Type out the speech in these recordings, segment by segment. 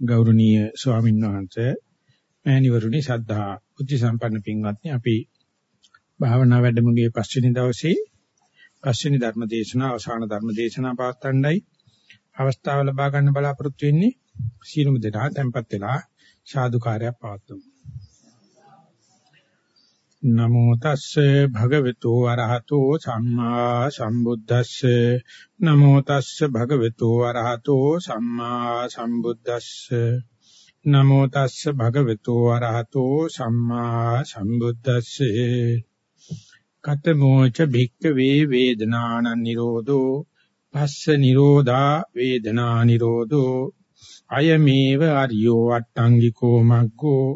ගෞරවනීය ස්වාමීන් වහන්සේ මෑණිවරුනි සද්ධා බුද්ධ සම්පන්න පින්වත්නි අපි භාවනා වැඩමුළුවේ පස්වෙනි දවසේ පස්වෙනි ධර්ම දේශනාව අවසාන ධර්ම දේශනාව පවත්වන්නයි අවස්ථාව ලබා ගන්න බලාපොරොත්තු වෙන්නේ සීලමු දෙනා tempත් වෙලා සාදුකාරයක් පවත්වමු. නමෝ තස්සේ භගවතු වරහතෝ සම්මා සම්බුද්දස්සේ. නමෝ තස්සේ භගවතු වරහතෝ සම්මා සම්බුද්දස්සේ. නමෝ තස්සේ භගවතු වරහතෝ සම්මා සම්බුද්දස්සේ. කතමෝච භික්ඛවේ වේදනාන නිරෝධෝ. පස්ස නිරෝධා වේදනා නිරෝධෝ. අයමේව අරියෝ අට්ටංගිකෝ මග්ගෝ.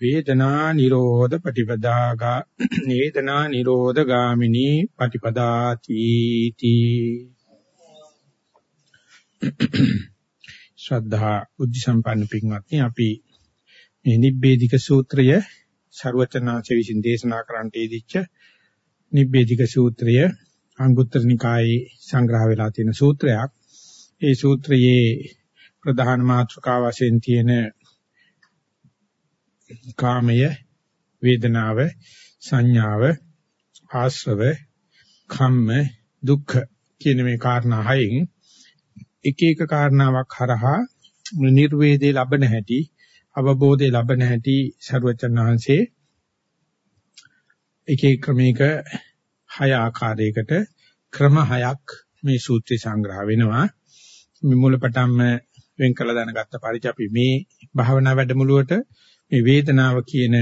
වේදනා නිරෝධ පටිපදාගා වේදනා නිරෝධ ගාමිනී පටිපදාති තී ශ්‍රද්ධා බුද්ධ සම්පන්න පින්වත්නි අපි මේ නිබ්බේධික සූත්‍රය ਸਰවචනාච විසින් දේශනා කරන්නට යෙදිච්ච නිබ්බේධික සූත්‍රය අංගුත්තර නිකායේ සංග්‍රහ වෙලා තියෙන සූත්‍රයක්. ඒ සූත්‍රයේ ප්‍රධාන මාතෘකාව වශයෙන් තියෙන කාමය වේදනාව සංඥාව ආශ්‍රව කම්ම දුක්ඛ කියන මේ කාරණා හයෙන් එක එක කාරණාවක් හරහා නිර්වේදේ ලබන හැටි අවබෝධේ ලබන හැටි සරුවචන් වහන්සේ එක එක ක්‍රමයක හය ආකාරයකට ක්‍රම හයක් මේ සූත්‍රය සංග්‍රහ වෙනවා. මේ මුලපටන්ම වෙන් කළ දැනගත්ත පරිදි අපි මේ භාවනා වැඩමුළුවට මේ වේදනාව කියන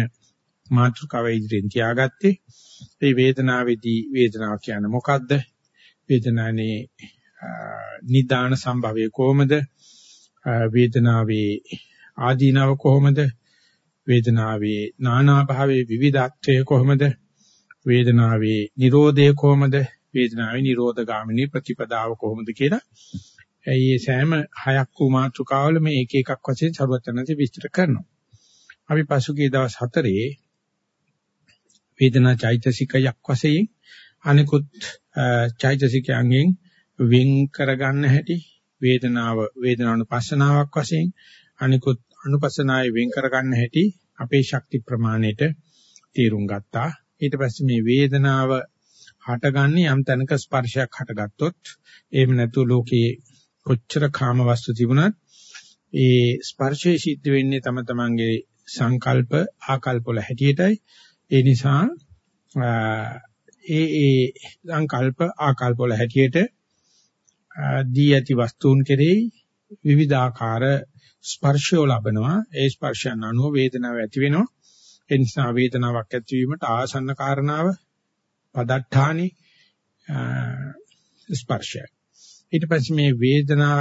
මාතෘකාව ඉදිරියෙන් තියාගත්තේ. මේ වේදනාවේදී වේදනාව කියන්නේ මොකද්ද? වේදනානේ නිදාන සම්භවය කොහොමද? වේදනාවේ ආදීනව කොහොමද? වේදනාවේ නානා භාවයේ විවිධත්වය කොහොමද? වේදනාවේ Nirodhe කොහොමද? වේදනාවේ Nirodha ගාමිනී ප්‍රතිපදාව කොහොමද කියලා ඒ සෑම හයක් වූ මාතෘකාවල මේ එක එකක් වශයෙන් සරුවචනන්සේ විස්තර කරනවා. අපි පසුගිය දවස් හතරේ වේදනා චෛතසිකයක් වශයෙන් අනිකුත් චෛතසිකයන්ගෙන් වෙන් කරගන්න හැටි වේදනාව වේදනානුපස්සනාවක් වශයෙන් අනිකුත් අනුපස්සනාවේ වෙන් කරගන්න හැටි අපේ ශක්ති ප්‍රමාණයට තීරුම් ගත්තා. ඊට පස්සේ මේ වේදනාව හටගන්නේ යම් තැනක ස්පර්ශයක් හටගත්තොත් එහෙම නැතු ලෝකයේ කොච්චර කාම වස්තු තිබුණත් ඒ ස්පර්ශයේ සිද්ධ වෙන්නේ තම තමන්ගේ සංකල්ප ආකල්ප වල හැටියටයි. ඒ නිසා ඒ ඒ සංකල්ප ආකල්ප වල හැටියට දී ඇති වස්තුන් කෙරෙහි විවිධාකාර ස්පර්ශය ලබනවා. ඒ ස්පර්ශයන් අනුව වේදනාව ඇති වෙනවා. ඒ නිසා වේදනාවක් ඇතිවීමට ආසන්න කාරණාව පදට්ඨානි ස්පර්ශය. ඊට පස්සේ මේ වේදනාව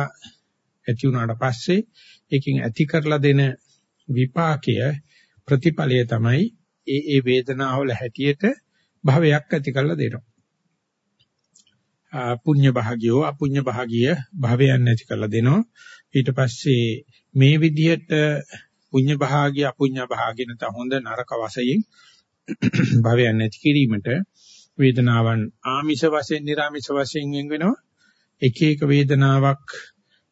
ඇති වුණාට පස්සේ ඒකෙන් ඇති කරලා දෙන විපාකය ප්‍රතිඵලය තමයි ඒ ඒ වේදනාවල හැටියට භවයක් ඇති කරලා දෙනවා. පුඤ්ඤ භාගියෝ අපුඤ්ඤ භාගිය භවයන් නැති කරලා දෙනවා. ඊට පස්සේ මේ විදිහට පුඤ්ඤ භාගිය අපුඤ්ඤ භාගිය නැත හොඳ නරක වශයෙන් භවයන් නැති කිරීමට වේදනාවන් ආමිෂ වශයෙන් නිර්ආමිෂ වශයෙන් වෙනවා. එක එක වේදනාවක්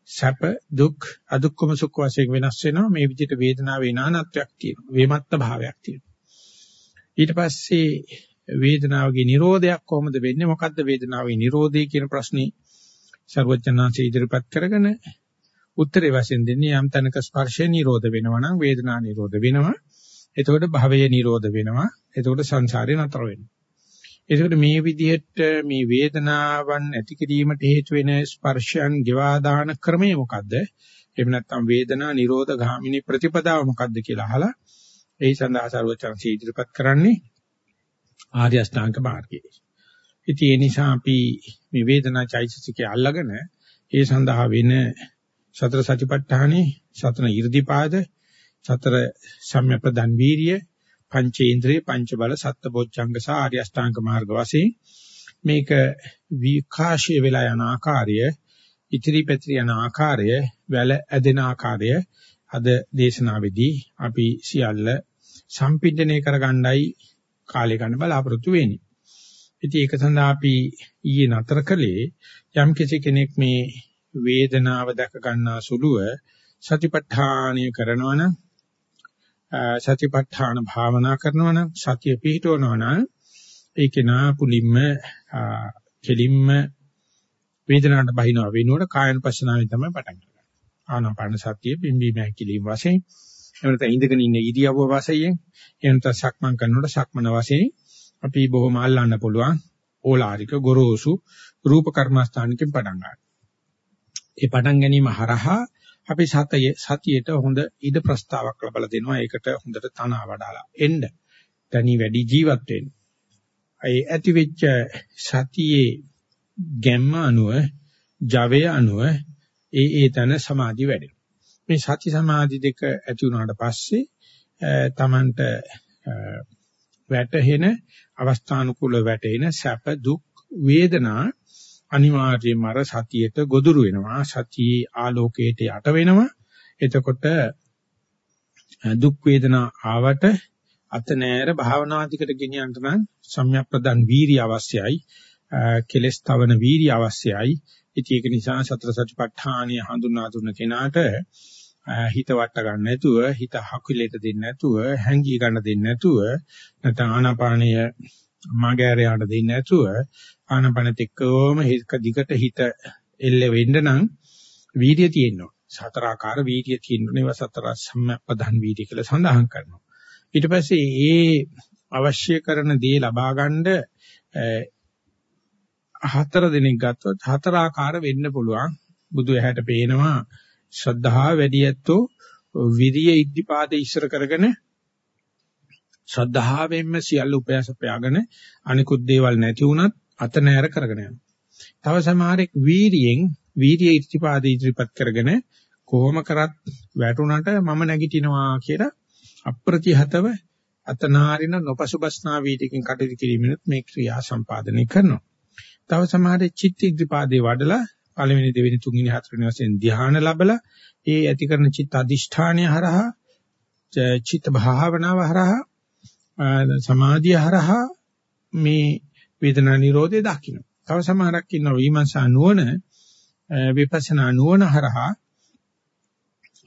සැප දුක් අදුක්කම සුඛ වශයෙන් වෙනස් වෙනවා. මේ විදිහට වේදනාවේ නානත්වයක් තියෙනවා. වේමත්ත භාවයක් තියෙනවා. ඊට පස්සේ වේදනාවගේ නිරෝධයක් කොහොමද වෙන්නේ? මොකද්ද වේදනාවේ නිරෝධය කියන ප්‍රශ්නේ? ਸਰවඥාන්සේ ඉදිරිපත් කරගෙන උත්තරේ වශයෙන් දෙන්නේ යම් තැනක ස්පර්ශය නිරෝධ වෙනවා නම් වේදනා නිරෝධ වෙනවා. එතකොට භවය නිරෝධ වෙනවා. එතකොට සංසාරේ නතර වෙනවා. ඒකට මේ විදිහට මේ වේදනාවන් ඇති කිරීමට හේතු වෙන ස්පර්ශයන් ගෙවා දාන ක්‍රමය මොකද්ද? එහෙම නැත්නම් වේදනා නිරෝධ ගාමිනී ප්‍රතිපදාව මොකද්ද කියලා අහලා ඒ සඳහා සර්වචන්සී ඉදිරිපත් කරන්නේ ආර්ය අෂ්ටාංග මාර්ගය. ඉතින් ඒ නිසා අපි මේ වේදනා චෛතසිකය අල්ලගෙන ඒ සඳහා වෙන සතර සතිපට්ඨානේ සතර 이르දිපාද සතර සම්‍යප්පදන් වීරිය පංචේන්ද්‍රිය පංච බල සත්බොච්චංග සහ ආර්ය අෂ්ටාංග මාර්ග වශයෙන් මේක විකාශය වෙලා යන ආකාරය ඉතිරි පැතිරි යන ආකාරය වැල ඇදෙන ආකාරය අද දේශනාවේදී අපි සියල්ල සම්පින්දනය කරගන්නයි කාලය ගන්න බලාපොරොත්තු වෙන්නේ. ඉතින් ඒක සඳහා අපි ඊයේ නතර කළේ යම් කිසි කෙනෙක් මේ වේදනාව දැක ගන්නා සුළුව සතිපට්ඨානිය කරනවනම් සතිපට්ඨාන භාවනා කරනවනම් සතිය පිහිටවනවනම් ඒක නා පුලින්ම කෙලින්ම වේදනාවට බහිනවා වෙනුවට කායන පස්සනාවෙන් තමයි පටන් ගන්නේ. ආනාපාන සතිය පිම්බීම හැකිලිම වශයෙන් එහෙම නැත්නම් ඉඳගෙන ඉන්න ඉරියව්ව වශයෙන් එහෙම නැත්නම් සක්මන් කරනකොට සක්මන වශයෙන් අපි බොහොම අල්ලන්න පුළුවන් ඕලාරික ගොරෝසු රූප කර්මස්ථානකින් පටන් ගන්නවා. ඒ පටන් ගැනීම හරහා අපි සතයේ සතියේට හොඳ ඉද ප්‍රස්තාවක් ලබා දෙනවා. ඒකට හොඳට තනවා වඩාලා එන්න. තනි වැඩි ජීවත් වෙන්න. ඒ ඇති වෙච්ච සතියේ ගැම්ම අනුව, ජවය අනුව ඒ ඒ තන සමාධි වැඩෙනවා. මේ සති සමාධි දෙක ඇති වුණාට පස්සේ තමන්ට වැටහෙන අවස්ථානුකූල වැටෙන සැප දුක් වේදනා අනිවාර්යයෙන්ම අර සතියට ගොදුරු වෙනවා. සතියේ ආලෝකයට යට වෙනවා. එතකොට දුක් වේදනා ආවට අත නෑර භාවනාදිකට ගෙනියන්න නම් සම්‍යක්ප්‍රදන් වීරිය අවශ්‍යයි. කෙලස් තවන වීරිය අවශ්‍යයි. ඉතින් ඒක නිසා සතර සතිපට්ඨානිය හඳුනා දුන්න කෙනාට හිත වට ගන්න නැතුව හිත හකුලෙට දෙන්නේ නැතුව හැංගී ගන්න දෙන්නේ නැතුව නැත්නම් ආනාපානීය මාගෑරයට දෙන්නේ නැතුව ආනාපානෙත් එක්කම හිත දිගට හිත එල්ල වෙන්න නම් වීර්යය තියෙනවා. සතර ආකාර වීර්යය තියෙනවා. ඒවා සතර සම්පදන් වීර්ය කියලා සඳහන් කරනවා. ඊට පස්සේ ඒ අවශ්‍ය කරන දේ ලබා ගන්න හතර දිනක් ගත්තොත් හතර ආකාර වෙන්න පුළුවන්. බුදු ඇහැට පේනවා ශ්‍රද්ධාව වැඩි ඇත්තෝ විරිය ඉද්ධිපාදේ ඉස්සර කරගෙන ශ්‍රද්ධාවෙන්ම සියල්ල උපයාස ප්‍රයාගෙන අනිකුත් දේවල් නැති වුණත් අත නෑර කරගෙන යනවා. තව සමහරෙක් වීරියෙන් වීරිය ඉද්ධිපාදේ ඉදිරිපත් කරගෙන කොහොම කරත් වැටුණට මම නැගිටිනවා කියලා අප්‍රතිහතව අතනාරින නොපසුබස්නා වීතිකින් කටයුතු කිරීමෙනුත් මේ ක්‍රියා සම්පාදනය කරනවා. තව සමහරෙක් චිත්ත ඉද්ධිපාදේ වඩලා පළවෙනි දෙවෙනි තුන්වෙනි හතරවෙනි වශයෙන් ධ්‍යාන ලැබලා ඒ ඇති කරන චිත්ත අදිෂ්ඨානය හරහා චිත්ත භාවනාව හරහා සමාධිය හරහා මේ වේදනා නිරෝධය දකින්න. තව සමහරක් ඉන්නවා විමර්ශනා නුවණ විපස්සනා නුවණ හරහා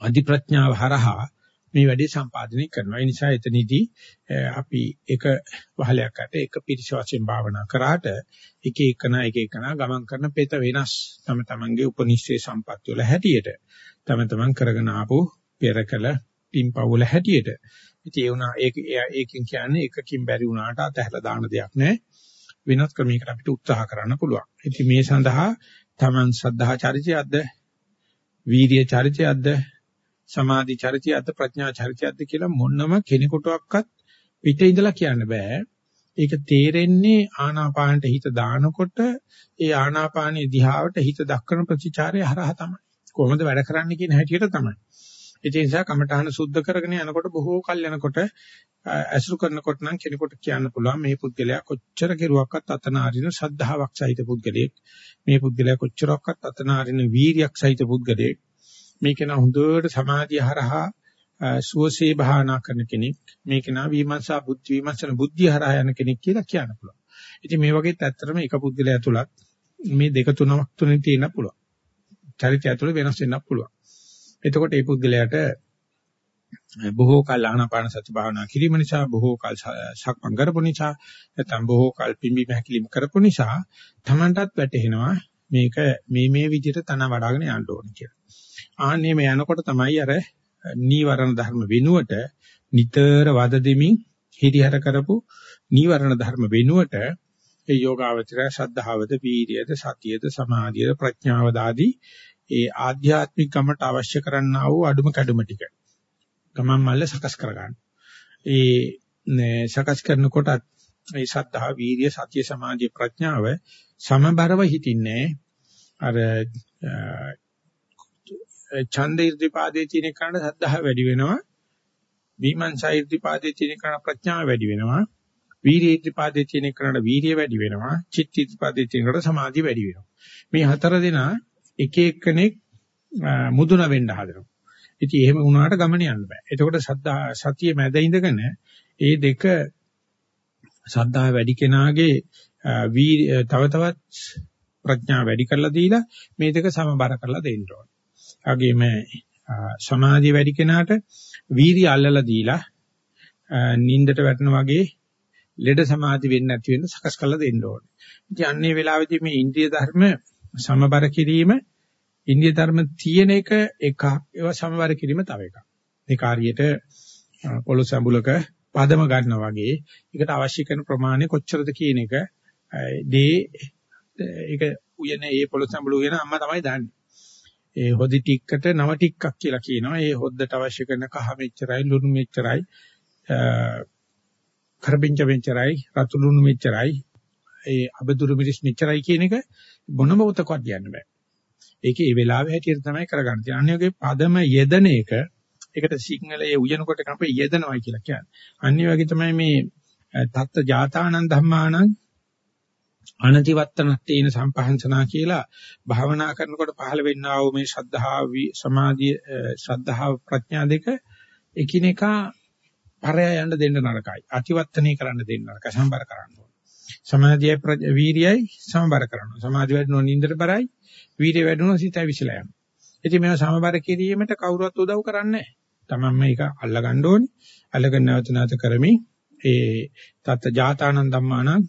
අධි ප්‍රඥාව හරහා මේ වැඩේ සම්පාදනය කරනවා. ඒ නිසා එතනදී අපි එක වහලයක් අට එක පිරිස වශයෙන් භාවනා කරාට එක එකන එක එකන ගමන් කරන පෙත වෙනස්. තම තමන්ගේ උපනිශ්‍රේ සම්පත් වල හැටියට. තම තමන් කරගෙන ආපු පෙරකල පින්පවුල හැටියට. ඉතින් ඒ වුණා ඒක ඒකෙන් කියන්නේ එකකින් බැරි වුණාට අතහැලා දාන දෙයක් නෑ. වෙනත් ක්‍රමයකට අපිට උත්සාහ කරන්න පුළුවන්. ඉතින් මේ සඳහා තමන් සද්ධා චරිතයක්ද වීර්ය චරිතයක්ද සමාධි චරිතයක්ද ප්‍රඥා චරිතයක්ද කියලා මොනම කෙනෙකුටවත් පිටේ ඉඳලා කියන්න බෑ. ඒක තේරෙන්නේ ආනාපානට හිත දානකොට ඒ ආනාපානයේ දිහාවට හිත දක්වන ප්‍රතිචාරය හරහා තමයි. කොහොමද වැඩ කරන්නේ කියන හැටියට තමයි. ඒ නිසා කමඨාන සුද්ධ කරගෙන යනකොට බොහෝ කල් යනකොට ඇසුරු කරනකොට නම් කෙනෙකුට කියන්න පුළුවන් මේ පුද්ගලයා කොච්චර කෙරුවක්වත් අතනාරින ශ්‍රද්ධාවක් සහිත පුද්ගලයෙක්. මේ පුද්ගලයා කොච්චරක්වත් අතනාරින වීරියක් සහිත පුද්ගලයෙක්. මේක න හොඳට සමාධිය හරහා සුවසේ භාවනා කරන කෙනෙක් මේක න විමර්ශා බුද්ධ විමර්ශන බුද්ධිය හරහා යන කෙනෙක් කියලා කියන්න පුළුවන්. ඉතින් මේ වගේත් ඇත්තටම එක පුද්ගලයා තුලත් මේ දෙක තුනක් තුනේ තියෙන්න පුළුවන්. චරිතය ඇතුළේ වෙනස් වෙන්නත් පුළුවන්. එතකොට මේ පුද්ගලයාට බොහෝ කල් ආනාපාන සති භාවනා කිරීම නිසා බොහෝ කල් සක්මන් කරපු නිසා නැත්නම් බොහෝ කල් පිම්බීම හැකිලිම කරපු නිසා Tamanටත් වැටහෙනවා මේක මේ මේ විදිහට තන වඩ아가න යන්න ඕනේ කියලා. ආන්නේ මේ යනකොට තමයි අර නීවරණ ධර්ම වෙනුවට නිතර වද දෙමින් හිරිහැර කරපු නීවරණ ධර්ම වෙනුවට ඒ යෝගාවචරය ශද්ධාවද වීර්යද සතියද සමාධියද ප්‍රඥාවද ආදී ඒ ආධ්‍යාත්මික ගමට අවශ්‍ය කරන්නා වූ අඩුම කැඩුම ටික ගමන් මල්ල සකස් කරගන්න. ඒ සකස් කරනකොට ඒ ශද්ධා වීර්ය සතිය සමාධිය ප්‍රඥාව සමබරව හිටින්නේ අර ඡන්ද ඉර්ධිපාදයේ තියෙන කරණ සද්ධා වැඩි වෙනවා. විමංශා ඉර්ධිපාදයේ තියෙන කරණ ප්‍රඥාව වැඩි වෙනවා. වීර්ය ඉර්ධිපාදයේ තියෙන කරණ වීර්ය වැඩි වෙනවා. චිත්ත ඉර්ධිපාදයේ තියෙන කරණ සමාධිය වැඩි වෙනවා. මේ හතර දෙනා එක එක්කෙනෙක් මුදුන වෙන්න හදනවා. ඉතින් එහෙම වුණාට ගමන යන්න බෑ. එතකොට සද්ධා සතිය මැද ඉඳගෙන ඒ දෙක සද්ධා වැඩි කෙනාගේ තව තවත් ප්‍රඥා වැඩි කරලා දීලා මේ දෙක සමබර කරලා දෙන්න ඕනේ. වගේම සමාධිය වැඩි කෙනාට වීර්ය අල්ලලා දීලා නින්දට වැටෙන වගේ ලෙඩ සමාධි වෙන්නේ නැති වෙන්න සකස් කරලා දෙන්න ඕනේ. ඉතින් අන්නේ වෙලාවේදී මේ ඉන්ද්‍රිය ධර්ම සමබර කිරීම ඉන්ද්‍රිය ධර්ම තියෙන එක එකක් ඒවා සමබර කිරීම තව එකක්. ඒ කාර්යයට පොළොස් ඇඹුලක පදම ගන්නවා වගේ ඒකට අවශ්‍ය කරන ප්‍රමාණය කොච්චරද කියන එක දේ ඒක උයන ඒ පොළොස් ඇඹුල උයන අම්මා තමයි දන්නේ. ඒ හොදි ටික්කට නව ටික්කක් කියලා කියනවා. ඒ හොද්දට අවශ්‍ය කරන කහ මෙච්චරයි ලුණු මෙච්චරයි කරබින්ච මෙච්චරයි රතු ලුණු මෙච්චරයි ඒ අබදුරු මිරිස් මෙච්චරයි කියන එක මොනම උතකවත් කියන්න බෑ. ඒකේ ඒ වෙලාවේ හැටියට තමයි කරගන්න තියෙන්නේ. අනිවාර්යයෙන් පදම යෙදෙන එක ඒකට සිංහලයේ උයනකොට කම්පේ යෙදෙනවයි කියලා කියන්නේ. අනිවාර්ය වගේ තමයි මේ තත්ත ජාතානන් ධම්මානං අනතිවත්තනත්තේන සම්පහන්සනා කියලා භාවනා කරනකොට පහළ වෙන්නා වූ මේ ශ්‍රද්ධාව සමාධිය ශ්‍රද්ධාව ප්‍රඥා දෙක එකිනෙකා පරය යන්න දෙන්න නරකයි. අතිවත්තනී කරන්න දෙන්න නරකයි. සම්බර කරන්න ඕන. සමාධියයි වීර්යයයි සමබර කරනවා. සමාධිය වැඩිනො නින්දට බරයි. වීර්ය වැඩිනො සිතයි විසලා යනවා. ඉතින් මේවා සමබර කිරීමට කවුරුවත් උදව් කරන්නේ නැහැ. Taman මේක අල්ලගන්න ඕනේ. අල්ලගෙන නැවත නැවත කරමින් ඒ තත් ජාතානන් ධම්මානං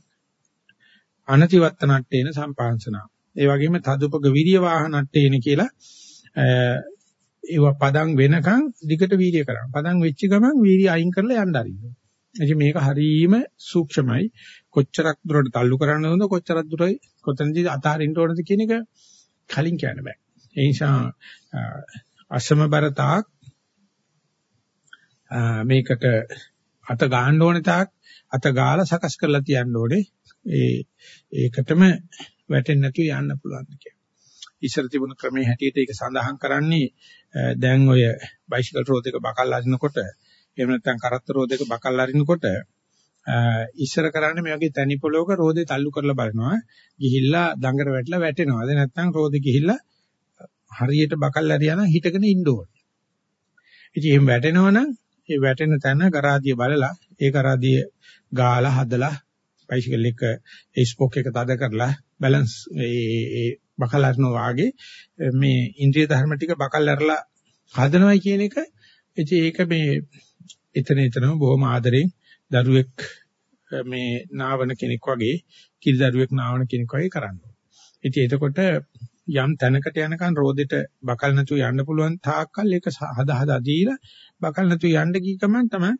අනතිවත්තනට්ටේන සම්පාංශනා. ඒ වගේම තදුපක විරිය වාහනට්ටේන කියලා ඒව පදම් වෙනකන් දිගට වීර්ය කරන්න. පදම් වෙච්ච ගමන් වීර්ය අයින් කරලා යන්න අරින්න. එහේ මේක හරීම සූක්ෂමයි. කොච්චරක් දුරට තල්ලු කරන්න ඕනද කොච්චරක් දුරයි කොතනදී අතහරින්න ඕනද කියන එක කලින් කියන්න බෑ. ඒ නිසා අසමබරතාවක් මේකට අත ගන්න ඕනේ තාක් අත ගාලා සකස් කරලා තියන්න ඕනේ. ඒ ඒකටම වැටෙන්නේ නැතුව යන්න පුළුවන් කියලා. ඉස්සර තිබුණු ක්‍රමයේ හැටියට ඒක සඳහන් කරන්නේ දැන් ඔය බයිසිකල් රෝද එක බකල් අරිනකොට එහෙම නැත්නම් කරත්ත රෝද එක බකල් අරිනකොට ඉස්සර කරන්නේ මේ වගේ තනි පොලොක රෝදේ තල්ලු කරලා බලනවා. ගිහිල්ලා දඟර වැටලා වැටෙනවාද නැත්නම් රෝදේ ගිහිල්ලා හරියට බකල් ඇරියා නම් හිටගෙන ඉන්න ඕනේ. ඉතින් එහෙම වැටෙනවනම් ඒ වැටෙන තැන කරාදිය බලලා ඒ කරාදිය ගාලා හදලා බයිසිකල් එක ඒ ස්පෝක් එක තද කරලා බැලන්ස් ඒ ඒ බකල් අරනවා වාගේ මේ ඉන්ද්‍රිය ධර්ම ටික බකල් අරලා හදනවයි කියන එක. ඉතින් ඒක මේ එතන එතනම බොහොම ආදරෙන් දරුවෙක් මේ නාවන කෙනෙක් වගේ කිරි දරුවෙක් නාවන කෙනෙක් වගේ කරන්නේ. ඉතින් එතකොට යම් තැනකට යනකන් රෝදෙට බකල් නැතුව යන්න පුළුවන් තාක්කල් ඒක හදා හදා දීලා බකල් නැතුව යන්න ගිය ගමන් තමයි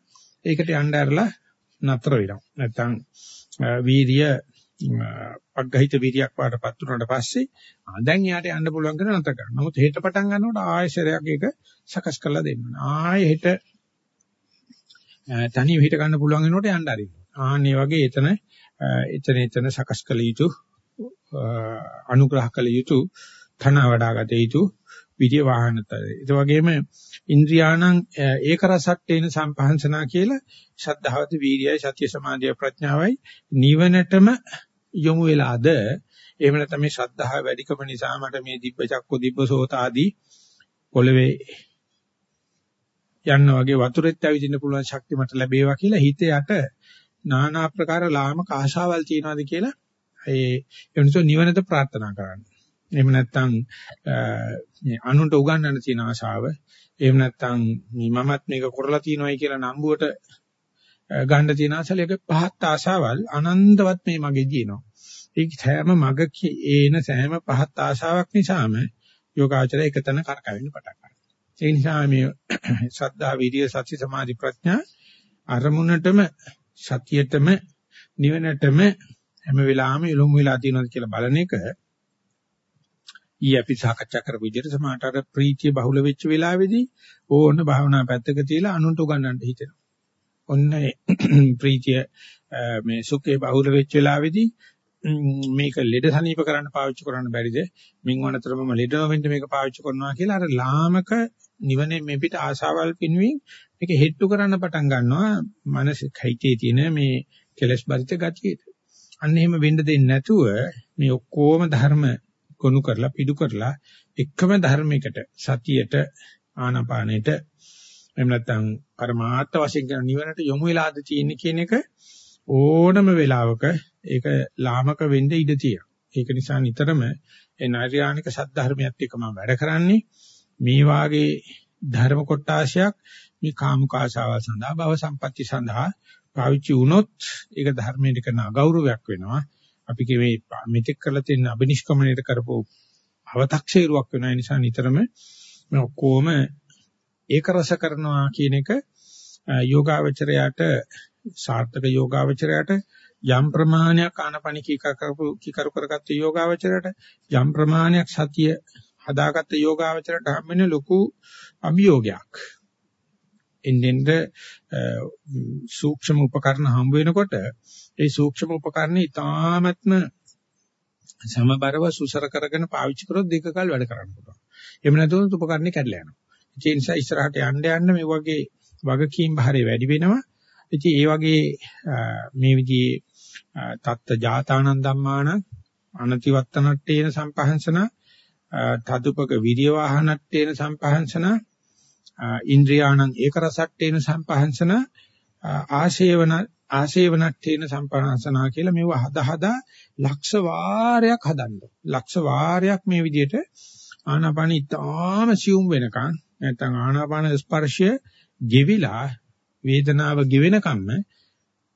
ඒකට යන්න ඇරලා නතර වෙනවා. නැත්තම් වීර්ය පග්ගහිත වීර්යයක් වඩපත් වුණාට පස්සේ දැන් යාට යන්න පුළුවන් කරන නතර කරනවා. නමුත් හෙට පටන් ගන්නකොට ආයෙසරයක් ඒක සකස් කරලා දෙන්න ඕනේ. ආයෙ හෙට තනියම හිට ගන්න පුළුවන් වෙනකොට යන්න ආරින්න. ආන්නේ වගේ එතන එතන එතන සකස් කළ යුතු අනුග්‍රහ කළ යුතු ධන වඩාගත යුතු විද්‍ය වාහනත. ඒ වගේම ඉන්ද්‍රියාණං ඒක රසට්ටේන සම්පහන්සනා කියලා ශද්ධාවති වීර්යය සත්‍ය සමාධිය ප්‍රඥාවයි නිවනටම යොමු වෙලාද එහෙම නැත්නම් මේ ශ්‍රද්ධාව වැඩිකම නිසා මට මේ දිබ්බ චක්ක දිබ්බ සෝත ආදී පොළවේ යන්න වගේ වතුරෙත් ඇවිදින්න පුළුවන් ශක්තිය මට ලැබේවා කියලා හිත යට নানা ආකාර ලාමක ආශාවල් තියනවාද කියලා ඒ එනිසෝ නිවනට ප්‍රාර්ථනා කරන්න. එහෙම නැත්නම් මේ අනුන්ට උගන්වන්න තියෙන ආශාව එහෙම නැත්නම් මමත් මේක කරලා තියෙනවායි කියලා නම්බුවට ගන්න තියෙන ආශාවලක පහත් ආශාවල් අනන්තවත් මේ මගේ දිනනවා. ඒක සෑම මග ඒන සෑම පහත් ආශාවක් නිසාම යෝගාචරය එකතන කරකවෙන්න පටන් ගන්නවා. ඒ නිසා මේ සද්ධා විරිය සති සමාධි ප්‍රඥා අරමුණටම සතියටම නිවනටම හැම වෙලාවෙම යොමු වෙලා තියෙනවද කියලා බලන එක ඊ අපි සාකච්ඡා කරපු විදිහට සමාහට ප්‍රීතිය බහුල වෙච්ච වෙලාවේදී ඕන භාවනා පැත්තක තියලා අනුන්ට උගන්වන්න හිතෙනවා. ඔන්න ප්‍රීතිය මේ සුඛේ බහුල වෙච්ච වෙලාවේදී මේක ලෙඩ සනීප කරන්න පාවිච්චි කරන්න බැරිද? මින් වනතරම ලෙඩ නොවෙන්න මේක පාවිච්චි කරනවා කියලා අර ලාමක නිවනේ මේ පිට ආශාවල් පින්වීම මේක හෙට්ටු කරන්න පටන් ගන්නවා මනස කයිතේ තියෙන මේ කෙලස් බරිත ගතියට. අන්න එහෙම වෙන්න දෙන්නේ නැතුව මේ ඔක්කොම ධර්ම ගොනු කරලා පිටු කරලා එකම ධර්මයකට සතියට ආනාපානෙට එහෙම නැත්නම් පරමාර්ථ වශයෙන් කරන නිවනට යොමු වෙලාද තියෙන්නේ කියන එක ඕනම වෙලාවක ඒක ලාමක වෙන්න ඉඩ තියෙනවා. ඒක නිසා නිතරම ඒ නෛර්යානික සද්ධර්මයත් එක්ක මම වැඩ කරන්නේ මේ වාගේ ධර්ම කොටාශයක් මේ කාමුකාශාවල් සඳහා භව සම්පatti සඳහා පාවිච්චි වුණොත් ඒක ධර්මයට කරන අගෞරවයක් වෙනවා. අපි කියේ මෙතෙක් කරලා තියෙන අබිනිෂ්ක්‍මණයට කරපු අව탁ෂේරුවක් වෙන නිසා නිතරම මේ ඔක්කොම ඒක රස කරනවා කියන එක යෝගාවචරයට සාර්ථක යෝගාවචරයට යම් ප්‍රමාණයක් ආනපන කීකරපු කීකරු කරගත්ත යෝගාවචරයට යම් ප්‍රමාණයක් සතිය හදාගත්ත යෝගාවචරයට හම්බෙන ලොකු අභියෝගයක් එන්නෙන්ද සූක්ෂම උපකරණ හම්බ වෙනකොට ඒ සූක්ෂම උපකරණ ඊ타ත්ම සමබරව සුසර කරගෙන පාවිච්චි කරොත් දෙක කල් වැඩ කරන්න පුළුවන්. එහෙම නැත්නම් උපකරණේ කැඩලා යනවා. ඒ නිසා ඉස්සරහට යන්න යන්න මේ වගේ වගකීම් භාරය වැඩි වෙනවා. ඉතින් ඒ වගේ මේ විදිහේ තත්ත ජාතානන් ධම්මාන අනතිවත්තනට්ඨේන සම්පහන්සන තදුපක විරිය වාහනට්ඨේන සම්පහන්සන ඉන්ද්‍රියාණං ඒක රසට්ඨේන සම්පහන්සන ආශේවන ආශේවනට්ඨේන සම්පහන්සනා කියලා මේව හදා හදා ලක්ෂ වාරයක් හදන්න. ලක්ෂ වාරයක් මේ විදිහට ආනාපාන ඉතාම සියුම් වෙනකන් නැත්නම් ආනාපාන ස්පර්ශය ගෙවිලා වේදනාව ගෙවෙනකම්ම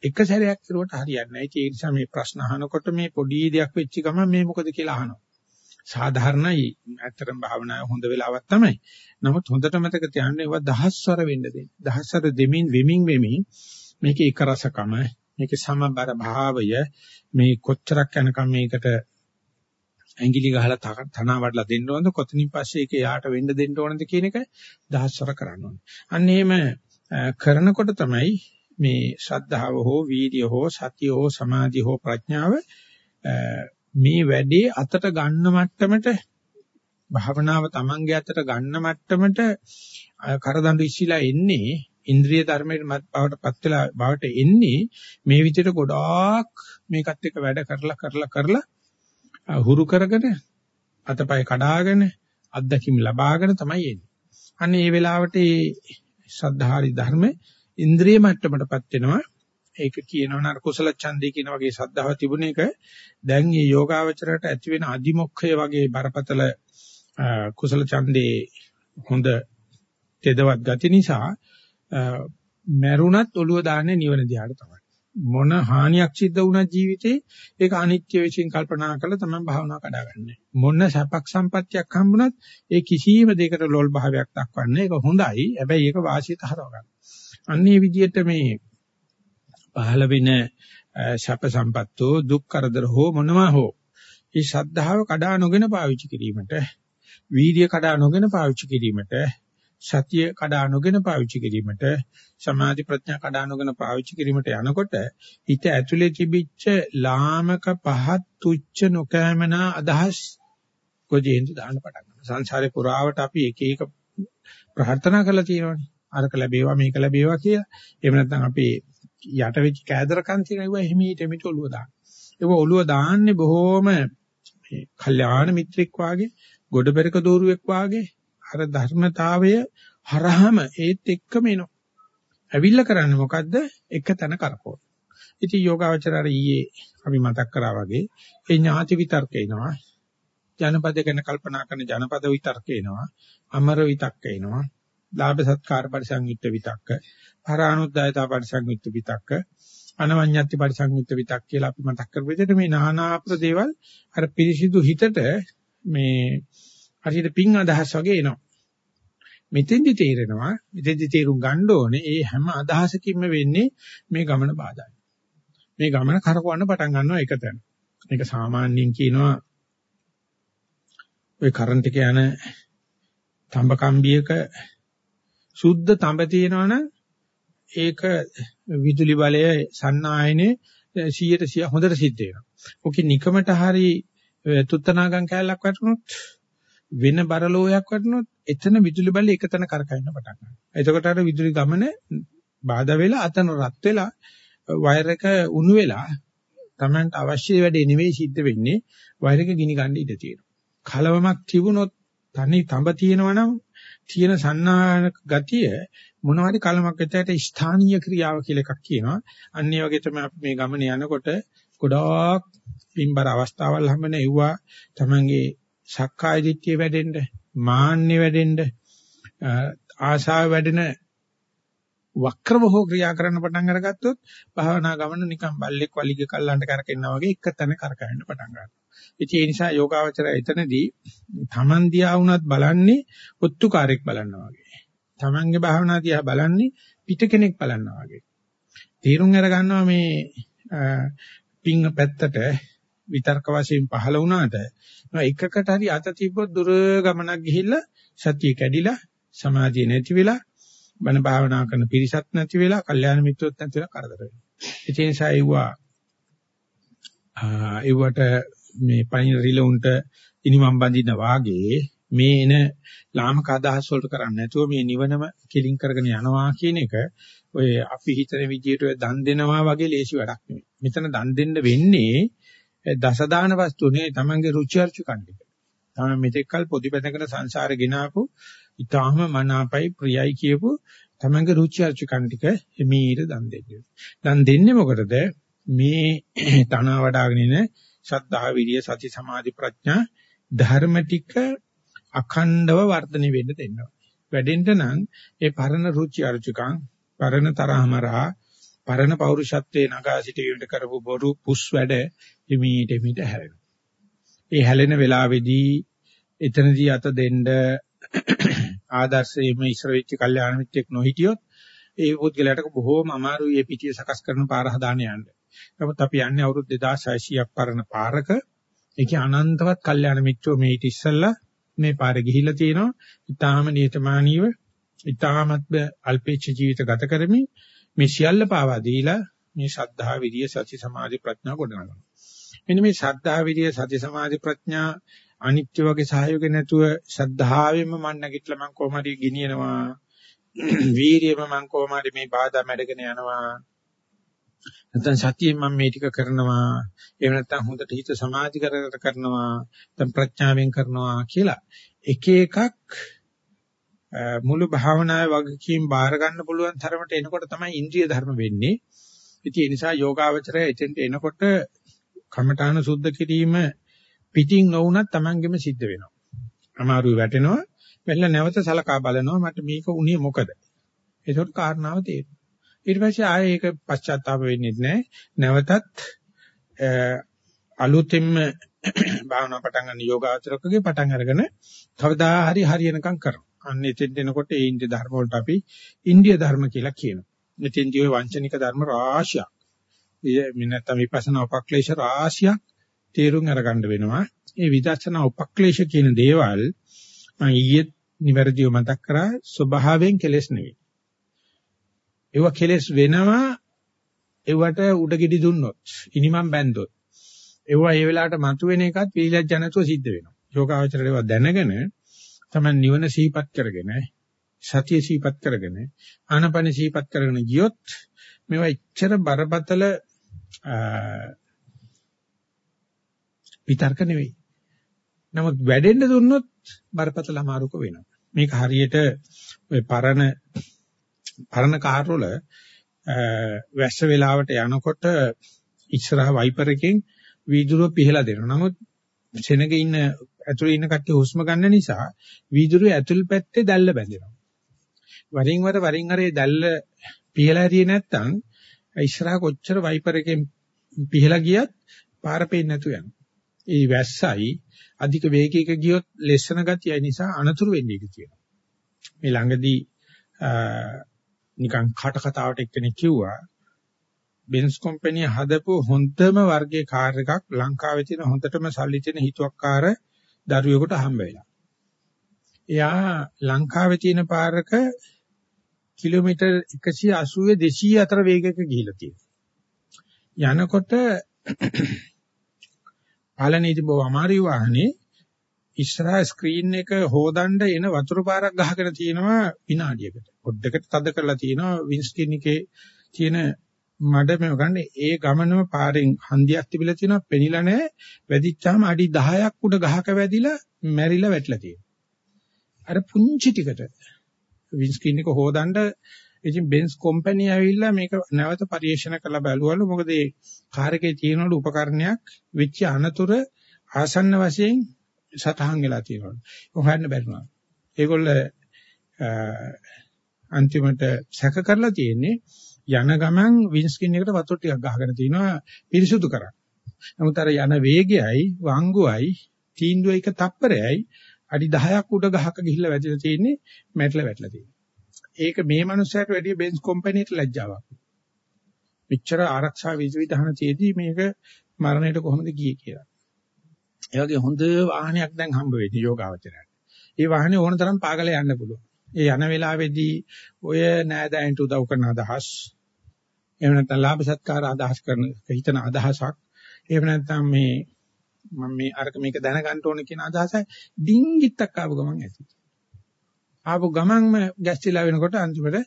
එක සැරයක් කරුවට හරියන්නේ නැහැ. ඒ නිසා මේ ප්‍රශ්න අහනකොට මේ පොඩි දෙයක් වෙච්ච ගමන් මේ මොකද කියලා අහනවා. සාධාරණයි. ඇත්තටම භාවනාවේ හොඳ වෙලාවක් තමයි. නමුත් හොඳට මතක තියාගන්න ඒවා දහස්වර වෙන්න දෙන්න. දහස්වර දෙමින් වෙමින් වෙමින් මේකේ එක රසකම, මේකේ සමබර භාවය මේ කොච්චරක් යනකම් මේකට ඇඟිලි ගහලා තනවා වඩලා දෙන්න ඕනද කොතනින් පස්සේ ඒක යාට වෙන්න දෙන්න ඕනද කියන එක දහස්වර කරන්න ඕනේ. අන්න එහෙම කරනකොට තමයි මේ ශ්‍රද්ධාව හෝ වීර්ය හෝ සතිය හෝ සමාධිය හෝ ප්‍රඥාව මේ වැඩේ අතට ගන්න මට්ටමට භාවනාව Tamange අතට ගන්න මට්ටමට කරදඬු ඉස්සිලා එන්නේ ඉන්ද්‍රිය ධර්මයට බවට පත් වෙලා බවට එන්නේ මේ විදිහට ගොඩාක් මේකත් එක්ක වැඩ කරලා කරලා කරලා හුරු කරගෙන අතපය කඩාගෙන අත්දැකීම් ලබාගෙන තමයි එන්නේ. අන්න ඒ වෙලාවට මේ ශ්‍රද්ධාරි ධර්ම ඉන්ද්‍රිය මට්ටමටපත් වෙනවා. ඒක කියනවනම් අර කුසල ඡන්දේ කියන වගේ ශ්‍රද්ධාව තිබුණ එක දැන් මේ යෝගාවචරයට ඇති වෙන අදිමොක්ඛය වගේ බරපතල කුසල ඡන්දේ හොඳ තෙදවත් ගති නිසා මැරුණත් ඔළුව දාන්නේ නිවන දිහාට තමයි. මොන හානියක් සිද්ධ වුණත් ජීවිතේ ඒක අනිත්‍ය විශ්ින් කල්පනා කරලා තමයි භාවනාව කඩාගන්නේ. මොන සැපක් සම්පත්තියක් හම්බුණත් ඒ කිසියම් දෙයකට ලොල් භාවයක් දක්වන්නේ. ඒක හොඳයි. හැබැයි ඒක වාසියට හරව ගන්න. අන්නේ විදිහට මේ පහළ වෙන සැප සම්පත්තෝ දුක් කරදර හෝ මොනවා හෝ. මේ ශද්ධාව කඩා නොගෙන පාවිච්චි කිරීමට වීර්ය කඩා නොගෙන පාවිච්චි කිරීමට සතිය කඩා නොගෙන පාවිච්චි කිරීමට සමාධි ප්‍රඥා කඩා නොගෙන පාවිච්චි කිරීමට යනකොට හිත ඇතුලේ තිබිච්ච ලාමක පහත් තුච්ච නොකෑමනා අදහස් කොජේන්ද දාන්න පටන් ගන්නවා. සංසාරේ පුරාවට අපි එක එක ප්‍රාර්ථනා කරලා තියෙනවානේ. අරක ලැබේවා මේක ලැබේවා කියලා. එහෙම නැත්නම් අපි යට වෙච්ච කෑදරකම් තියෙනවා එහෙමීට එමිට ඔළුව දාන්න ඒක ඔළුව දාන්නේ බොහොම මේ කල්යාණ මිත්‍රෙක් වාගේ ගොඩ පෙරක දෝරුවෙක් වාගේ අර ධර්මතාවය හරහම ඒත් එක්කම එනවා. ඇවිල්ලා කරන්නේ මොකද්ද? එක තැන කරකවන. ඉතින් යෝගාවචරය ඊයේ අපි මතක් කරා වගේ ඒ ඥාති විතර්ක එනවා. ජනපද ගැන කල්පනා කරන ජනපද විතර්ක එනවා. අමර විතක්ක එනවා. ලාභ සත්කාර පරිසංයුක්ත විතක්ක. පරානුද්යතා පරිසංයුක්ත විතක්ක. අනවඤ්ඤත්ති පරිසංයුක්ත විතක් කියලා අපි මතක් කරපු විදිහට මේ নানা අප්‍රදේවල් අර පිරිසිදු හිතට මේ හරියට පිං අදහස් වගේ එනවා. මෙතෙන්දි තේරෙනවා මෙතෙන්දි තේරුම් ගන්න ඕනේ මේ හැම අදහසකින්ම වෙන්නේ මේ ගමන බාධායි. මේ ගමන කරකවන්න පටන් ගන්නවා එක තැන. මේක සාමාන්‍යයෙන් කියනවා ඔය කරන්ට් එක යන තඹ කම්බියක සුද්ධ තඹ තියෙනවනම් ඒක විදුලි බලය සන්නායනේ 100ට 100 හොඳට සිද්ධ වෙනවා. ඔකේ නිකමට හරි තුත්තනාගම් කැලලක් වැටුනොත් වෙන බරලෝයක් වටනොත් එතන විදුලි බල්ල එකතන කරකවෙන්න පටන් ගන්නවා. එතකොට අර විදුලි ගමන බාධා වෙලා අතන රත් වෙලා වයර් එක උණු වෙලා Tamanට අවශ්‍ය වැඩේ නෙවෙයි සිද්ධ වෙන්නේ වයර් එක ගිනි ගන්න ඉඩ තියෙනවා. කලවමක් තිබුණොත් තනි තඹ තියෙනවනම් තියෙන සන්නාහක ගතිය මොනවාරි කලමක් විතරට ස්ථානීය ක්‍රියාව කියලා එකක් කියනවා. අන්න ඒ වගේ තමයි අපි මේ ගමන යනකොට ගොඩාක් පින්බර අවස්ථාවල් හැමන එව්වා තමන්ගේ සක්කාය දිට්ඨිය වැඩෙන්න, මාන්නේ වැඩෙන්න, ආශාව වැඩෙන වක්‍රව හෝ ක්‍රියා කරන්න පටන් අරගත්තොත් භාවනා ගමන නිකන් බල්ලෙක් වලිග කල්ලන්ට කරකිනවා වගේ එක තැන කරකැවෙන්න පටන් ගන්නවා. ඉතින් ඒ නිසා යෝගාවචරය එතනදී Taman දිහා වුණත් බලන්නේ ඔත්තුකාරයෙක් බලනවා වගේ. Tamanගේ භාවනා දිහා බලන්නේ පිට කෙනෙක් බලනවා වගේ. තීරුම් අර ගන්නවා මේ පිං පැත්තට විතර්ක වශයෙන් පහළ වුණාට එකකට හරි අත තිබ්බොත් දුර ගමනක් ගිහිල්ලා සතිය කැඩිලා සමාධිය නැති වෙලා බණ භාවනා කරන පිරිසක් නැති වෙලා කල්යාණ මිත්‍රොත් නැති වෙලා කරදර වෙනවා. ඒ නිසා ඒවා ඒවට මේ පයින් රිලවුන්ට ඉනිමම් බඳින වාගේ මේ එන ලාමක අදහස් වලට කරන්නේ නැතුව මේ නිවනම කිලින් කරගෙන යනවා කියන එක ඔය අපි හිතන විදියට ඔය දන් දෙනවා වගේ ලේසි වැඩක් නෙමෙයි. මෙතන දන් දෙන්න වෙන්නේ දසදාන වස්තුනේ තමන්ගේ රුචි අරුචිකන් ටික. තමයි මෙතෙක්කල් පොඩි පැතකට සංසාරේ ගෙනාපු ඊටාම මනාපයි ප්‍රියයි කියපු තමන්ගේ රුචි අරුචිකන් ටික එමීට දන් දෙන්නේ. දන් දෙන්නේ මොකටද? මේ තන වඩාගෙන ඉන ශ්‍රද්ධා විරිය සති සමාධි ප්‍රඥා ධර්ම ටික අඛණ්ඩව වර්ධනය වෙන්න දෙන්නවා. වැඩෙන්න නම් ඒ පරණ රුචි අරුචිකං පරණ තරහමරා පරණ පෞරුෂත්වයේ නගා සිටීමට කරපු බොරු පුස් වැඩ හිමීට හිමීට හැරෙනවා. ඒ හැලෙන වෙලාවේදී එතනදී අත දෙන්න ආදර්ශයේම ඉස්සර වෙච්ච කල්යාණ මිත්‍රෙක් නොහිටියොත් ඒ පුද්ගලයාට බොහෝම අමාරුයි මේ පිටිය සකස් කරන පාර හදාන යන්න. නමුත් අපි යන්නේ අවුරුදු 2600ක් පරණ පාරක. ඒකේ අනන්තවත් කල්යාණ මිත්‍රෝ මේ ඊට ඉස්සෙල්ලා මේ පාරේ ගිහිල්ලා තියෙනවා. ඊටාම නියතමානීව ඊටාමත් අල්පේච්ඡ ජීවිත ගත කරමින් මේ සියල්ල පාවා දීලා මේ ශද්ධා විරිය සති සමාධි ප්‍රඥා ගොඩනගනවා. මෙන්න මේ ශද්ධා විරිය සති සමාධි ප්‍රඥා අනිත්‍ය වගේ සහයෝගය නැතුව ශද්ධාවෙම මන් නැගිටලා මං කොහොම හරි ගෙනියනවා. වීරියම මං කොහොම හරි මේ බාධා මැඩගෙන යනවා. නැත්නම් සතියෙන් මම මේ ටික කරනවා. එහෙම නැත්නම් හොඳට හිත සමාධි කරකට කරනවා. නැත්නම් ප්‍රඥාවෙන් කරනවා කියලා එක එකක් මුළු භාවනාවේ වගකීම් බාර ගන්න පුළුවන් තරමට එනකොට තමයි ඉන්ද්‍රිය ධර්ම වෙන්නේ. ඉතින් ඒ නිසා යෝගාවචරය එතෙන්ට එනකොට කමඨාන සුද්ධ කිරීම පිටින් නොවුනත් Tamanගෙම සිද්ධ වෙනවා. අමාරුයි වැටෙනවා. වෙන්න නැවත සලකා බලනවා මට මේක උනේ මොකද? ඒකට කාරණාව තේරෙනවා. ඊට පස්සේ ආයේ ඒක පශ්චාත්තාප වෙන්නේ නැහැ. නැවතත් අලුතෙන්ම භාවනා පටන් ගන්න යෝගාචරකගේ පටන් අරගෙන කවදා හරි හරියනකම් කරනවා. අන්න එතෙන් එනකොට ඒ ඉන්දිය ධර්ම වලට අපි ඉන්දිය ධර්ම කියලා කියනවා. මෙතෙන්දී ওই වංචනික ධර්ම රාශියක්. මේ නැත්තම් විපස්සනා උපක්ලේශ රාශියක් තේරුම් අරගන්න වෙනවා. ඒ විදර්ශනා උපක්ලේශ කියන දේවල් මම ඊයේ නිවැරදිව මතක් කරා ස්වභාවයෙන් කෙලෙස් නෙවෙයි. ඒවා කෙලෙස් වෙනවා ඒවට උඩගෙඩි දුන්නොත් ඉනිමම් බැන්දොත් ඒවා ඒ වෙලාවට මතුවෙන එකත් පිළිලැජ්ජ නැතුව සිද්ධ වෙනවා. යෝගාවචරය ඒවා දැනගෙන තමයි නිවන සීපත් කරගෙන සතිය සීපත් කරගෙන ආනපන සීපත් කරගෙන ගියොත් මේවා ඉච්ඡර බරපතල විතර්ක නෙවෙයි. නමුත් වැඩෙන්න දුන්නොත් බරපතල අමාරුක වෙනවා. මේක හරියට ඔය පරණ පරණ කාර් වල වැස්ස වෙලාවට යනකොට ඉස්සරහ වයිපර් එකෙන් වීදුරුව පිහලා දෙනවා. නමුත් සෙනග ඉන්න ඇතුලේ ඉන්න කට්ටිය හුස්ම ගන්න නිසා වීදුරුවේ ඇතුල් පැත්තේ දැල්ල බැඳෙනවා. වරින් වර වරින් වර දැල්ල පිහලා හරියේ නැත්තම් ඉස්සරහ කොච්චර වයිපර් එකෙන් පිහලා ගියත් පාර පේන්නේ නැතු යනවා. ඒ වැස්සයි අධික වේගයක ගියොත් ලෙස්සන ගතියයි නිසා අනතුරු වෙන්නේ ඉති තියෙනවා. මේ ළඟදී නිකන් කට කතාවට එක්කෙනෙක් කිව්වා බෙන්ස් කම්පැනි හදපු හොඳම වර්ගයේ කාර් එකක් ලංකාවේ තියෙන හොඳටම සල්ලි තියෙන හිතුවක්කාර දරුවෙකුට හම්බ වෙලා. එයා ලංකාවේ තියෙන පාරක කිලෝමීටර් 180 200 අතර වේගයක ගිහිලා තියෙනවා. යනකොට පාලනීති බව අමාරු වාහනේ ඉස්සරහා ස්ක්‍රීන් එක හොදන්න එන වතුර පාරක් ගහගෙන තියෙනවා විනාඩියකට. පොඩ්ඩකට තද කරලා තියෙනවා වින්ස්කින් එකේ තියෙන මඩ මේව ගන්න ඒ ගමනම පාරෙන් හන්දියක් තිබිලා තියෙනවා පෙනිලා නැහැ. වැදිච්චාම අඩි 10ක් උඩ ගහක වැදිලා මැරිලා වැටලා තියෙනවා. අර පුංචි ටිකට වින්ස්කින් එක හොදන්න ඉතින් බෙන්ස් කම්පැනි ඇවිල්ලා මේක නැවත පරිශන කරලා බලුවලු මොකද ඒ කාර් එකේ තියෙනවලු උපකරණයක් වෙච්ච අනතුර ආසන්න වශයෙන් සතහන් වෙලා තියෙනවා. හොයන්න බැරිනවා. ඒගොල්ල අන්තිමට සැක කරලා තියෙන්නේ යන ගමන් වින්ස්කින් එකට වතුර ටිකක් ගහගෙන තිනවා පිරිසුදු කරන්න. නමුත් අර යන වේගයයි වංගුවයි තීන්දුව එක තප්පරයයි අඩි 10ක් උඩ ගහක ගිහිල්ලා වැදිලා තියෙන්නේ මැටල වැටලා තියෙන්නේ. ඒක මේ මනුස්සයාට වැඩිය බෙන්ස් කම්පැනිට ලැජ්ජාවක්. මෙච්චර ආරක්ෂා විධිවිධාන තියේදී මේක මරණයට කොහොමද ගියේ කියලා. ඒ වගේ හොඳ වාහනයක් දැන් හම්බ වෙන්නේ යෝගාවචරයට. ඒ වාහනේ ඕන තරම් පාගල යන්න පුළුවන්. ඒ යන වෙලාවේදී ඔය නෑදෑයන්ට උදව් කරන අදහස් එහෙම නැත්නම් ලාභ සත්කාර අදහස් කරන හිතන අදහසක් එහෙම නැත්නම් මේ මම මේ අරක මේක දැනගන්න ඕන කියන අදහසයි ඩිංගිත්තක් ආපු ගමන් ඇති. ආපු ගමන්ම ගැස්ටිලා වෙනකොට අන්තිමට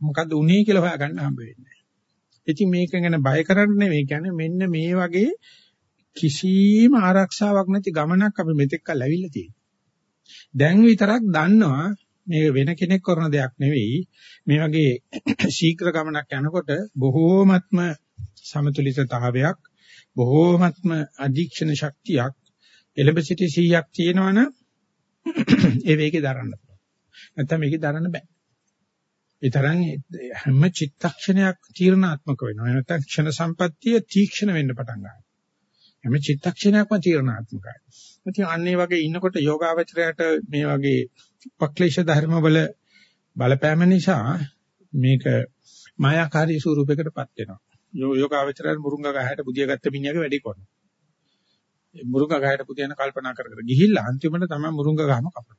මොකද්ද උනේ කියලා හොයාගන්න හම්බ වෙන්නේ. ඉතින් මේක ගැන බය කරන්න නෙවෙයි කියන්නේ මෙන්න මේ වගේ කිසිම ආරක්ෂාවක් නැති ගමනක් අපි මෙතෙක් කල් ඇවිල්ලා තියෙනවා. දැන් විතරක් දන්නවා මේක වෙන කෙනෙක් කරන දෙයක් නෙවෙයි මේ වගේ ශීඝ්‍ර ගමනක් යනකොට බොහෝමත්ම සමතුලිතතාවයක් බොහෝමත්ම අධීක්ෂණ ශක්තියක් එලෙබ සිටි 100ක් තියෙනවනම් ඒ වේගේ දරන්න පුළුවන්. නැත්නම් මේකේ දරන්න බෑ. ඒ තරම් හැම චිත්තක්ෂණයක් තීරණාත්මක වෙනවා. නැත්නම් ක්ෂණ සම්පත්තිය තීක්ෂණ වෙන්න පටන් ගන්නවා. හැම චිත්තක්ෂණයක්ම තීරණාත්මකයි. ඉතින් අන්නේ වගේ ඉන්නකොට යෝගාවචරයට මේ වගේ උපක්ලේශ ධර්ම වල බලපෑම නිසා මේක මායාකාරී ස්වරූපයකටපත් වෙනවා. යෝගාවචරය මුරුංගා ගහයට බුදියා ගත්ත මිනිහගේ වැඩේ කරනවා. මුරුංගා ගහයට පුදියන කල්පනා කර කර ගිහිල්ලා අන්තිමට තමයි මුරුංගා ගහම කපනවා.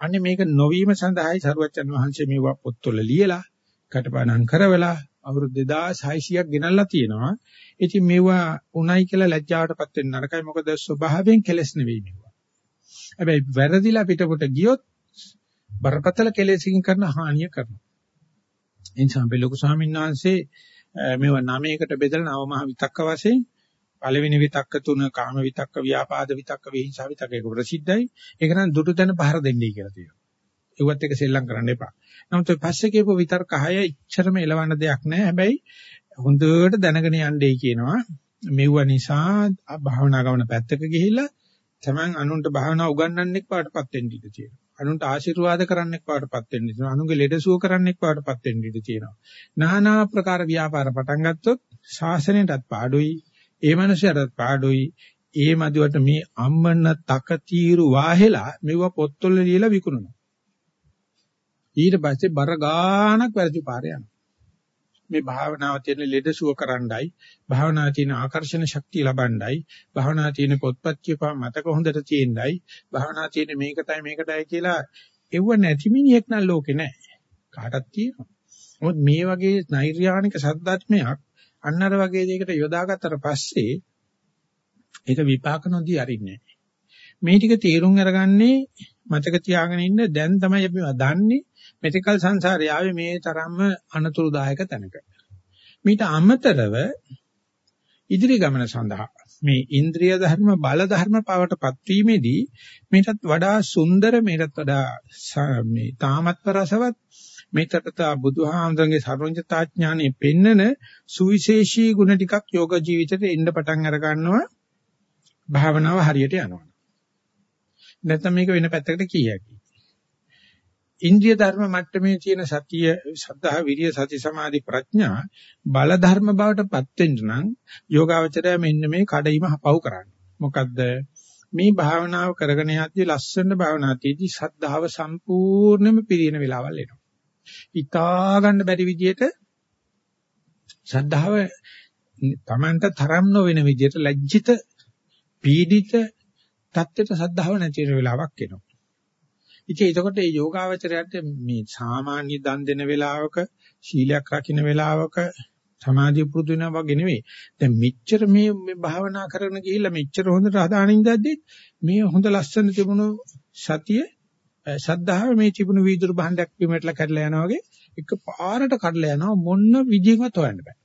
අන්නේ මේක නොවීම සඳහායි සරුවච්චන් වහන්සේ මේවා පොත්වල ලියලා කටපාඩම් කරවලා අවුරුදු 2600ක් ගෙනල්ලා තියෙනවා. ඉතින් මේවා උණයි කියලා ලැජ්ජාවටපත් වෙන්න නරකයි මොකද ස්වභාවයෙන් කෙලස් නෙවෙයි මේවා. හැබැයි වැරදිලා පිටපොට ගියොත් බරපතල කෙලෙසින් කරන හානිය කරනවා. ඒ නිසා අපි ලොකු ස්වාමීන් වහන්සේ මේවා නවයකට බෙදලා නව මහ විතක්ක වශයෙන් පළවෙනි විතක්ක තුන කාම විතක්ක ව්‍යාපාද විතක්ක විහිංසා විතක්ක ඒක ප්‍රසිද්ධයි. ඒක නම් දුටු තැන පහර දෙන්නයි කියලා තියෙනවා. ඒවත් එක සෙල්ලම් කරන්න එපා. නමුත් ඔය පස්සේ කියපු විතර්ක හය ඉච්චරම එලවන්න දෙයක් නැහැ. හැබැයි හොඳට දැනගෙන යන්නයි කියනවා. මෙව්ව නිසා භාවනා ගමන පැත්තක ගිහිල්ලා තමන් අනුන්ට භාවනා උගන්වන්නෙක් පාටපත් වෙන්න ඉඩ තියෙනවා. අනුන්ට ආශිර්වාද කරන්නෙක් පාටපත් වෙන්න ඉඩ තියෙනවා. අනුන්ගේ ලෙඩසුව කරන්නෙක් පාටපත් වෙන්න ඉඩ තියෙනවා. নানা ප්‍රකාර ව්‍යාපාර පටන් ගත්තොත් ශාසනයටත් පාඩුයි, ඒ මනුස්සයටත් පාඩුයි. ඒ මදිවට මේ අම්මන තක తీරු වාහෙලා මෙව පොත්වල ලියලා විකුණනවා. ඊට පස්සේ බර ගානක් වැරදි පාරේ යනවා. මේ භාවනාව තියෙන ලෙඩසුව කරන්නයි භාවනාව තියෙන ආකර්ෂණ ශක්තිය ලබන්නයි භාවනාව තියෙන පොත්පත් කියපුවා මතක හොඳට තියෙන්නයි භාවනාව තියෙන මේකටයි මේකටයි කියලා එව්ව නැති මිනිහෙක් නම් ලෝකේ නැහැ කාටත් තියෙනවා මොකද මේ වගේ නෛර්යානික සද්ධාත්මයක් අන්නර වගේ දෙයකට යොදාගත්තට පස්සේ ඒක විපාක නොදී අරින්නේ මේ ටික තීරුම් අරගන්නේ මතක තියාගෙන ඉන්න දැන් තමයි අපි දන්නේ මෙතිකල් සංසාරය ආවේ මේ තරම්ම අනතුරුදායක තැනක. මීට අමතරව ඉදිරි ගමන සඳහා මේ ඉන්ද්‍රිය ධර්ම බල ධර්ම පවටපත් වීමේදී මේකත් වඩා සුන්දර මේකත් වඩා මේ තාමත්ව රසවත් මේකට බුදුහාමුදුරන්ගේ සර්වඥතා ඥානෙ පෙන්නන සුවිශේෂී ගුණ ටිකක් යෝග ජීවිතේට එන්න පටන් අර ගන්නවා භාවනාව හරියට යනවා නැත්නම් මේක වෙන පැත්තකට කීයකි ඉන්ද්‍රිය ධර්ම මට්ටමේ තියෙන සතිය, සද්ධා, විරිය, සති, සමාධි, ප්‍රඥා බල ධර්ම බවට පත් වෙන්න නම් යෝගාවචරය මෙන්න මේ කඩයිම පවු කරන්න. මොකද්ද? මේ භාවනාව කරගෙන යද්දී ලස්සන භාවනාවේදී සද්ධාව සම්පූර්ණයෙන්ම පිරින වෙලාවල් එනවා. හිතා ගන්න බැරි විදියට සද්ධාව Tamanට තරම් නොවන විදියට ලැජ්ජිත පීඩිත தත්ත්වයට සද්ධාව නැති වෙන වෙලාවක් එනවා. ඉතින් එතකොට මේ යෝගාවචරයට මේ සාමාන්‍ය දන් දෙන වෙලාවක ශීලයක් රකින්න වෙලාවක සමාධිය පුරුදු වෙනවා වගේ නෙවෙයි. දැන් මෙච්චර මේ මේ භාවනා කරගෙන ගිහිල්ලා මෙච්චර හොඳට හදානින් දැද්දි මේ හොඳ ලස්සන තිබුණු සතිය ශද්ධාව මේ තිබුණු වීදුරු භාණ්ඩයක් පිටලා කඩලා යනවා වගේ එක පාරට කඩලා යනවා මොන විදිහකට හොයන්න බෑ.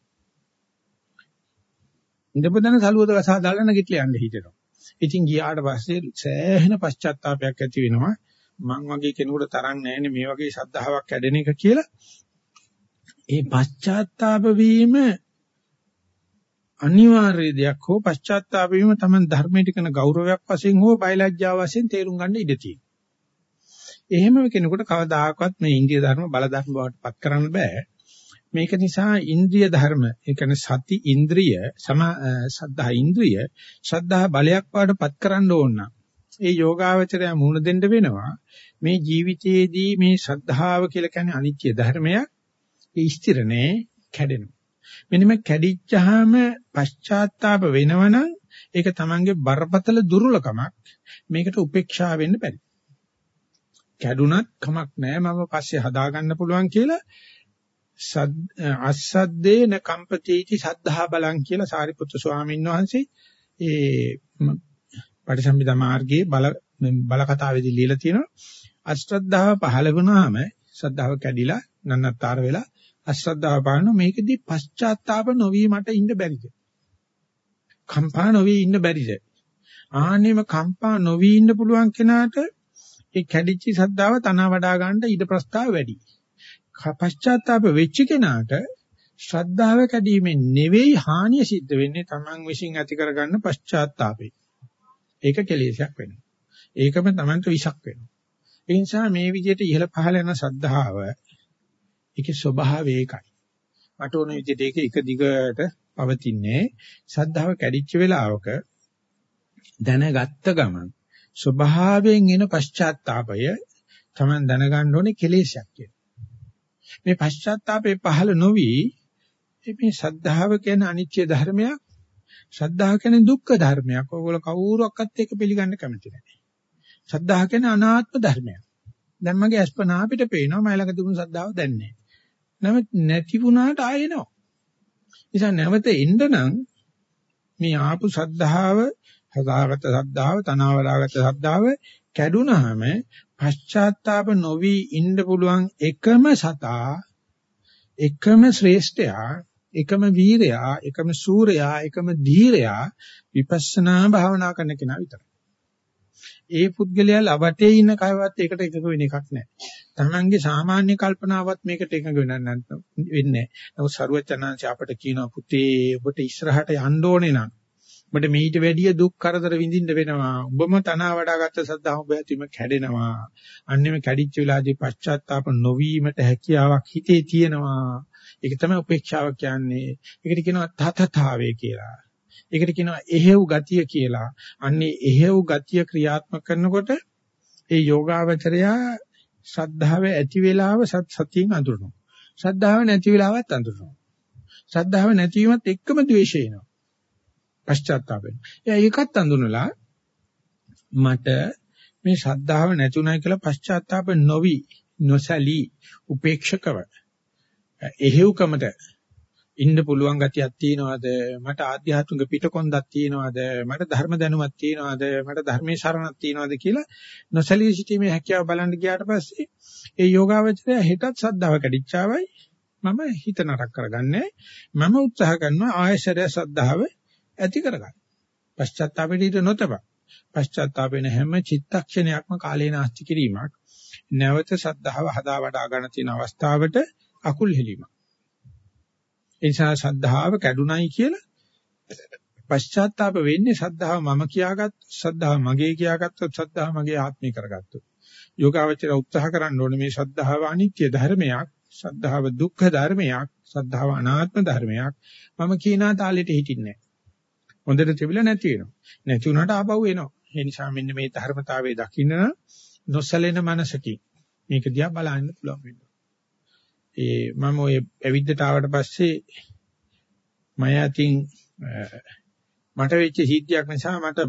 ඉඳපදන සලුවද ගසා දාලා නැගිටලා යන්න හිතෙනවා. ඉතින් ගියාට පස්සේ සෑහෙන පශ්චාත්තාවයක් ඇති වෙනවා. මං වගේ කෙනෙකුට තරම් නැහැනේ මේ වගේ ශද්ධාවක් කැඩෙන එක කියලා. ඒ පශ්චාත්තාප වීම අනිවාර්ය දෙයක් හෝ පශ්චාත්තාප වීම තමයි ධර්මයට කරන ගෞරවයක් වශයෙන් හෝ බයලජ්ජාව වශයෙන් තේරුම් ගන්න ඉඩ තියෙනවා. එහෙම කෙනෙකුට කවදාකවත් මේ ඉන්දිය ධර්ම බල ධර්ම බවට පත් කරන්න බෑ. මේක නිසා ඉන්ද්‍රිය ධර්ම, ඒ කියන්නේ සති ඉන්ද්‍රිය, සම සද්ධා ඉන්ද්‍රිය, ශ්‍රද්ධා බලයක් බවට පත් කරන්න ඕන නම් ඒ යෝගාවචරය මුණ දෙන්න වෙනවා. මේ ජීවිතයේදී මේ ශ්‍රද්ධාව කියලා කියන්නේ අනිත්‍ය ධර්මයක්. ඒ ස්ථිරනේ කැඩෙනවා. මෙන්න මේ කැඩිච්චාම පශ්චාත්තාප වෙනවනම් ඒක තමන්ගේ බරපතල දුර්වලකමක්. මේකට උපේක්ෂා වෙන්න බැරි. කැඩුනත් කමක් නැහැ මම පස්සේ හදාගන්න පුළුවන් කියලා. අස්සද්දේන කම්පතිටි සද්ධා බලං කියලා සාරිපුත්‍ර ස්වාමීන් වහන්සේ ඒ පටිසම්භිදා මාර්ගයේ බල බල කතාවේදී ලියලා තියෙනවා. අශ්‍රද්ධාව පහළ වුණාම ශ්‍රද්ධාව කැඩිලා නන්නතර වෙලා අශ්‍රද්ධාව පාන මේකෙදි පශ්චාත්තාප නොවි මට ඉන්න බැරිද? කම්පා නොවි ඉන්න බැරිද? ආන්නේම කම්පා නොවි ඉන්න පුළුවන් කෙනාට ඒ කැඩිච්ච ශ්‍රද්ධාව තන වඩා ගන්න ඉඩ ප්‍රස්තාව වැඩි පශ්චාත්තාප වෙච්ච කෙනාට ශ්‍රද්ධාව කැඩීමෙන් නෙවෙයි හානිය සිද්ධ වෙන්නේ Taman විශ්ින් ඇති කරගන්න පශ්චාත්තාපේ ඒක කෙලෙසයක් වෙනවා. ඒකම Tamanට විෂක් වෙනවා. ඒ නිසා මේ විදිහට ඉහළ පහළ යන සද්ධාව ඒකේ ස්වභාවය ඒකයි. මට ඕන විදිහට ඒක එක දිගට පවතින්නේ සද්ධාව කැඩිච්ච වෙලාවක දැනගත්ත ගමන් ස්වභාවයෙන් එන පශ්චාත්තාපය Taman දැනගන්න ඕනේ කෙලෙසයක් කියලා. මේ පශ්චාත්තාපේ පහළ නොවි මේ සද්ධාව කියන අනිත්‍ය ධර්මයක් ශ්‍රද්ධාව කියන්නේ දුක්ඛ ධර්මයක්. ඕගොල්ලෝ කවුරුවක්වත් ඒක පිළිගන්න කැමති නැහැ. ශ්‍රද්ධාව කියන්නේ අනාත්ම ධර්මයක්. දැන් මගේ අස්පනා අපිට පේනවා මම ළඟ තිබුණු ශ්‍රද්ධාව දැන් නැහැ. නමුත් නැති වුණාට ආයෙනවා. නිසා නැවත එන්න නම් මේ ආපු ශ්‍රද්ධාව, හදාගත්ත ශ්‍රද්ධාව, තනවාලාගත්ත ශ්‍රද්ධාව කැඩුනහම පශ්චාත්තාප නොවි ඉන්න පුළුවන් එකම සතා එකම ශ්‍රේෂ්ඨයා එකම වීරයා, එකම සූරයා, එකම ධීරයා විපස්සනා භාවනා කරන කෙනා විතරයි. ඒ පුද්ගලයා ලවටේ ඉන්න කයවත් ඒකට එකඟ වෙන එකක් නැහැ. තමන්ගේ සාමාන්‍ය කල්පනාවත් මේකට එකඟ වෙන්නේ නැත්නම් වෙන්නේ නැහැ. නමුත් සරුවචනාංශ අපට කියනවා පුතේ ඔබට ඉස්සරහට යන්න ඕනේ නම් ඔබට මීට වැඩිය දුක් කරදර විඳින්න වෙනවා. ඔබම තනවා වඩාගත්ත සද්ධා ඔබ ඇතිම කැඩෙනවා. අන්නෙම කැඩිච්ච වෙලාවේදී පශ්චාත්තාප නොවීමට හැකියාවක් හිතේ තියෙනවා. ඒක තමයි උපේක්ෂාව කියන්නේ. ඒකට කියනවා තතතාවේ කියලා. ඒකට කියනවා එහෙව් ගතිය කියලා. අන්නේ එහෙව් ගතිය ක්‍රියාත්මක කරනකොට ඒ යෝගාවචරයා ශ්‍රද්ධාව ඇති වෙලාව සත් සතියෙන් අඳුරනවා. ශ්‍රද්ධාව නැති වෙලාවත් අඳුරනවා. ශ්‍රද්ධාව නැතිවීමත් එක්කම ද්වේෂය එනවා. පශ්චාත්තාපයෙන්. එයා ඒකත් අඳුනලා මට මේ ශ්‍රද්ධාව නැතුණයි කියලා පශ්චාත්තාප නොවි නොසලී උපේක්ෂකව එහෙව්කමට ඉන්න පුළුවන් ගතියක් තියනවාද? මට ආධ්‍යාත්මික පිටකොන්දක් තියනවාද? මට ධර්ම දැනුමක් තියනවාද? මට ධර්මයේ සරණක් තියනවාද කියලා නොසලී සිටීමේ හැකියාව බලන්න ගියාට පස්සේ ඒ යෝගාවචරය හෙටත් සද්ධාව කැඩිච්චාවයි මම හිත නරක කරගන්නේ. මම උත්සාහ කරනවා ආයශරය සද්ධාව ඇති කරගන්න පශ්චාත්තාපෙට ඉඳ නොතබ පශ්චාත්තාපෙන හැම චිත්තක්ෂණයක්ම කාලේ නාස්ති කිරීමක් නැවත සද්ධාව හදා වඩා ගන්න තියෙන අවස්ථාවට අකුල් හෙලීමක්. ඒ නිසා ශ්‍රද්ධාව කැඩුනයි කියලා පශ්චාත්තාප වෙන්නේ ශ්‍රද්ධාව මම කියාගත් ශ්‍රද්ධාව මගේ කියාගත්තොත් ශ්‍රද්ධාව මගේ ආත්මී කරගත්තොත්. යෝගාවචර උත්සාහ කරන්න ඕනේ මේ ශ්‍රද්ධාව අනිත්‍ය ධර්මයක්, ශ්‍රද්ධාව දුක්ඛ ධර්මයක්, ශ්‍රද්ධාව අනාත්ම ධර්මයක්. මම කියනා තාලෙට හිටින්නේ නැහැ. හොඳට තිබිලා නැති වෙනවා. නැති වුණාට ආපහු එනවා. ඒ නිසා මෙන්න මේ ධර්මතාවයේ දකින්න නොසලෙන මනසකින් මේක දිහා බලන්න පුළුවන් වෙනවා. ඒ මම ඔය පැවිද්දට ආවට පස්සේ මම අතින් මට වෙච්ච සිද්ධියක් නිසා මට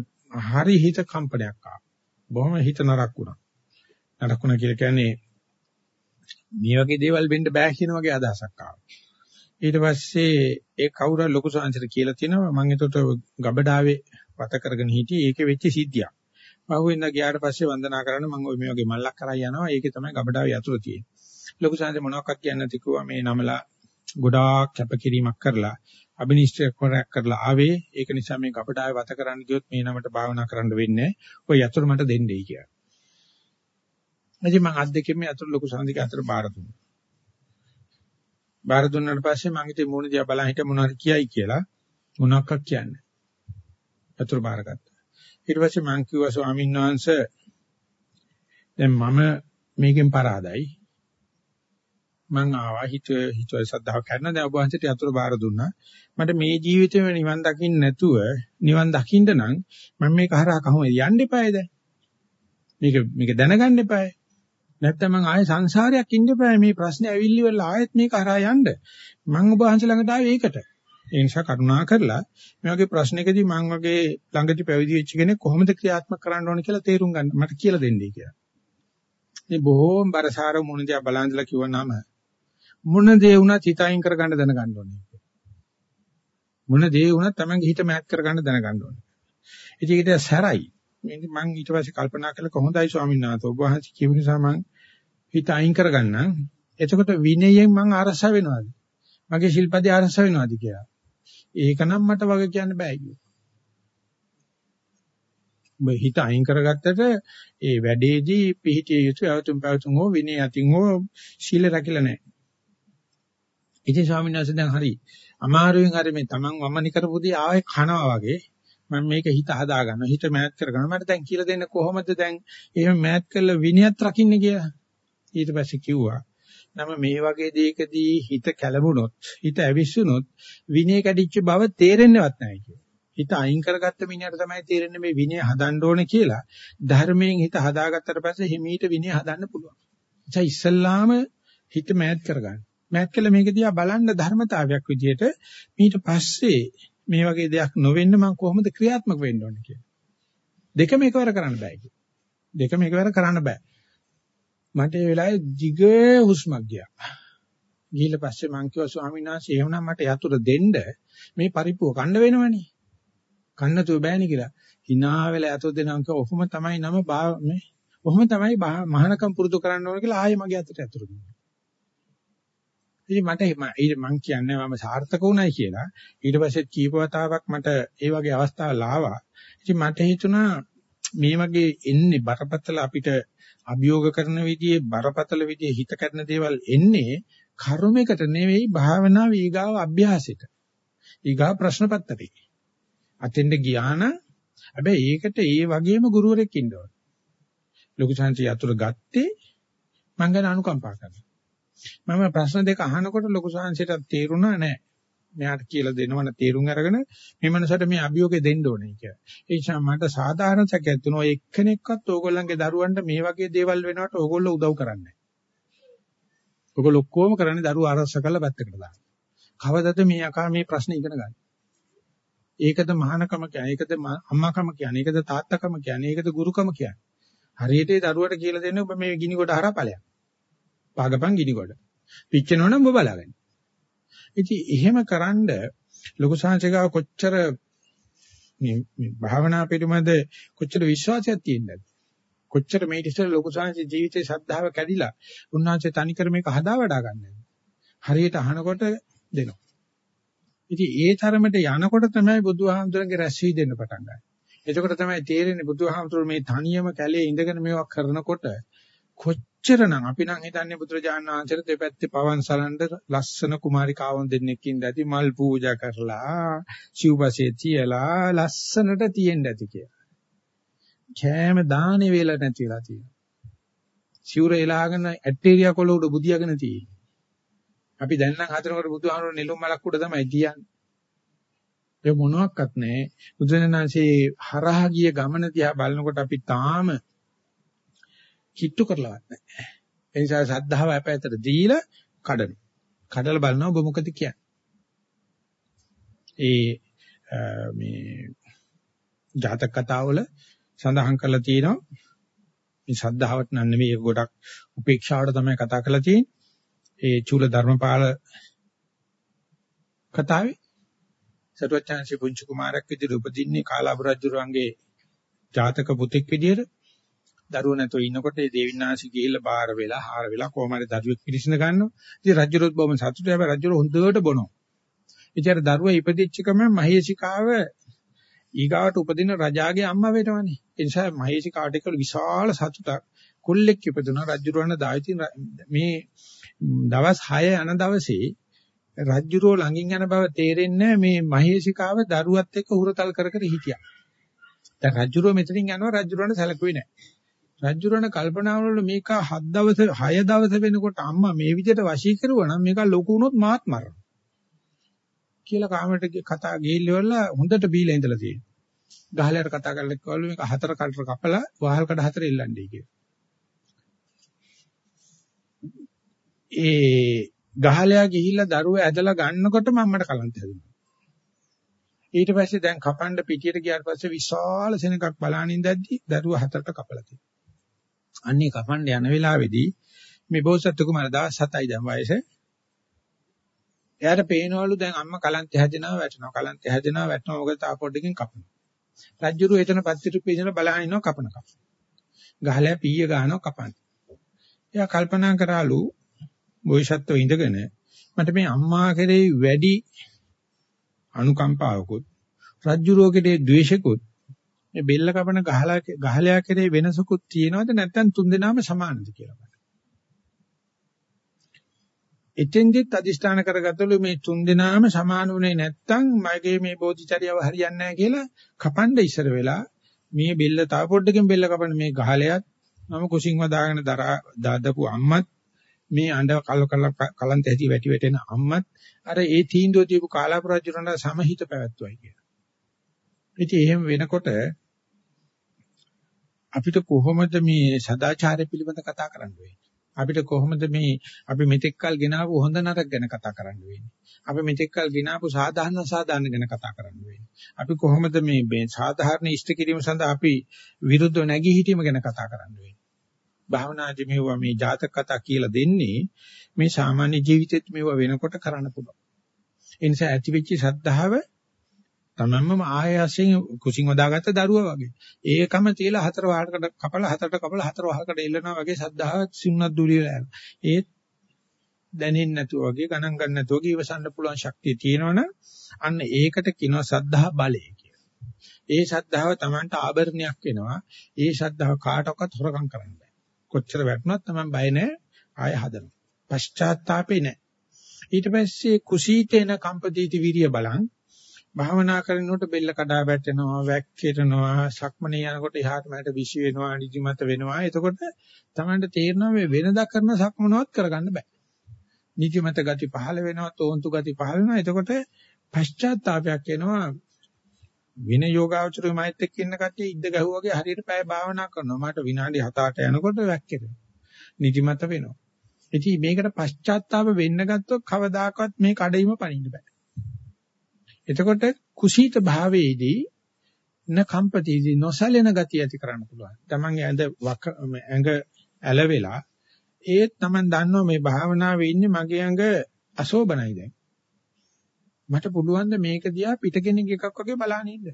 හරි හිත කම්පනයක් ආවා. බොහොම හිත නරක් වුණා. නරක් වුණා කියලා කියන්නේ මේ වගේ දේවල් වෙන්න බෑ කියන වගේ අදහසක් ආවා. ඊට පස්සේ ඒ කවුරු ලොකු සංසාර කියලා තිනවා මම එතකොට ගබඩාවේ වත කරගෙන හිටියේ ඒකේ වෙච්ච සිද්ධියක්. පහුවෙන්ද ගියාට පස්සේ වන්දනා කරන්න මම ওই මේ වගේ මල්ලක් කරා යනවා. ඒකේ තමයි ගබඩාවේ යතුරු තියෙන්නේ. ලොකු සංහසේ මොනවක්වත් කියන්නේ නැති කිව්වා මේ නමලා ගොඩාක් කැපකිරීමක් කරලා අබිනිෂ්ඨයක් කරලා ආවේ ඒක නිසා මේ කපඩාවේ වත කරන්න ගියොත් මේ නමට භාවනා කරන්න වෙන්නේ ඔය යතුරු මට දෙන්නයි කියලා. එදින් මම අත් දෙකෙන් මේ යතුරු ලොකු සංහසික අතර බාර දුන්නා. බාර දුන්නාට පස්සේ මම ඉතින් මූණ දිහා බලන් හිට මොනවද කියයි කියලා මොනක්වත් කියන්නේ. යතුරු බාරගත්තා. ඊට පස්සේ මම කිව්වා ස්වාමීන් වහන්සේ දැන් මම මේකෙන් පරාදයි. මං ආවා හිත හිත සද්ධාව කරන දැන් ඔබ වහන්සේට යතුරු බාර දුන්නා. මට මේ ජීවිතේම නිවන් දකින්න නැතුව නිවන් දකින්න නම් මම මේක හරහා කොහොමද යන්න එපායි දැන්. මේක මේක දැනගන්න එපායි. නැත්නම් මං ආයේ සංසාරයක් ඉන්න එපායි මේ ප්‍රශ්නේ ඇවිල්ලි වල ආයෙත් මේක හරහා යන්න. මං ඔබ වහන්සේ ළඟට ආවේ ඒකට. ඒ නිසා කරුණා කරලා මේ වගේ ප්‍රශ්නකදී මං වගේ ළඟදී පැවිදි වෙච්ච කෙනෙක් කොහොමද ක්‍රියාත්මක කරන්න ඕන කියලා තේරුම් ගන්න මට කියලා දෙන්නයි කියලා. මේ බොහෝම බරසාර මොන දිහා බලන්දලා කිව්වනම මොන දේ වුණත් හිත අයින් කරගන්න දැනගන්න ඕනේ. මොන දේ වුණත් Tamange හිත මෑත් කරගන්න දැනගන්න ඕනේ. ඉතින් ඒක සැරයි. මම ඊට පස්සේ කල්පනා කළා කොහොඳයි ස්වාමීන් වහන්සේ ඔබ වහන්සේ කියපු නිසා මම හිත අයින් කරගන්නම්. එතකොට විනයෙන් මම අරස වෙනවාද? මගේ ශිල්පදී අරස වෙනවාද කියලා. ඒක නම් මට වගේ කියන්න බෑ කිව්වා. ඔබ හිත අයින් කරගත්තට ඒ වැඩේදී පිහිටිය යුතු අවතුම් පැවතුම් හෝ විනය අතින් හෝ සීල රැකිලා නැහැ. ඉතින් ස්වාමීන් වහන්සේ දැන් හරි අමාරුවෙන් හරි මේ Taman වමනි කරපුදී ආයේ කනවා වගේ මම මේක හිත හදාගන්න හිත මෑත් කරගන්න මට දැන් කියලා දෙන්න කොහොමද දැන් එහෙම මෑත් කරලා විනයත් රකින්නේ කියලා ඊට පස්සේ කිව්වා නම මේ වගේ දෙයකදී හිත කැළඹුණොත් හිත ඇවිස්සුනොත් විනය කැඩිච්ච බව තේරෙන්නේවත් නැහැ කියලා. හිත අයින් කරගත්ත මිනිහට තමයි තේරෙන්නේ මේ විනය හදන්න ඕනේ කියලා. ධර්මයෙන් හිත හදාගත්තට පස්සේ හිමීට විනය හදන්න පුළුවන්. ඒ ඉස්සල්ලාම හිත මෑත් කරගන්න. මෑත් කළ මේක දිහා බලන්න ධර්මතාවයක් විදිහට ඊට පස්සේ මේ වගේ දෙයක් නොවෙන්න මම කොහොමද ක්‍රියාත්මක වෙන්න ඕනේ කියලා. දෙකම එකවර කරන්න බෑ කියලා. දෙකම එකවර කරන්න බෑ. මට ඒ වෙලාවේ දිග හුස්මක් ගියා. ගිහිල්ලා පස්සේ මං කිව්වා ස්වාමීන් වහන්සේ එහෙමනම් මට යතුර දෙන්න මේ පරිප්පුව කන්න වෙනවනේ. කන්න තු බෑනේ කියලා. hina වෙලා යතුර දෙනවා කිව්වා ඔහොම තමයි නම මේ ඔහොම තමයි මහානකම් පුරුදු කරන්න ඕන කියලා ආයෙ මගේ අතට යතුරු දුන්නා. ඉතින් මට මං කියන්නේ මම සාර්ථක වුණයි කියලා. ඊට පස්සේ කීප වතාවක් මට ඒ වගේ අවස්ථාවල් ආවා. ඉතින් මට හිතුණා මේ වගේ එන්නේ බරපතල අපිට අභියෝග කරන විදිහේ බරපතල විදිහේ හිත කරන දේවල් එන්නේ කර්මයකට නෙවෙයි භාවනා වීගාව අභ්‍යාසයට. ඊගා ප්‍රශ්න පත්‍රේ. අතෙන්ද ගියා නම් හැබැයි ඒකට ඒ වගේම ගුරුවරෙක් ඉන්න ඕන. ලොකු සංසි යතුරු ගත්තේ මං ගැන අනුකම්පා කරනවා. මම ප්‍රශ්න දෙක අහනකොට ලොකු සංසියට තේරුණා නෑ. මෙයාට කියලා දෙනවන තේරුම් අරගෙන මේ මනසට මේ අභියෝගය දෙන්න ඕනේ කියලා. ඒ නිසා මට සාධාරණ සැකයක් තුනෝ එක්කෙනෙක්වත් ඕගොල්ලන්ගේ දරුවන්ට මේ වගේ දේවල් වෙනවට ඕගොල්ලෝ උදව් කරන්නේ නැහැ. ඕගොල්ලෝ ඔක්කොම කරන්නේ දරුවෝ ආරක්ෂා කරලා පැත්තකට දාන්න. කවදද මේ අකා මේ ප්‍රශ්න ඉගෙන ගන්න? ඒකද මහානකම කියන්නේ, ඒකද අම්මාකම කියන්නේ, ඒකද තාත්තකම කියන්නේ, ඒකද ගුරුකම කියන්නේ. හරියට ඒ දරුවට කියලා දෙන්නේ ඔබ මේ ගිනි කොට හරහා ඵලයක්. පාගපන් ගිනි කොට. පිච්චෙනවනම් ඔබ බලාගන්න. ඉතින් එහෙම කරන්ඩ ලොකු සංසේගාව කොච්චර මේ මේ භාවනා පිළිබඳ කොච්චර විශ්වාසයක් තියෙනවද? කොච්චර මේ ඉතින් ලොකු සංසේ ජීවිතේ ශ්‍රද්ධාව කැඩිලා උන්වහන්සේ තනිකර මේක හදා වඩා ගන්නද? හරියට අහනකොට දෙනවා. ඉතින් ඒ තරමට යනකොට තමයි බුදුහාමුදුරන්ගේ රැස්වි දෙන්න පටන් ගන්නේ. එතකොට තමයි තේරෙන්නේ බුදුහාමුදුර මේ තනියම කැලේ ඉඳගෙන මේවා කරනකොට කොච්චරනම් අපි නම් හිතන්නේ බුදුරජාණන් වහන්සේට දෙපැත්තේ පවන් සලන්න ලස්සන කුමාරිකාවන් දෙන්නෙක් ඉඳ ඇති මල් පූජා කරලා සිව්පසේ තියලා ලස්සනට තියෙන්න ඇති කියලා. කෑම දානේ වේල නැතිලා තියෙනවා. සිවුර එලාගෙන ඇටේරියා කොළ උඩ බුදියාගෙන තියෙන්නේ. අපි දැන් නම් හතරකට බුදුහාමුදුරු නෙළුම් මලක් උඩ තමයි තියන්නේ. ඒ මොනවත් නැහැ. බුදුරජාණන්සේ හරහා ගිය ගමන දිහා බලනකොට අපි තාම කිට්ටු කරලවත් නැහැ. ඒ නිසා සද්ධාව අපැතට දීලා කඩන. කඩලා බලනවා ඔබ මොකද කියන්නේ. ඒ මේ ජාතක කතාවල සඳහන් කරලා තියෙනවා මේ සද්ධාවට නම් නෙමෙයි ඒක ගොඩක් උපේක්ෂාවට තමයි කතා කරලා තියෙන්නේ. ඒ චූල ධර්මපාල කතාවේ සරුවචාන්සි පුංචි කුමාරයෙක් විදිහට උපදින්නේ කාලාබු රජුරන්ගේ ජාතක පුතෙක් විදිහට දරුවෝ නැතෝ ඉන්නකොට ඒ දේවින්නාසි ගිහිල්ලා බාහිර වෙලා හාර වෙලා කොහම හරි දරුවෙක් පිළිසින ගන්නවා. ඉතින් රජුරොත් බොහොම සතුටුයි. හැබැයි රජුර හොඳට බොනවා. ඉතින් අර දරුවා ඉපදිච්ච ගමන් මහේසිකාව ඊගාවට උපදින රජාගේ අම්මා වෙනවනේ. ඒ නිසා මහේසිකාට ඒක විශාල සතුටක්. කොල්ලෙක් ඉපදුනා රජුරවන දායිති මේ දවස් 6 යන දවසේ රජුරෝ ළඟින් යන බව තේරෙන්නේ මේ මහේසිකාව දරුවත් එක්ක හුරතල් කර කර හිටියා. දැන් රජුරෝ මෙතනින් යනවා රජුරවන්න සැලකුවේ නැහැ. රජුරණ කල්පනා වල මේක 7 දවස් 6 දවස් වෙනකොට අම්මා මේ විදිහට වශී කරුවා නම් මේක ලොකු වුණොත් මාත් මරනවා. කියලා කාමරට කතා ගිහිල්ලා හොඳට බීලා ඉඳලා තියෙනවා. ගහලයට කතා කරලා කිව්වලු මේක හතර කඩට කපලා වහල් කඩ හතර ඉල්ලන්නේ කියලා. ඒ ගහලයා ගිහිල්ලා දරුවා ඇදලා ගන්නකොටම අම්මට කලන්ත හැදුනා. ඊට පස්සේ දැන් කපන්න පිටියට ගියාට පස්සේ විශාල සෙනඟක් බලානින් දැද්දි දරුවා හතරට කපලා තියෙනවා. අන්නේ කපන්න යන වෙලාවේදී මේ බෝසත් කුමාර දවස් 7යි දැන් වයස. එයාට පේනවලු දැන් අම්මා කලන්ත හැදෙනවා වැටෙනවා කලන්ත හැදෙනවා වැටෙනවා මොකද තා පොඩ්ඩකින් කපනවා. රජ්ජුරු එතන පත්තිරු පිළිසන බලහන් ඉන්නවා කපන කප. ගහලා පීය ගන්නවා කපන්න. එයා කල්පනා කරාලු බෝසත්ව ඉඳගෙන මට මේ අම්මා කෙරෙහි වැඩි අනුකම්පාවකුත් රජ්ජුරුව කෙරෙහි ද්වේෂකුත් මේ බෙල්ල කපන ගහලා ගහලයා කෙරේ වෙනසකුත් තියෙනවද නැත්නම් තුන්දෙනාම සමානද කියලා බලන්න. එතෙන්දිත් අදිෂ්ඨාන කරගත්තලු මේ තුන්දෙනාම සමාන වුණේ නැත්නම් මගේ මේ බෝධිචර්යාව හරියන්නේ නැහැ කියලා කපන්න ඉස්සර වෙලා මේ බෙල්ල තව පොඩ්ඩකින් බෙල්ල කපන මේ ගහලයත් මම කුසින් වදාගෙන දරා දාදපු අම්මත් මේ අඬ කල කල කලන්ත ඇති වැටි වැටෙන අම්මත් අර ඒ තීන්දුව දීපු කාලාපරජුරණ සමහිත පැවැත්වුවයි කියලා. ඉතින් එහෙම වෙනකොට අපිට කොහොමද මේ සදාචාරය පිළිබඳ කතා කරන්න වෙන්නේ? අපිට කොහොමද මේ අපි මෙතෙක්කල් ගෙනාවු හොඳ නරක ගැන කතා කරන්න වෙන්නේ? අපි මෙතෙක්කල් ගෙනාවු සාධාරණ සාධාරණ ගැන කතා කරන්න වෙන්නේ? අපි කොහොමද මේ මේ සාධාරණ ඉෂ්ට කිරීම සඳහා අපි විරුද්ධව නැගී හිටීම ගැන කතා කරන්න වෙන්නේ? භාවනාදී මෙවුවා මේ ජාතක කතා කියලා දෙන්නේ මේ සාමාන්‍ය ජීවිතෙත් මෙවුවා වෙනකොට කරන්න පුළුවන්. ඒ නිසා ඇතිවෙච්ච ශ්‍රද්ධාව තමන්ම ආයයෙන් කුසින් වදාගත්ත දරුවා වගේ. ඒකම තියලා හතර වහලකට කපලා හතරට කපලා හතර වහලකට එල්ලනවා වගේ සද්ධාව සින්නක් දුරියලා යනවා. ඒත් දැනෙන්නේ නැතුව වගේ ගණන් ගන්න නැතුව වගේ ඉවසන්න පුළුවන් ශක්තිය තියෙනවනම් අන්න ඒකට කියනවා සද්ධා බලය කියලා. ඒ සද්ධාව Tamanට ආභරණයක් වෙනවා. ඒ සද්ධාව කාටවත් හොරකම් කරන්න බෑ. කොච්චර වැටුණත් Taman බය නැහැ ආය හදනවා. පශ්චාත්තාපේ නැහැ. ඊට පස්සේ කුසීතේන කම්පදීති විරිය බලං භාවනා කරනකොට බෙල්ල කඩා වැටෙනවා, වැක්කිරෙනවා, සක්මනේ යනකොට එහාට මෙහාට විශ් වෙනවා, නිදිමත වෙනවා. එතකොට තමයි තේරෙනවා මේ වෙනදා කරන සක්මනවත් කරගන්න බෑ. නිදිමත ගති පහළ වෙනවා, තෝන්තු ගති පහළ වෙනවා. එතකොට පශ්චාත්තාවයක් එනවා. වින යෝගාවචරයේ මයිත් එක්ක ඉන්න කට්ටිය ඉද්ද ගැහුවාගේ හරියට පැය භාවනා කරනවා. මට විනාඩි 7-8 යනකොට වැක්කිරෙනවා. නිදිමත වෙනවා. ඉතින් මේකට පශ්චාත්තාප වෙන්න ගත්තොත් කවදාකවත් මේ කඩයිම පනින්න බෑ. එතකොට කුසීත භාවයේදී න කම්පතිදී නොසැලෙන ගතිය ඇති කරන්න පුළුවන්. Taman ඇඳ ඇඟ ඇලවෙලා ඒත් Taman දන්නවා මේ භාවනාවේ ඉන්නේ මගේ ඇඟ අශෝබනයි දැන්. මට පුළුවන් ද මේක දිහා පිටකෙනෙක් එකක් වගේ බලන්න ඉන්න.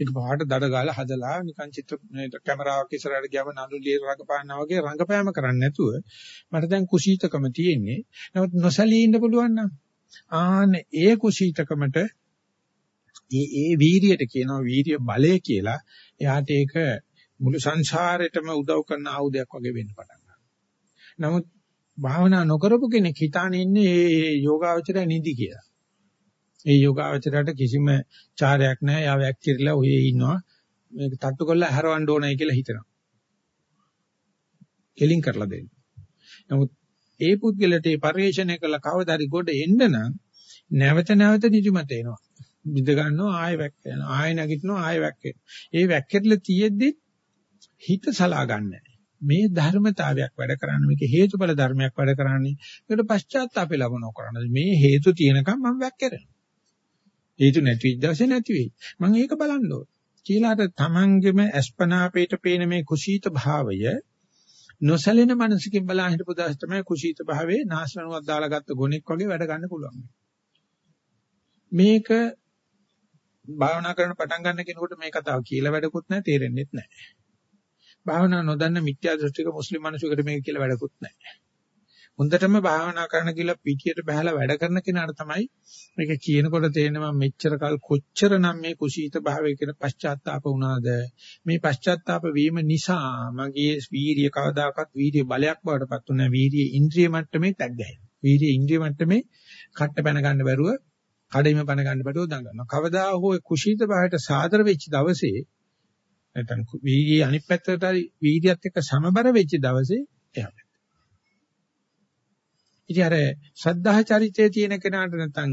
ඒක පහට දඩ ගාලා හදලා නිකන් චිත්‍ර කැමරාවක් ඉස්සරහට ගියම නළුලිය රඟපානවා වගේ රඟපෑම කරන්නේ නැතුව මට දැන් කුසීතකම තියෙන්නේ. නමුත් නොසැලී ඉන්න පුළුවන් නම් ආන ඒ කුසීතකමට ඒ ඒ වීරියට කියනවා වීරිය බලය කියලා. එයාට ඒක මුළු සංසාරෙටම උදව් කරන ආයුධයක් වගේ වෙන්න පටන් ගන්නවා. නමුත් භාවනා නොකරපු කෙනෙක් හිතාන ඉන්නේ මේ යෝගාවචරය නිදි කියලා. ඒ යෝගාවචරයට කිසිම චාරයක් නැහැ. යා වැක්කිරිලා ඔයේ ඉන්නවා. මේක තට්ටු කරලා හැරවන්න ඕනයි කියලා හිතනවා. කෙලින් කරලා දෙන්න. නමුත් ඒ පුද්ගලට ඒ පරිශ්‍රණය කළ කවදාරි ගොඩ එන්න නම් නැවත නැවත නිදිමත එනවා. බිඳ ගන්නවා ආයෙ වැක්කෙනවා. ආයෙ නැගිටිනවා ආයෙ වැක්කෙනවා. ඒ වැක්කෙట్లా තියෙද්දි හිත සලා ගන්නෑ. මේ ධර්මතාවයක් වැඩ කරන්නේ මේක හේතුඵල ධර්මයක් වැඩ කරන්නේ. ඒකට පශ්චාත්තාපය ලබනව කරන්නේ. මේ හේතු තියෙනකම් මම වැක්කෙරෙනවා. හේතු නැති විද්දාසේ නැති වෙයි. මම ඒක බලන්න ඕන. කියලා අර තමන්ගෙම අස්පනා අපේට පේන මේ කුසීත භාවය නොසැලෙන මනසකින් බලා හිටපු දාස් තමයි කුසීත භාවයේ නාශනනුවක් දාලා ගත්ත ගොනෙක් වගේ වැඩ ගන්න පුළුවන්. මේක භාවනා කරන පටන් ගන්න කෙනෙකුට මේ කතාව කියලා වැඩකුත් නැහැ තේරෙන්නේ නැහැ. භාවනා නොදන්න මිත්‍යා දෘෂ්ටික මුස්ලිම් මිනිසෙකුට මේක කියලා වැඩකුත් නැහැ. හොඳටම භාවනා කරන්න කියලා පිටියට බහලා වැඩ කරන කෙනාට තමයි මේක කියනකොට තේරෙනවා මෙච්චර කල් කොච්චරනම් මේ කුසීත භාවය කියන පශ්චාත්තාප වුණාද? මේ පශ්චාත්තාප වීම නිසා මගේ වීරිය කවදාකවත් වීරිය බලයක් බවට පත් වුණා වීරිය ඉන්ද්‍රිය මට්ටමේ තැග්ගයි වීරිය ඉන්ද්‍රිය මට්ටමේ කට්ට පැන ගන්න බැරුව කඩේම පැන ගන්න බැරුව දඟනවා කවදා හෝ කුසීත භාවයට සාදර වෙච්ච දවසේ නැත්නම් වීර්යය අනිත් පැත්තට වීර්යයත් එක්ක සමබර වෙච්ච දවසේ එහා පැත්ත. ඉතින් අර ශ්‍රද්ධා චරිතයේ තියෙන කෙනාට නැත්නම්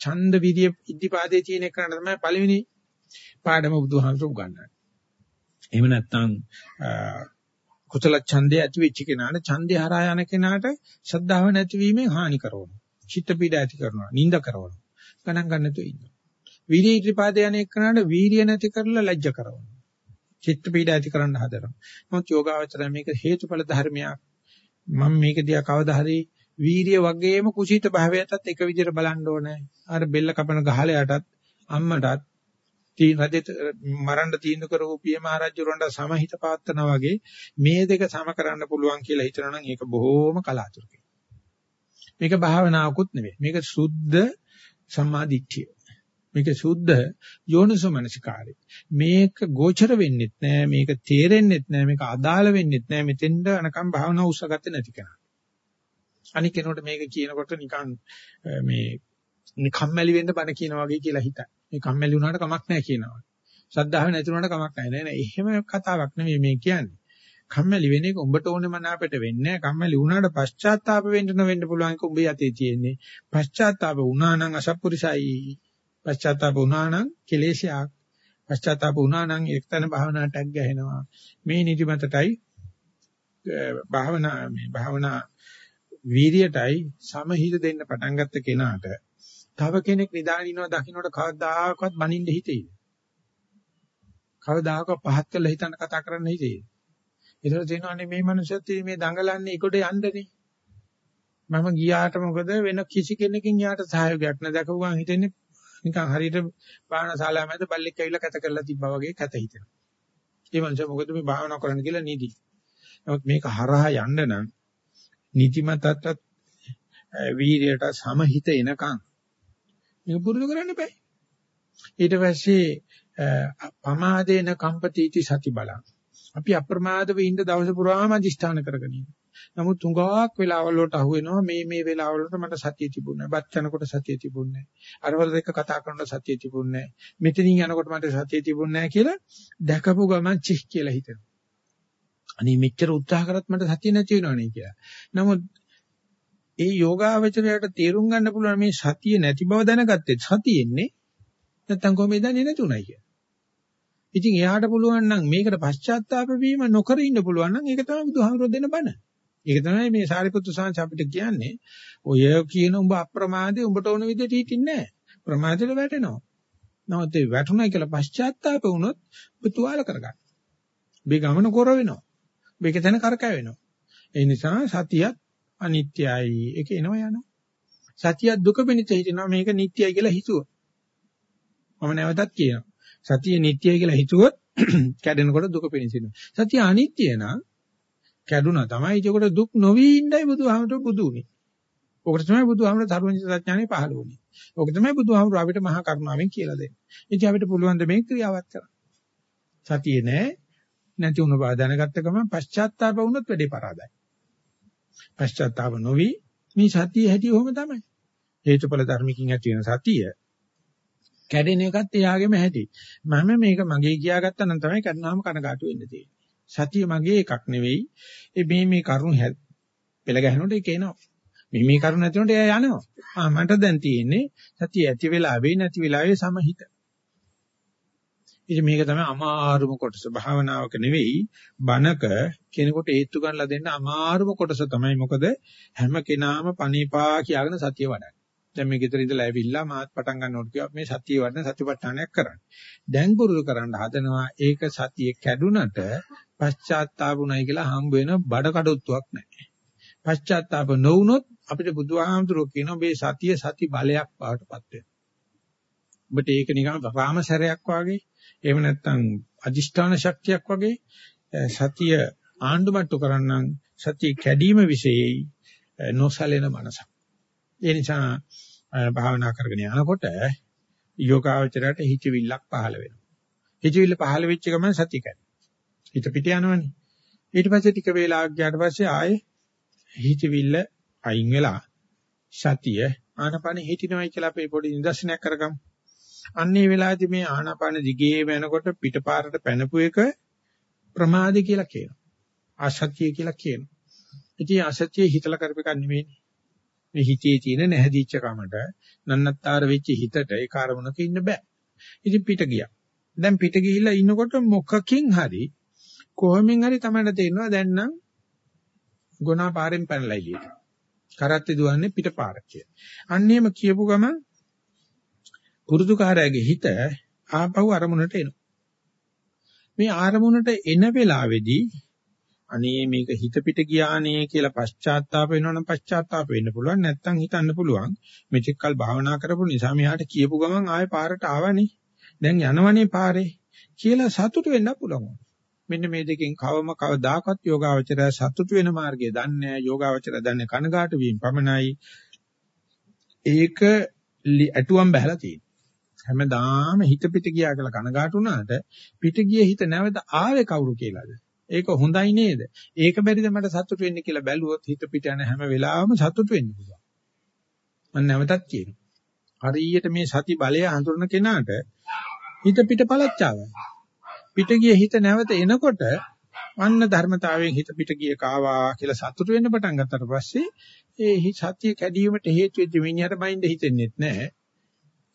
ඡන්ද විරිය ඉද්ධිපාදයේ තියෙන කෙනාට තමයි පළවෙනි පාඩම බුදුහාමුදුරු උගන්වන්නේ. එහෙම නැත්නම් කුසල ඡන්දය ඇති වෙච්ච කෙනාට ඡන්දය හරහා යන කෙනාට ශ්‍රද්ධාව නැතිවීමෙන් හානි කරනවා. චිත්ත පීඩ ඇති කරනවා. නිඳ කරනවා. ගණන් ගන්න නැතුව ඉන්නවා. වීර්ය ත්‍රිපාදේ යන එක්කනට වීර්ය නැති කරලා ලැජ්ජ කරනවා. චිත්ත පීඩ ඇති කරන්න හදනවා. මොකද යෝගාවචරය මේක හේතුඵල ධර්මයක්. මම මේක දිහා කවදා හරි වීර්ය වගේම කුසීත භාවයටත් එක විදිහට බලන්න ඕනේ. අර බෙල්ල කපන ගහලයටත් අම්මටත් තී රජෙත් මරන්න තීන්දුව කරපු පිය මහරජුරන්ට සමහිත පාත්තනා වගේ මේ දෙක සම කරන්න පුළුවන් කියලා හිතනවා නම් ඒක බොහෝම කලාතුරකින්. මේක භාවනාවකුත් නෙවෙයි. මේක සුද්ධ සම්මාදිට්ඨිය. මේක සුද්ධ යෝනිසෝමනසිකාරය. මේක ගෝචර වෙන්නෙත් නෑ, මේක තේරෙන්නෙත් නෑ, මේක අදාළ වෙන්නෙත් නෑ. මෙතෙන්ද අනකම් භාවනාව උස්සගත්තේ නැති කෙනා. අනික කෙනෙකුට මේක කියනකොට නිකන් මේ කම්මැලි වෙන්න බන කියනවා වගේ කියලා හිතයි. මේ කම්මැලි වුණාට කමක් නැහැ කියනවා. ශ්‍රද්ධාව නැති වුණාට කමක් නැහැ. නෑ නෑ එහෙම කතාවක් නෙමෙයි මේ කියන්නේ. කම්මැලි වෙන එක උඹට ඕනේ මන අපිට වෙන්නේ නැහැ. කම්මැලි වුණාට පශ්චාත්තාප වෙන්න නොවෙන්න පුළුවන් එක උඹේ අතේ තියෙන්නේ. පශ්චාත්තාප වුණා නම් අසත්පුරුසයි. පශ්චාත්තාප වුණා නම් කෙලේශයක්. පශ්චාත්තාප වුණා නම් එක්තන භාවනාවට ටැග් ගහනවා. මේ නිදිමතටයි භාවනා මේ භාවනා වීරියටයි සමහිත දෙන්න පටන් ගත්ත කෙනාට තව කෙනෙක් නිදානිනවා දකින්නට කවදාකවත් බනින්න හිතෙයි. කවදාකවත් පහත් කළා හිතන්න කතා කරන්න හිතෙයි. ඒතර තේනවනේ මේ මනුස්සයත් මේ දඟලන්නේ ඒකට යන්නනේ. මම ගියාට මොකද වෙන කිසි කෙනකින් යාට සහයෝගයක් නැදකව ගන් හිතෙන්නේ නිකන් හරියට භාවනා ශාලාව මැද බල්ලෙක් ඇවිල්ලා කැත කරලා තිබ්බා වගේ කැත හිතෙනවා. ඒ මනුස්සයා මොකද මේ භාවනා කරන්න කියලා නිදි. නමුත් මේක හරහා යන්න නම් නිදිමතටත් වීර්යයට සමහිත එනකන් මේක පුරුදු කරන්න බෑ. ඊට පස්සේ පමාදේන කම්පතිටි සති බලං. අපි අප්‍රමාදව ඉන්න දවස පුරාම අදිෂ්ඨාන කරගෙන ඉන්නවා. නමුත් තුඟාක් වෙලාවල් වලට අහු වෙනවා මේ මේ වෙලාවල් වලට මට සතිය තිබුණේ නැහැ. බත් යනකොට සතිය තිබුණේ නැහැ. අරවල දෙක කතා කරනකොට සතිය තිබුණේ නැහැ. මෙතනින් යනකොට මට සතිය තිබුණේ නැහැ කියලා දැකපු ගමන් චිහ් කියලා හිතෙනවා. අනේ මෙච්චර උත්සාහ කරත් මට සතිය නැති වෙනවනේ කියලා. නමුත් ඒ යෝගාවචරයට තේරුම් ගන්න පුළුවන් මේ සතිය නැති බව දැනගත්තේ සතියෙන්නේ නැත්තම් කොහොමද දන්නේ නැතුණයි කියලා. ඉතින් එයාට පුළුවන් නම් මේකට පශ්චාත්තාප වීම නොකර ඉන්න පුළුවන් නම් ඒක තමයි බුදුහාමුදුරුවෝ දෙන බණ. ඒක තමයි මේ සාරිපුත්තු සාංශ අපිට කියන්නේ. ඔය කියන උඹ අප්‍රමාදේ උඹට ඕන විදිහට හිටින්නේ නැහැ. ප්‍රමාදෙට වැටෙනවා. නමුත් ඒ වැටුණා කියලා පශ්චාත්තාප වුණොත් ඔබ තුවාල කරගන්න. මේ ගමන කොර වෙනවා. මේක තැන කරකැවෙනවා. ඒ නිසා සතියත් අනිත්‍යයි. ඒක එනවා යනවා. සතිය දුක පිණිස හිටිනවා මේක නිට්ටයයි කියලා හිතුවා. මම නැවතත් කියනවා. සතිය නිට්ටයයි කියලා හිතුවොත් කැඩෙනකොට දුක පිණිසිනවා. සතිය අනිත්‍ය නම් කැඩුනා තමයි ඒකට දුක් නොවි ඉන්නයි බුදුහාමර බුදු උනේ. ඔකට තමයි බුදුහාමර ධර්මනිත ඥානෙ පහළ වුනේ. ඔක තමයි බුදුහාමර අපිට මහා කරුණාවෙන් කියලා දෙන්නේ. ඉතින් අපිට පුළුවන් ද මේ ක්‍රියාවත් කරන්න. සතිය නෑ නැති වුණ බව දැනගත්ත ගමන් පශ්චාත්තාප වුණොත් වැඩේ පරාදයි. පශ්චාත්තාප නොවි මේ සතිය හැටි ඔහොම තමයි. හේතුඵල ධර්මකින් ඇති වෙන සතිය කැඩෙන එකත් එයාගේම හැටි. මම මේක මගේ කියාගත්තා නම් තමයි කඩනවාම කනගාටු වෙන්න තියෙන්නේ. සතිය මගේ එකක් නෙවෙයි. ඒ මේ මේ කරුණු පෙළ ගැහෙනකොට ඒක එනවා. මේ මේ කරුණු නැතිනොට එයා යනවා. ආ මට දැන් තියෙන්නේ සතිය ඇති වෙලාවේ නැති වෙලාවේ සමහිත. ඉතින් මේක තමයි අමාරුම කොටස. භාවනාවක නෙවෙයි බණක කෙනෙකුට හේතු ගන්නලා දෙන්න අමාරුම කොටස තමයි. මොකද හැම කෙනාම පණිපා කියාගෙන සතිය වඩන්නේ. දැන් මේ ගෙදර ඉඳලා ඇවිල්ලා මාත් පටන් ගන්නකොට කිව්වා මේ සතිය වඩන සතිපට්ඨානයක් කරන්න. දැන් පුරුදු කරන්න හදනවා ඒක සතිය කැඩුනට පශ්චාත්තාපුණයි කියලා හම්බ වෙන බඩ කඩොත්තුවක් නැහැ. පශ්චාත්තාප නොවුනොත් අපිට බුදුහාමුදුරුවෝ කියනවා මේ සතිය සති බලයක් බවටපත් වෙනවා. ඔබට ඒක නිකන් රාමසරයක් වගේ එහෙම නැත්නම් අදිෂ්ඨාන ශක්තියක් වගේ සතිය ආණ්ඩුමට්ටු කරන්නම් සතිය කැඩීම વિશેයි නොසලෙන මනසක්. ඒ නිසා භාවනා කරගෙන යනකොට යෝගාවචරයට හිතවිල්ලක් පහළ වෙනවා. හිතවිල්ල පහළ වෙච්ච ගමන් සතිය කැඩෙනවා. හිත පිට යනවනේ. ඊට පස්සේ ටික වේලාවක් ගියාට පස්සේ ආයේ හිතවිල්ල අයින් වෙලා සතිය ආනපන හිටිනවයි කියලා අපි පොඩි නිදර්ශනයක් කරගමු. අන්නේ වෙලාවේදී මේ ආනාපාන දිගේ වෙනකොට පිටපාරට පැනපු එක ප්‍රමාදේ කියලා කියනවා. අසත්‍ය කියලා කියනවා. ඉතින් අසත්‍ය හිතලා කරපු එකක් නෙමෙයි. මේ හිතේ තියෙන නැහැදිච්ච කමට නන්නත්තර වෙච්ච හිතට ඒ කාර්මණක ඉන්න බෑ. ඉතින් පිට ගියා. දැන් පිට ගිහිල්ලා ඉන්නකොට මොකකින් හරි කොහොමින් හරි තමයි තේරෙනවා දැන් නම් ගුණා පාරෙන් පැනලා ඉලියට. කරත්තේ දුවන්නේ පිට පාර කියලා. අන්නේම කියපු ගමන් පුරුදුකාරයාගේ හිත ආපහු අරමුණට එනවා. මේ ආරමුණට එන වෙලාවේදී අනේ මේක හිත පිට ගියානේ කියලා පශ්චාත්තාප වෙනවනම් පශ්චාත්තාප වෙන්න පුළුවන් නැත්නම් හිතන්න පුළුවන් මෙච්චර කල් භාවනා කරපු නිසා මෙහාට කියපු ගමන් ආයෙ පාරට ආවනේ දැන් යනවනේ පාරේ කියලා සතුටු වෙන්න පුළුවන් මෙන්න මේ දෙකෙන් කවම කවදාකවත් යෝගාවචරය සතුටු වෙන මාර්ගය දන්නේ නැහැ යෝගාවචරය දන්නේ කනගාටු වීම පමණයි ඒක ඇටුවම් බහැලා තියෙනවා හැමදාම හිත පිට ගියා කියලා කනගාටු වුණාට පිට ගිය හිත නැවත ආවේ කවුරු කියලාද ඒක හොඳයි නේද? ඒක බැරිද මට සතුට වෙන්න කියලා බැලුවොත් හිත පිට යන හැම වෙලාවෙම සතුට වෙන්න පුළුවන්. මම නැවතත් කියනවා. හරියට මේ සති බලය හඳුනන කෙනාට හිත පිට පළච්චාවයි. පිට ගිය හිත නැවත එනකොට අන්න ධර්මතාවයෙන් හිත පිට ගිය කාවා කියලා සතුට වෙන්න පටන් ගත්තට පස්සේ ඒ සත්‍ය කැඩීමට හේතු වෙච්ච මිනිහට බයින්ද හිතෙන්නේ නැහැ.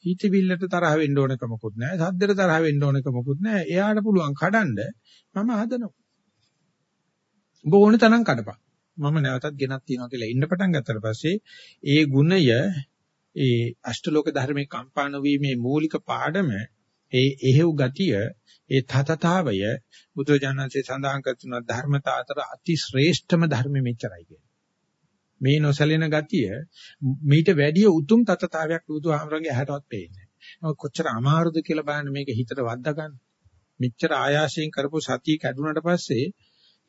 හිතවිල්ලට තරහ වෙන්න ඕනකමකුත් නැහැ. සද්දට තරහ වෙන්න ඕනකමකුත් නැහැ. එයාට පුළුවන් කඩන්න මම හදනවා. උඹ ඕන තරම් කඩපන්. මම නැවතත් ගෙනත් තියනවා කියලා ඉන්න පටන් ගත්තට පස්සේ ඒ ගුණය ඒ අෂ්ටලෝක ධර්මයේ කම්පා නොවීමේ මූලික පාඩම ඒ එහෙව් ගතිය ඒ තතතාවය බුදුජානන්සේ සඳහන් කරන ධර්මතා අතර අති ශ්‍රේෂ්ඨම ධර්ම මෙච්චරයි කියන්නේ. මේ නොසැලෙන ගතිය මීට වැඩිය උතුම් තතතාවයක් බුදුහාමරගේ ඇහැටවත් පේන්නේ නැහැ. කොච්චර අමාරුද කියලා බලන්න මේක හිතට වද්දා ගන්න. මෙච්චර ආයාසයෙන් කරපු සතිය කැඩුනට පස්සේ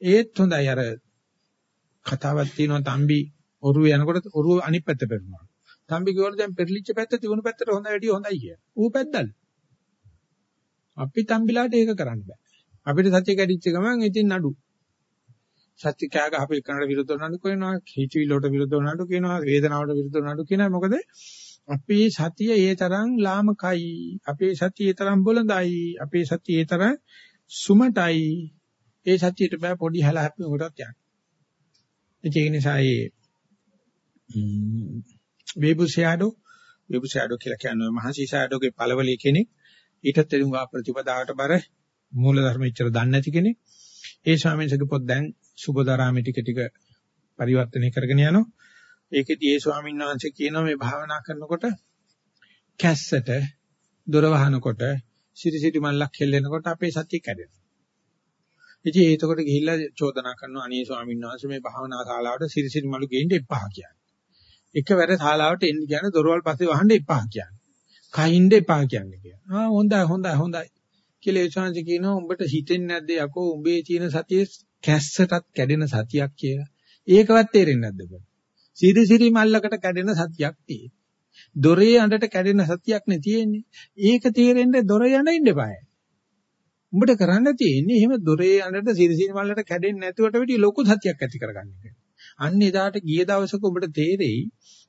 ඒත් හොඳයි අර කතාවක් තියෙනවා තම්බි ඔරුව යනකොට ඔරුව අනිත් පැත්ත පෙරනවා. තම්බි කිව්වල දැන් පෙරලිච්ච පැත්ත තිබුණු පැත්තට හොඳ වැඩි හොඳයි කිය. ඌ පැද්දල්. අපි තම්බිලාට ඒක කරන්න බෑ. අපිට සත්‍ය කැඩිච්ච ගමන් ඉතින් නඩු. සත්‍ය කෑ ගහපු එකනට විරුද්ධව නඩු කියනවා, හිතවිල්ලට විරුද්ධව නඩු කියනවා, වේදනාවට විරුද්ධව නඩු කියනවා. මොකද අපේ සතිය ඒ තරම් ලාමකයි. අපේ සතිය ඒ තරම් බොළඳයි. අපේ සතිය ඒ තරම් සුමටයි. ඒ සත්‍යයට බෑ පොඩි හැලහැප්පුවකටත් යන්න. ඒ නිසා ඒ වේබුෂයාඩෝ වේබුෂයාඩෝ කියලා කියන්නේ මහසීසයාඩෝගේ පළවලිය කෙනෙක් ඊටත් එදුඟා ප්‍රතිපදාවට බර මූල ධර්ම ඉච්චර දන්නේ නැති කෙනෙක්. ඒ ස්වාමීන් වහන්සේගේ පොත් දැන් සුබදාරාමේ ටික ටික පරිවර්තනය කරගෙන යනවා. ඒකෙදී ඒ ස්වාමීන් වහන්සේ කියනවා මේ භාවනා කරනකොට කැස්සට දොර වහනකොට සිරිසිරි මල්ලක් හෙල්ලෙනකොට අපේ සතිය කැඩෙනවා. ඉතින් ඒතකොට ගිහිල්ලා චෝදනා කරනවා අනේ ස්වාමීන් වහන්සේ මේ භාවනා ශාලාවට සිරිසිරි මලු ගේන්න එපා කියන්නේ. එකවර ශාලාවට එන්න කියන දොරවල් පස්සේ වහන්න එපා කියන්නේ. කහින්ද එපා කියන්නේ කියලා. ආ හොඳයි හොඳයි හොඳයි. කියලා ඒ ශාන්ති කියනවා උඹට හිතෙන්නේ නැද්ද යකෝ උඹේ තියෙන සතියේ කැස්සටත් කැඩෙන සතියක් කියලා. ඒකවත් තේරෙන්නේ නැද්ද බං? සිරිසිරි මල්ලකට කැඩෙන සතියක් තියෙන්නේ. දොරේ අඬට කැඩෙන සතියක් නේ තියෙන්නේ. ඒක තේරෙන්නේ දොර යන ඉන්න එපායි. උඹට කරන්න තියෙන්නේ එහෙම දොරේ අඬට සිරිසිරි මල්ලට කැඩෙන්නේ නැතුවට වැඩි ලොකු සතියක් ඇති කරගන්න එක. අන්න එදාට ගිය දවසක උඹට තේරෙයි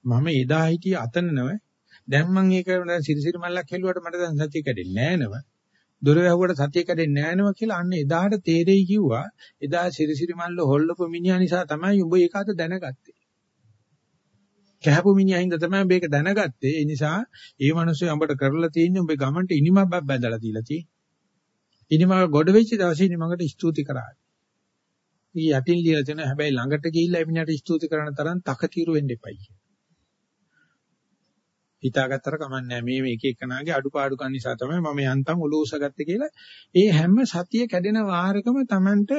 මම එදා හිටියේ අතනනව දැන් මම ඒක සිරිසිරි මල්ලක් හෙළුවට මට දැන් සතිය කැඩෙන්නේ නැහැ නම. දොර වැහුවට සතිය කැඩෙන්නේ නැහැ නම කියලා අන්න එදාට තේරෙයි කිව්වා. එදා සිරිසිරි මල්ල හොල්ලපු මිනිහා නිසා තමයි උඹ ඒක අත දැනගත්තේ. කැහපු මිනිහා හින්දා තමයි මේක දැනගත්තේ. ඒ නිසා ඒ මිනිස්සු උඹට කරලා තියෙන්නේ උඹේ ගමන්ට ඉනිමක් බැඳලා දීලා තියෙන්නේ. ඉනිමක ගොඩ වෙච්ච දවසේ ඉනිමකට ස්තුති කරා. ඊ යටින් ලියලා තියෙන හැබැයි ළඟට ගිහිල්ලා එමිණට ස්තුති කරන තරම් තකතිරු වෙන්න එපයි. හිතාගත්තර කමන්නේ මේ මේ එක එකනාගේ අඩුපාඩුකම් නිසා තමයි මම යන්තම් ඔලුව උසගත්තේ කියලා. ඒ හැම සතිය කැඩෙන වාරකම Tamanට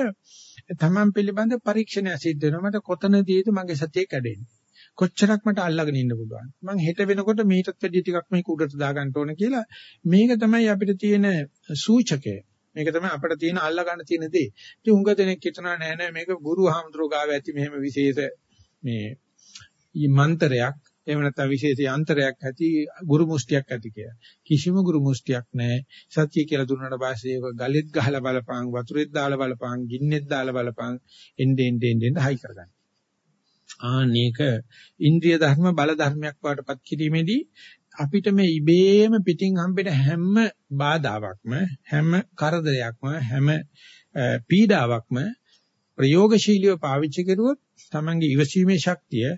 Taman පිළිබඳ පරීක්ෂණය සිද්ධ වෙනවා. මට කොතනදීද මගේ සතිය කැඩෙන්නේ? කොච්චරක් මට අල්ලගෙන ඉන්න පුළුවන්. මං හෙට වෙනකොට මීටත් වැඩි ටිකක් මේක උඩට දාගන්න ඕන කියලා මේක තමයි අපිට තියෙන සූචකය. මේක තමයි අපිට තියෙන අල්ලා ගන්න තියෙන දේ. ඉතින් උංග දෙනෙක් හිතනවා නෑ නෑ මේක ගුරු හාමුදුරුවෝ ගාව ඇති මෙහෙම විශේෂ මේ මන්ත්‍රයක් එහෙම නැත්නම් විශේෂ යන්ත්‍රයක් ඇති ගුරු මුස්තියක් ඇති කියලා. කිසිම ගුරු මුස්තියක් නැහැ. සත්‍ය කියලා දුන්නාට පස්සේ ඒක ගලෙත් ගහලා බලපං, වතුරෙත් දාලා බලපං, ගින්නෙත් දාලා බලපං, එන්නේ එන්නේ එන්නේ හයි කරගන්න. ආනේක ඉන්ද්‍රිය ධර්ම බල ධර්මයක් වඩපත් කිරීමේදී අපිට මේ ඉබේම පිටින් හම්බෙන හැම බාධාවක්ම හැම කරදරයක්ම හැම පීඩාවක්ම ප්‍රයෝගශීලීව පාවිච්චි කරුවොත් තමන්ගේ ඉවසීමේ ශක්තිය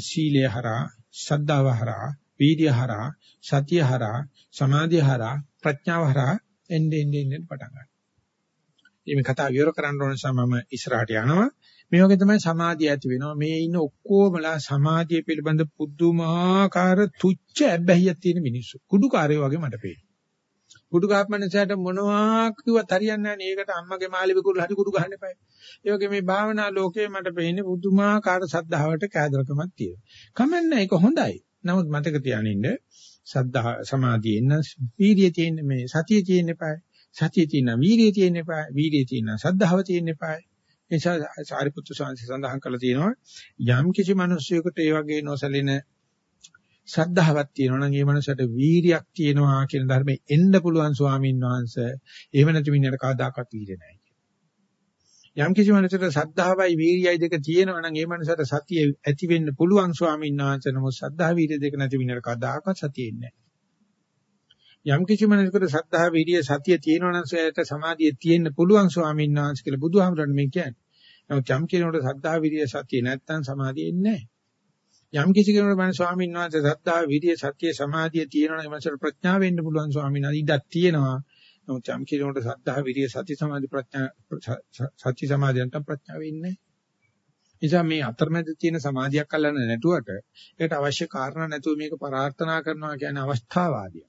සීලය හරහා ශ්‍රද්ධාව හරහා වීර්ය හරහා සතිය හරහා සමාධිය හරහා ප්‍රඥාව හරහා එන්නේ එන්නේ එන්නේ පටන් ගන්නවා. මේ කතාව විවර කරන්න ඕන නිසා මම ඉස්සරහට යනවා. මේ වගේ තමයි සමාධිය ඇති වෙනවා. මේ ඉන්න ඔක්කොමලා සමාධිය පිළිබඳ පුදුමාකාර තුච්ච ඇබ්බැහියක් තියෙන මිනිස්සු. කුඩුකාරයෝ වගේ මට පේනවා. කුඩු ගහපන්නසයට මොනවා කිව්වත් හරියන්නේ නැහැ. ඒකට අම්මගේ මාළි විකුරු හරි කුඩු ගහන්න එපා. ඒ වගේ මේ භාවනා ලෝකේ මට පේන්නේ පුදුමාකාර සද්ධාවට කෑදරකමක් තියෙනවා. කමන්නේ ඒක හොඳයි. නමුත් මතක තියානින්න සද්ධා සමාධිය එන්න වීර්යය තියෙන මේ සතිය තියෙන්න එපා. සතිය තියෙන වීර්යය තියෙන්න එපා. වීර්යය තියෙන සද්ධාව තියෙන්න එපා. නිසා සාරිපුත්‍ර ස්වාමීන් සඳහන් කළා තියෙනවා යම් කිසි මිනිසෙකුට ඒ වගේ නොසලින ශ්‍රද්ධාවක් තියෙනවා නම් ඒ මනසට වීරියක් තියෙනවා කියන ධර්මයේ එන්න පුළුවන් ස්වාමීන් වහන්සේ එහෙම නැති මිනිහට කවදාකවත් වීරිය නැහැ යම් කිසි මනසට ශ්‍රද්ධාවයි වීරියයි දෙක තියෙනවා නම් ඒ මනසට සතිය ඇති වෙන්න පුළුවන් ස්වාමීන් වහන්සේ නමුත් ශ්‍රද්ධා වීරිය දෙක නැති මිනිහට කවදාකවත් සතිය එන්නේ නැහැ. යම් කිසි මනසකට ශ්‍රද්ධා වීරිය සතිය තියෙනවා නම් සෑයට සමාධිය තියෙන්න පුළුවන් ස්වාමීන් වහන්සේ කියලා බුදුහාමුදුරන් මේ කියන්නේ. නමුත් යම් කෙනෙකුට ශ්‍රද්ධා වීරිය සතිය නැත්තම් සමාධිය එන්නේ නැහැ. යම් කිසි කෙනෙකුට මම ස්වාමීන් වහන්සේ සත්‍තා විරිය සත්‍ය සමාධිය තියෙනවා නම් එමන්සට ප්‍රඥාව වෙන්න පුළුවන් ස්වාමීන් වහන්සේ ඉඩක් තියෙනවා. නමුත් යම් කෙනෙකුට සත්‍තා විරිය සත්‍ය සමාධි ප්‍රඥා සත්‍ය සමාධියෙන් තමයි ප්‍රඥාව වෙන්නේ. නිසා මේ අතරමැද තියෙන සමාධියක් අල්ලන්න නැතුවට ඒකට අවශ්‍ය කාරණා නැතුව මේක ප්‍රාර්ථනා කරනවා කියන්නේ අවස්ථාවාදිය.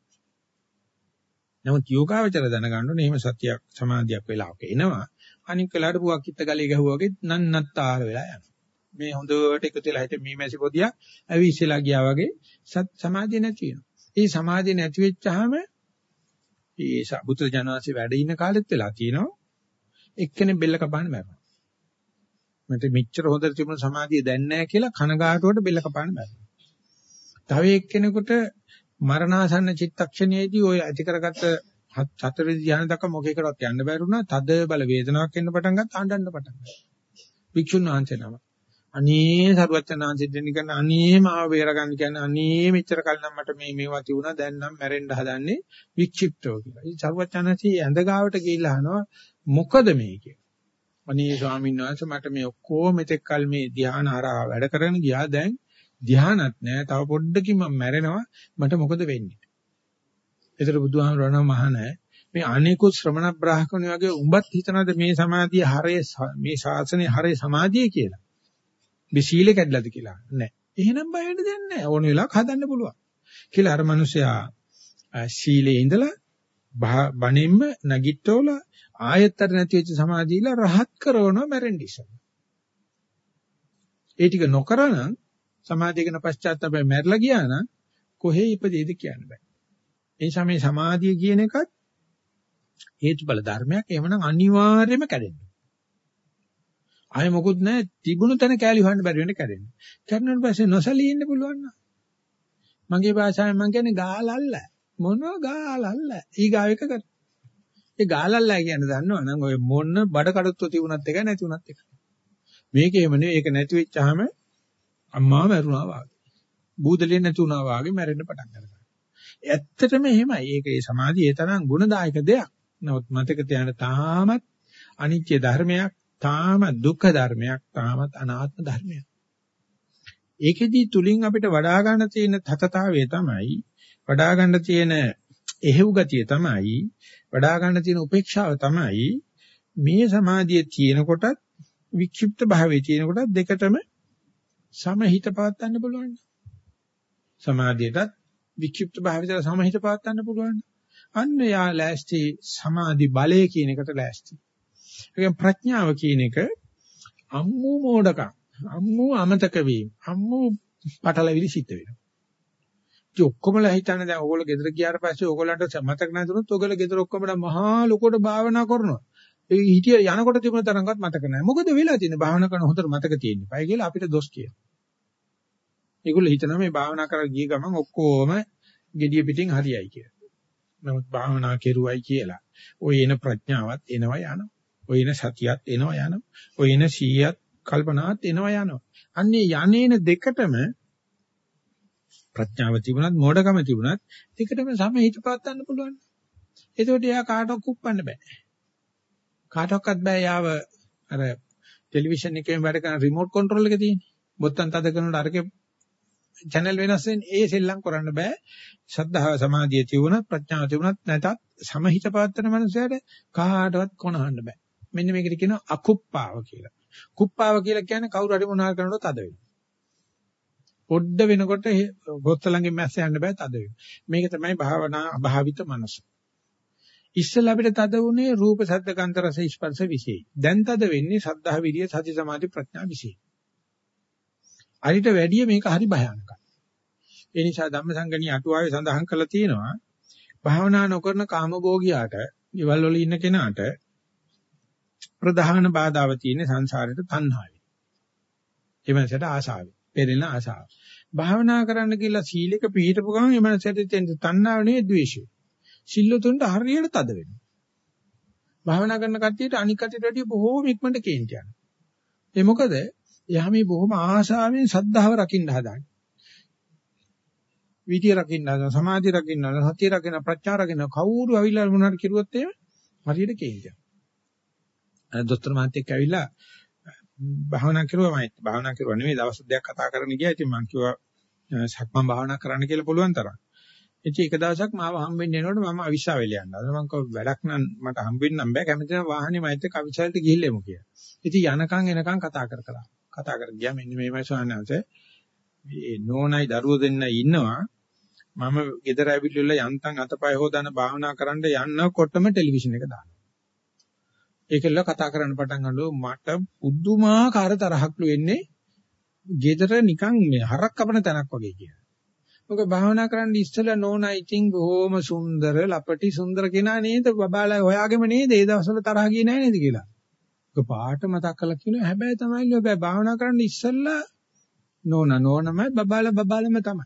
නමුත් යෝගාවචර දැනගන්න ඕනේ එහෙම සත්‍යයක් සමාධියක් වෙලාවක එනවා. අනික් වෙලාවට පුවක් කිත්ත ගලේ ගැහුවා වගේ නන්නත්තර වෙලා යනවා. මේ හොඳට එකතු වෙලා හිට මේ මැසි පොදියක් ඇවිස්සලා ගියා වගේ සමාධිය නැති වෙනවා. ඒ සමාධිය නැති වෙච්චාම ඒ බුද්ධ ජනවාසි වැඩ ඉන්න කාලෙත් වෙලා තියෙනවා. එක්කෙනෙක් බෙල්ල කපාන්න මැරෙනවා. මට මෙච්චර හොඳට තිබුණ සමාධිය දැන් නැහැ කියලා කනගාටුවට බෙල්ල කපාන්න මැරෙනවා. තව එක්කෙනෙකුට මරණාසන්න චිත්තක්ෂණයේදී ওই ඇති කරගත්ත හතර ධ්‍යාන දක්වා මොකේකටවත් යන්න බැරුණා. තද බල වේදනාවක් එන්න පටන් ගත්තා අඬන්න පටන් ගත්තා. වික්ෂුන් වහන්සේ නම. අනේ සරුවචනාංශෙ දෙන්න කියන අනේ මාව බේරගන්න කියන්නේ අනේ මෙච්චර කල් නම් මට මේ මේවා තිබුණා දැන් නම් මැරෙන්න හදන්නේ වික්ෂිප්තව කියලා. ඉතින් සරුවචනාංශي ඇඳ ගාවට ගිහිල්ලා අහනවා මොකද මේ කියලා. අනේ ස්වාමීන් වහන්සේ මට මේ ඔක්කොම මෙතෙක් කල් මේ ධ්‍යාන හරහා වැඩ කරගෙන ගියා දැන් ධ්‍යානත් නෑ තව පොඩ්ඩකින් මම මැරෙනවා මට මොකද වෙන්නේ? ඒතර බුදුහාමරණ මහාන මේ අනේකුත් ශ්‍රමණ බ්‍රාහ්මණය වගේ උඹත් හිතනද මේ සමාධිය හරය මේ ශාසනයේ හරය සමාධිය කියලා? මේ සීලෙ කැඩලාද කියලා. නැහැ. එහෙනම් බය වෙන්න දෙයක් නැහැ. ඕන වෙලාවක හදන්න පුළුවන්. කියලා අර මිනිසයා සීලේ ඉඳලා බණින්ම නැගිට්ටෝල ආයත්තර නැති වෙච්ච සමාධියලා රහත් කරනවා මැරෙන්න ඉස්සෙල්ලා. ඒ ටික නොකරනම් සමාධියකන පශ්චාත්තාපය මැරලා ගියා නම් කොහේ ඉපදෙයිද කියන්න බෑ. ඒ නිසා මේ සමාධිය කියන එකත් හේතුඵල ධර්මයක්. එහෙමනම් අනිවාර්යයෙන්ම කැඩෙනවා. ආයෙ මොකුත් නැහැ තිබුණු තැන කෑලි හොයන්න බැරි වෙන්න කැඩෙනවා. කැඩුණාට පස්සේ නොසලී ඉන්න පුළුවන් නේද? මගේ භාෂාවෙන් මම කියන්නේ ගාලල්ල. මොනවා ගාලල්ල? ඊගාව එක කර. ඒ ගාලල්ල කියන්නේ දන්නවනම් ඔය මොන බඩ කඩත්තු තිබුණත් එකයි නැති වුණත් එකයි. මේක එහෙම නෙවෙයි ඒක නැති වෙච්චාම අම්මා මැරුණා වාගේ. බූදලේ නැති වුණා වාගේ මැරෙන්න පටන් ගන්නවා. ඇත්තටම එහෙමයි. ඒක ඒ සමාධිය ඒ තරම් ගුණදායක දෙයක්. නමුත් මතක තියාගන්න තාමත් අනිත්‍ය ධර්මයක් තාම දුක්ඛ ධර්මයක් තාමත් අනාත්ම ධර්මයක්. ඒකෙදි තුලින් අපිට වඩා ගන්න තියෙන තතතාවය තමයි වඩා ගන්න තියෙන එහෙව් ගතිය තමයි වඩා ගන්න තියෙන උපේක්ෂාව තමයි මේ සමාධිය තියෙනකොටත් වික්ෂිප්ත භාවයේ තියෙනකොටත් දෙකටම සමහිත පවත්වන්න පුළුවන්. සමාධියටත් වික්ෂිප්ත භාවයට සමහිත පවත්වන්න පුළුවන්. අන්න යා ලෑස්ති සමාධි බලය කියන එකට ලෑස්ති. ඒක ප්‍රඥාව කියන එක අම්මු මෝඩකම් අම්මු අමතක වීම අම්මු පටලවිලි සිද්ධ වෙනවා. ඒ ඔක්කොමලා හිතන්නේ දැන් ඕගොල්ලෝ ගෙදර ගියාට පස්සේ ඕගොල්ලන්ට මතක නැතුනොත් ඕගොල්ලෝ ගෙදර ඔක්කොම මහා ලොකෝට භාවනා කරනවා. ඒ හිටිය යනකොට තිබුණ තරංගවත් මතක නැහැ. මොකද වෙලා තියෙන්නේ භාවනා කරන හොඳට මතක තියෙන්නේ. පයි කියලා අපිට දොස් කියනවා. ඒගොල්ලෝ හිතනවා මේ භාවනා කරලා ගිය ගමන් ඔක්කොම gediya පිටින් හරියයි කියලා. නමුත් භාවනා කෙරුවයි කියලා. ওই එන ප්‍රඥාවත් එනවා යනවා. ඔය එන සතියත් එනවා යනවා. ඔය එන සීයත් කල්පනාත් එනවා යනවා. අන්නේ යන්නේන දෙකටම ප්‍රඥාව තිබුණත් මෝඩකම තිබුණත් ටිකටම සමහිත පවත්වන්න පුළුවන්. එතකොට එයා කාටවත් කුප්පන්න බෑ. කාටවත් බෑ යාව අර ටෙලිවිෂන් එකෙන් වැඩ කරන රිමෝට් කන්ට්‍රෝල් එක තියෙන්නේ. බොත්තම් තද කරනකොට අරකේ channel වෙනස් වෙන්නේ ඒ සෙල්ලම් කරන්න බෑ. ශ්‍රද්ධාව සමාධිය තිබුණත් ප්‍රඥාව තිබුණත් නැතත් සමහිත පවත්තන මනුස්සයට කාටවත් කොනහන්න බෑ. මෙන්න මේකට කියනවා අකුප්පාව කියලා. කුප්පාව කියලා කියන්නේ කවුරු හරි මොනවා කරනකොට තද වෙනවා. පොඩ්ඩ වෙනකොට බොත්තලංගෙන් මැස්ස යන්න බෑ තද වෙනවා. මේක තමයි භාවනා අභාවිත මනස. ඉස්සෙල්ලා අපිට තද වුණේ රූප ශබ්ද ගන්ධ රස ස්පර්ශ විශේෂයි. දැන් තද වෙන්නේ සද්ධා විරිය සති සමාධි ප්‍රඥා විශේෂයි. අරිට වැඩිය මේක හරි භයානකයි. ඒ නිසා ධම්මසංගණී අටුවාවේ සඳහන් කරලා තියෙනවා භාවනා නොකරන කාමභෝගියාට, ඊවල වල ඉන්න කෙනාට ප්‍රධාන බාධාව තියෙන්නේ සංසාරේට තණ්හාවයි. ඒ මනසට ආසාවයි. පෙරෙන ආසාව. භාවනා කරන්න කියලා සීලක පිළිහිටපු ගමන් ඒ මනසට තියෙන තණ්හාව නෙවෙයි ද්වේෂය. සිල්ලුතුන්ට හරියට තද වෙනවා. භාවනා කරන කට්ටියට අනික් කට්ටියට වැඩිය බොහෝම ඉක්මනට කේන්ති යනවා. ඒ මොකද එයා මේ බොහොම ආශාවෙන් සද්ධාව රකින්න හදාන්නේ. විදිය රකින්න හදන සමාධිය රකින්න හදන සතිය රකින්න ප්‍රඥා රකින්න කවුරු අවිලා මොනවාට කිරුවොත් එහෙම හරියට කේන්ති යනවා. අර දොස්තර මහත්තයෙක් ඇවිල්ලා භාවනා කරුවා මම භාවනා කරුවා නෙමෙයි දවස් දෙකක් කතා කරන්න ගියා. ඉතින් මම කිව්වා සක්මන් භාවනා කරන්න කියලා පුළුවන් තරම්. ඉතින් එක දවසක් මාව හම්බෙන්න එනකොට මම අවිශ්වාස වෙලා යනවා. මම කිව්වා වැඩක් නම් මට හම්බෙන්නම් බෑ. කැමති නම් වාහනේ මයිත් එක්ක අවිශ්වාසයට ගිහිල්ලෙමු කියලා. ඉතින් යනකම් එනකම් කතා කර කර කතා කර ගියා. මෙන්න මේමයි ස්වාමීන් මේ නෝනයි දරුවෝ දෙන්න ඉන්නවා. මම ගෙදර ඇවිල්ලා යන්තම් අතපය හොදන භාවනා කරන්න යන්නකොටම ටෙලිවිෂන් එක දානවා. ඒකල කතා කරන්න පටන් ගන්නකොට මට පුදුමාකාර තරහක්ලු එන්නේ ගෙදර නිකන් මේ හරක් කපන තැනක් වගේ කියලා. මොකද භාවනා කරන්න ඉස්සෙල්ලා නෝනා ඉතින් බොහොම සුන්දර ලපටි සුන්දර කෙනා නේද බබාලා හොයාගෙම නේද ඒ දවස්වල තරහ ගියේ නැහැ නේද කියලා. ඒක පාට මතක් කරලා කියනවා හැබැයි තමයි ඔබ භාවනා කරන්න ඉස්සෙල්ලා නෝනා නෝනමයි බබාලා බබාලම තමයි.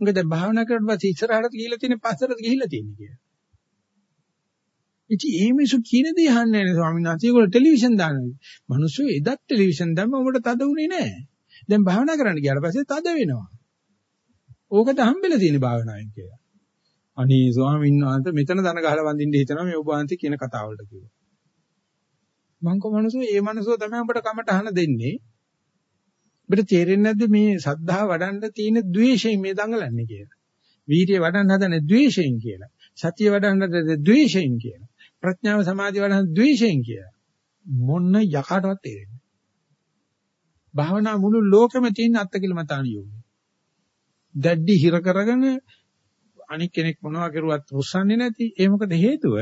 මොකද භාවනා කරලා පස්සේ ඉස්සරහට ගිහිල්ලා තියෙන පස්සට ගිහිල්ලා තියෙන්නේ කියලා. ඉතින් ඒ මිනිස්සු කියන දේ අහන්නේ නැහැ ස්වාමීන් වහන්සේ. ඒගොල්ලෝ ටෙලිවිෂන් දානවා. මිනිස්සු එදත් ටෙලිවිෂන් දැම්ම උඹට තද උනේ නැහැ. දැන් භාවනා කරන්න ගියාට පස්සේ තද වෙනවා. ඕකට හම්බෙලා තියෙන භාවනාවෙන් කියලා. අනේ ස්වාමීන් වහන්සේ මෙතන දන ගහලා වඳින්න හිතනවා මේ ඔබ වහන්සේ කියන කතාවලට කිව්වා. මං කො මිනිස්සු ඒ මිනිස්සු තමයි උඹට කමට අහන දෙන්නේ. ඔබට තේරෙන්නේ නැද්ද මේ සද්ධා වඩන්න තියෙන ද්වේෂයෙන් මේ දඟලන්නේ කියලා. වීර්යය වඩන්න හදන ද්වේෂයෙන් කියලා. සතිය වඩන්න හදන ද්වේෂයෙන් කියලා. ප්‍රඥාව සමාධිය වඩන ද්වේෂයෙන් කියලා. මොන්න යකාටවත් තේරෙන්නේ. භාවනා මුළු ලෝකෙම තියෙන අත්කිලමතාන යෝගය. දැඩි හිර කරගෙන අනික් කෙනෙක් මොනවා කරුවත් රුස්සන්නේ නැති. ඒ මොකද හේතුව?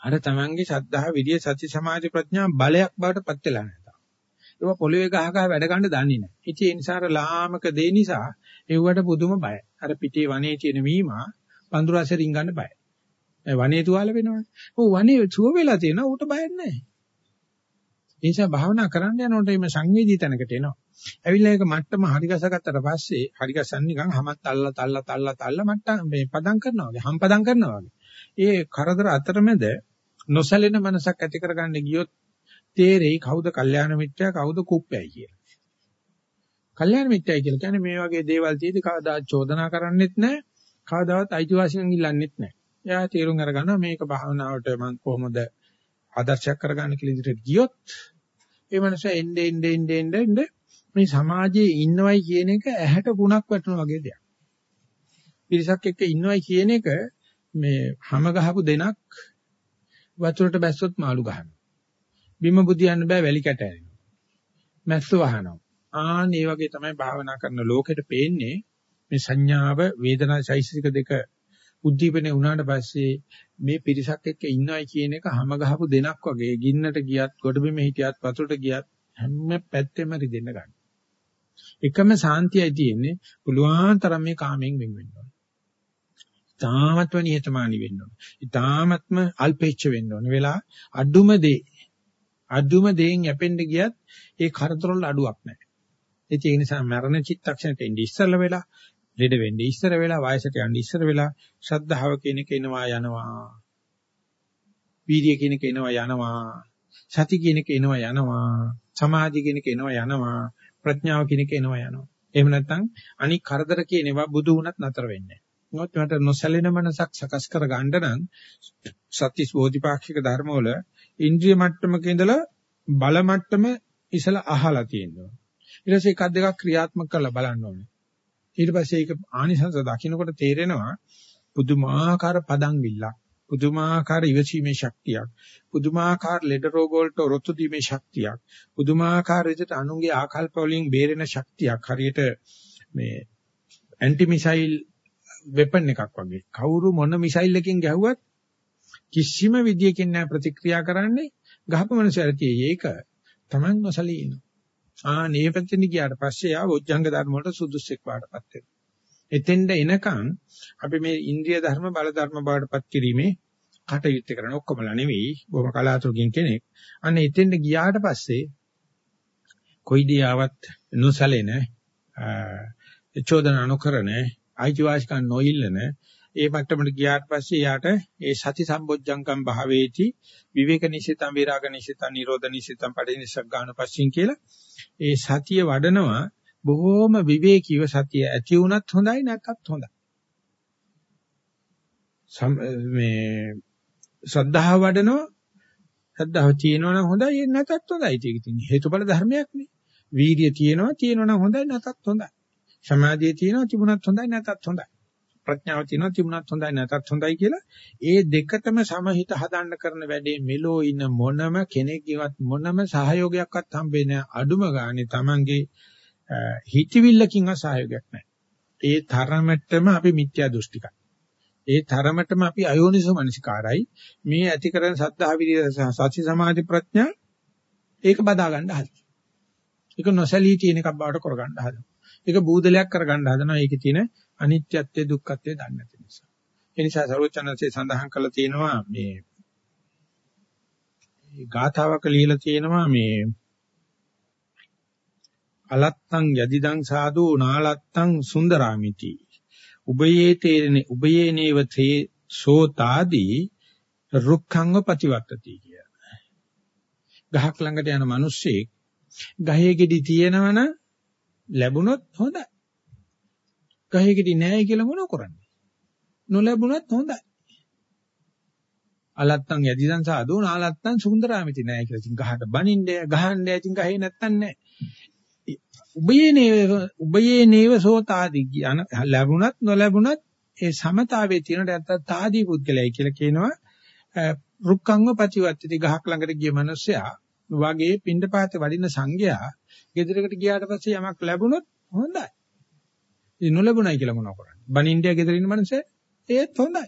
අර තමන්ගේ ශ්‍රද්ධාව, විරිය, සති, සමාධි, ප්‍රඥා බලයක් බවට පත් වෙලා නැතා. ඒක පොළවේ ගහ ගහ වැඩ ගන්න දන්නේ නැහැ. ඉතින් ඒ නිසා අර ලාමක දේ නිසා ඒවට පුදුම බයයි. අර පිටේ වනේ තියෙන මීමා පඳුර ඇස රින්ගන්න බයයි. වනේ තුවාල වෙනවනේ. ਉਹ වනේ සුව වෙලා තියෙනවා ඌට බයක් නැහැ. ඒ නිසා භාවනා කරන්න යනකොට මේ සංවේදී තැනකට එනවා. ඇවිල්ලා ඒක මට්ටම හරි ගසගත්තට පස්සේ හරි ගසන් නිකන් හැමත් අල්ල තල්ල තල්ල තල්ල මට්ටම් මේ පදම් කරනවා වගේ හම් පදම් කරනවා වගේ. ඒ කරදර අතරමැද නොසැලෙන මනසක් ඇති කරගන්න ගියොත් තේරෙයි කවුද කල්යාණ මිත්‍යා කවුද කුප්පයයි කියලා. කල්යාණ මිත්‍යයි කියලා කියන්නේ මේ වගේ දේවල් තියෙදි කවදා චෝදනා කරන්නෙත් නැහැ. කවදාවත් අයිතිවාසිකම් ඉල්ලන්නෙත් නැහැ. එයා තීරුම් අරගන්නවා මේක භාවනාවට මම කොහොමද ආදර්ශයක් කරගන්න කියලා ඉදිරියට ගියොත් ඒ මනුස්සයා එnde ende ende ende ende මේ සමාජයේ ඉන්නවයි කියන එක ඇහැට පුණක් වැටෙනා වගේ දෙයක්. පිරිසක් එක්ක ඉන්නවයි කියන එක මේ හැම ගහපු දෙනක් වතුරට බැස්සොත් මාළු ගහනවා. බිම බුදියන්න බෑ වැලි කැට ඇරෙනවා. මැස්ස වහනවා. ආන් මේ වගේ තමයි භාවනා කරන ලෝකෙට පේන්නේ මේ සංඥාව වේදනා චෛසික දෙක උද්දීපනේ වුණාට පස්සේ මේ පිරිසක් එක්ක ඉන්නවයි කියන එක හැම ගහපු දෙනක් වගේ ගින්නට ගියත් ගොඩබිම හිටියත් වතුරට ගියත් හැම පැත්තෙම රිදෙන්න ගන්න. එකම සාන්තියයි තියෙන්නේ පුළුවන් තරම් මේ කාමයෙන් වෙන් වෙන්න ඕනේ. ඊ타මත්ව නිහතමානී වෙන්න ඕනේ. ඊ타මත්ම අල්පේච්ඡ වෙන්න ඕනේ. වෙලා අඩුම දේ අඩුම දේෙන් යැපෙන්න ගියත් ඒ කරදරවල අඩුවක් නැහැ. ඒ නිසා මරණ චිත්තක්ෂණයට ඉඳි ඉස්සල්ලා වෙලා ලෙඩ වෙන්නේ ඉස්සර වෙලා වයසට යන්න ඉස්සර වෙලා ශ්‍රද්ධාව කියන එක එනවා යනවා. වීර්ය කියන එක එනවා යනවා. සති කියන එක එනවා යනවා. සමාධි කියන එක එනවා යනවා. ප්‍රඥාව කියන එක එනවා යනවා. එහෙම නැත්නම් අනික් කරදර කියනවා බුදු වුණත් නතර වෙන්නේ නැහැ. මොකද මට නොසැලෙන මනසක් සකස් කර ගන්න නම් සත්‍ය බෝධිපාක්ෂික ධර්ම වල ඉන්ද්‍රිය මට්ටමක ඉඳලා බල මට්ටම ඉසලා අහලා තියෙනවා. ඊට පස්සේ එකක් දෙකක් ක්‍රියාත්මක කරලා බලන්න ඕනේ. ඊට පස්සේ ඒක ආනිසංස දකින්නකොට තේරෙනවා පුදුමාකාර පදන් විල්ලක්. පුදුමාකාර ඉවසීමේ ශක්තියක් පුදුමාකාර ලෙඩ රෝග වලට රොත්තු දීමේ ශක්තියක් පුදුමාකාර විදිහට අනුන්ගේ ආකල්ප වලින් බේරෙන ශක්තියක් හරියට මේ ඇන්ටි මිසයිල් වෙපන් එකක් වගේ කවුරු මොන මිසයිල් එකකින් ගැහුවත් කිසිම විදියකින් නෑ ප්‍රතික්‍රියා කරන්නේ ගහපු මනුස්සයරතිය ඒක Taman නොසලී ඉන්න. ආ මේ පැත්තෙන් ගියාට පස්සේ ආ වොජ්ජංග ධර්ම වලට සුදුස්සෙක් වාටපත් වෙනවා. එතෙන්ද එනකන් අපි මේ ඉන්ද්‍රිය ධර්ම බල ධර්ම බවටපත් කිරීමේ කටයුත්ත කරන ඔක්කොමලා නෙවෙයි බොහොම කලාතුරකින් කෙනෙක්. අන්න එතෙන්ද ගියාට පස්සේ කොයි දියාවත් නොසලෙන චෝදනා නොකරන අයිතිවාසිකම් නොඉල්ලන ඒ මට්ටමට ගියාට පස්සේ යාට ඒ සති සම්බොජ්ජංකම් භාවේති විවේක නිසිතං විරාග නිසිතං නිරෝධ නිසිතං පටිනිසක් ගන්න පස්සින් කියලා ඒ සතිය වඩනවා බොහෝම විවේකීව සතිය ඇති වුණත් හොඳයි නැත්ත් හොඳයි. මේ ශ්‍රද්ධාව වඩනවා ශ්‍රද්ධාව තියෙනවා නම් හොඳයි නැත්ත් හොඳයි. ඒක ඉතින් හේතුඵල ධර්මයක් නේ. වීර්යය තියෙනවා තියෙනවා නම් හොඳයි නැත්ත් හොඳයි. සමාධිය තියෙනවා තිබුණත් හොඳයි නැත්ත් හොඳයි. ප්‍රඥාව තියෙනවා තිබුණත් හොඳයි නැත්ත් හොඳයි කියලා ඒ දෙකටම සමහිත හදන්න කරන වැඩේ මෙලෝ ඉන්න මොනම කෙනෙක්ගේවත් මොනම සහයෝගයක්වත් හම්බෙන්නේ අඩුම ගානේ Tamange හිතවිල්ලකින් අසහයෝගයක් නැහැ. ඒ තරමටම අපි මිත්‍යා දෘෂ්ටිකයි. ඒ තරමටම අපි අයෝනිසෝ මනසිකාරයි. මේ ඇති කරන සද්ධා විරිය සති සමාධි ප්‍රඥා ඒක බදා ගන්න හදනවා. ඒක නොසලී තියෙන එකක් බවට කරගන්න හදනවා. ඒක බූදලයක් කරගන්න හදනවා. ඒකේ තියෙන අනිත්‍යත්වය දුක්ඛත්වය දන්නේ නැති නිසා. ඒ නිසා සර්වචනන්සේ සඳහන් කළා තියෙනවා මේ ගාථාවක ලියලා තියෙනවා මේ අලත්තං යදිදං සාදු නාලත්තං සුන්දරාමිති උබයේ තේරෙන උබයේ නේව තේ සෝතාදී රුක්ඛංව ප්‍රතිවත්තති කිය. ගහක් ළඟට යන මිනිස්සෙක් ගහේ ගෙඩි තියෙනවන ලැබුණොත් හොඳයි. ගහේ ගෙඩි නැහැ කියලා මොනව කරන්නේ? නොලැබුණත් හොඳයි. අලත්තං යදිදං සාදු නාලත්තං සුන්දරාමිති නැහැ කියලා. ඉතින් ගහට බනින්නේ ගහන්නේ ඉතින් ගහේ නැත්තන් නැහැ. උබයේ නේව උබයේ නේව සෝතාදී කියන ලැබුණත් නොලැබුණත් ඒ සමතාවයේ තියෙන නැත්නම් තාදී පුද්ගලයි කියලා කියනවා රුක්ඛංග ප්‍රතිවත්ති ගහක් ළඟට ගිය මිනිස්සයා වගේ පින්ඩපාතේ වඩින සංඝයා ගෙදරකට ගියාට පස්සේ යමක් ලැබුණොත් හොඳයි. ඒ නොලැබුණයි කියලා මොනව කරන්නේ? බනින්ඩියා ගෙදර ඉන්න මිනිස්සේ ඒත් හොඳයි.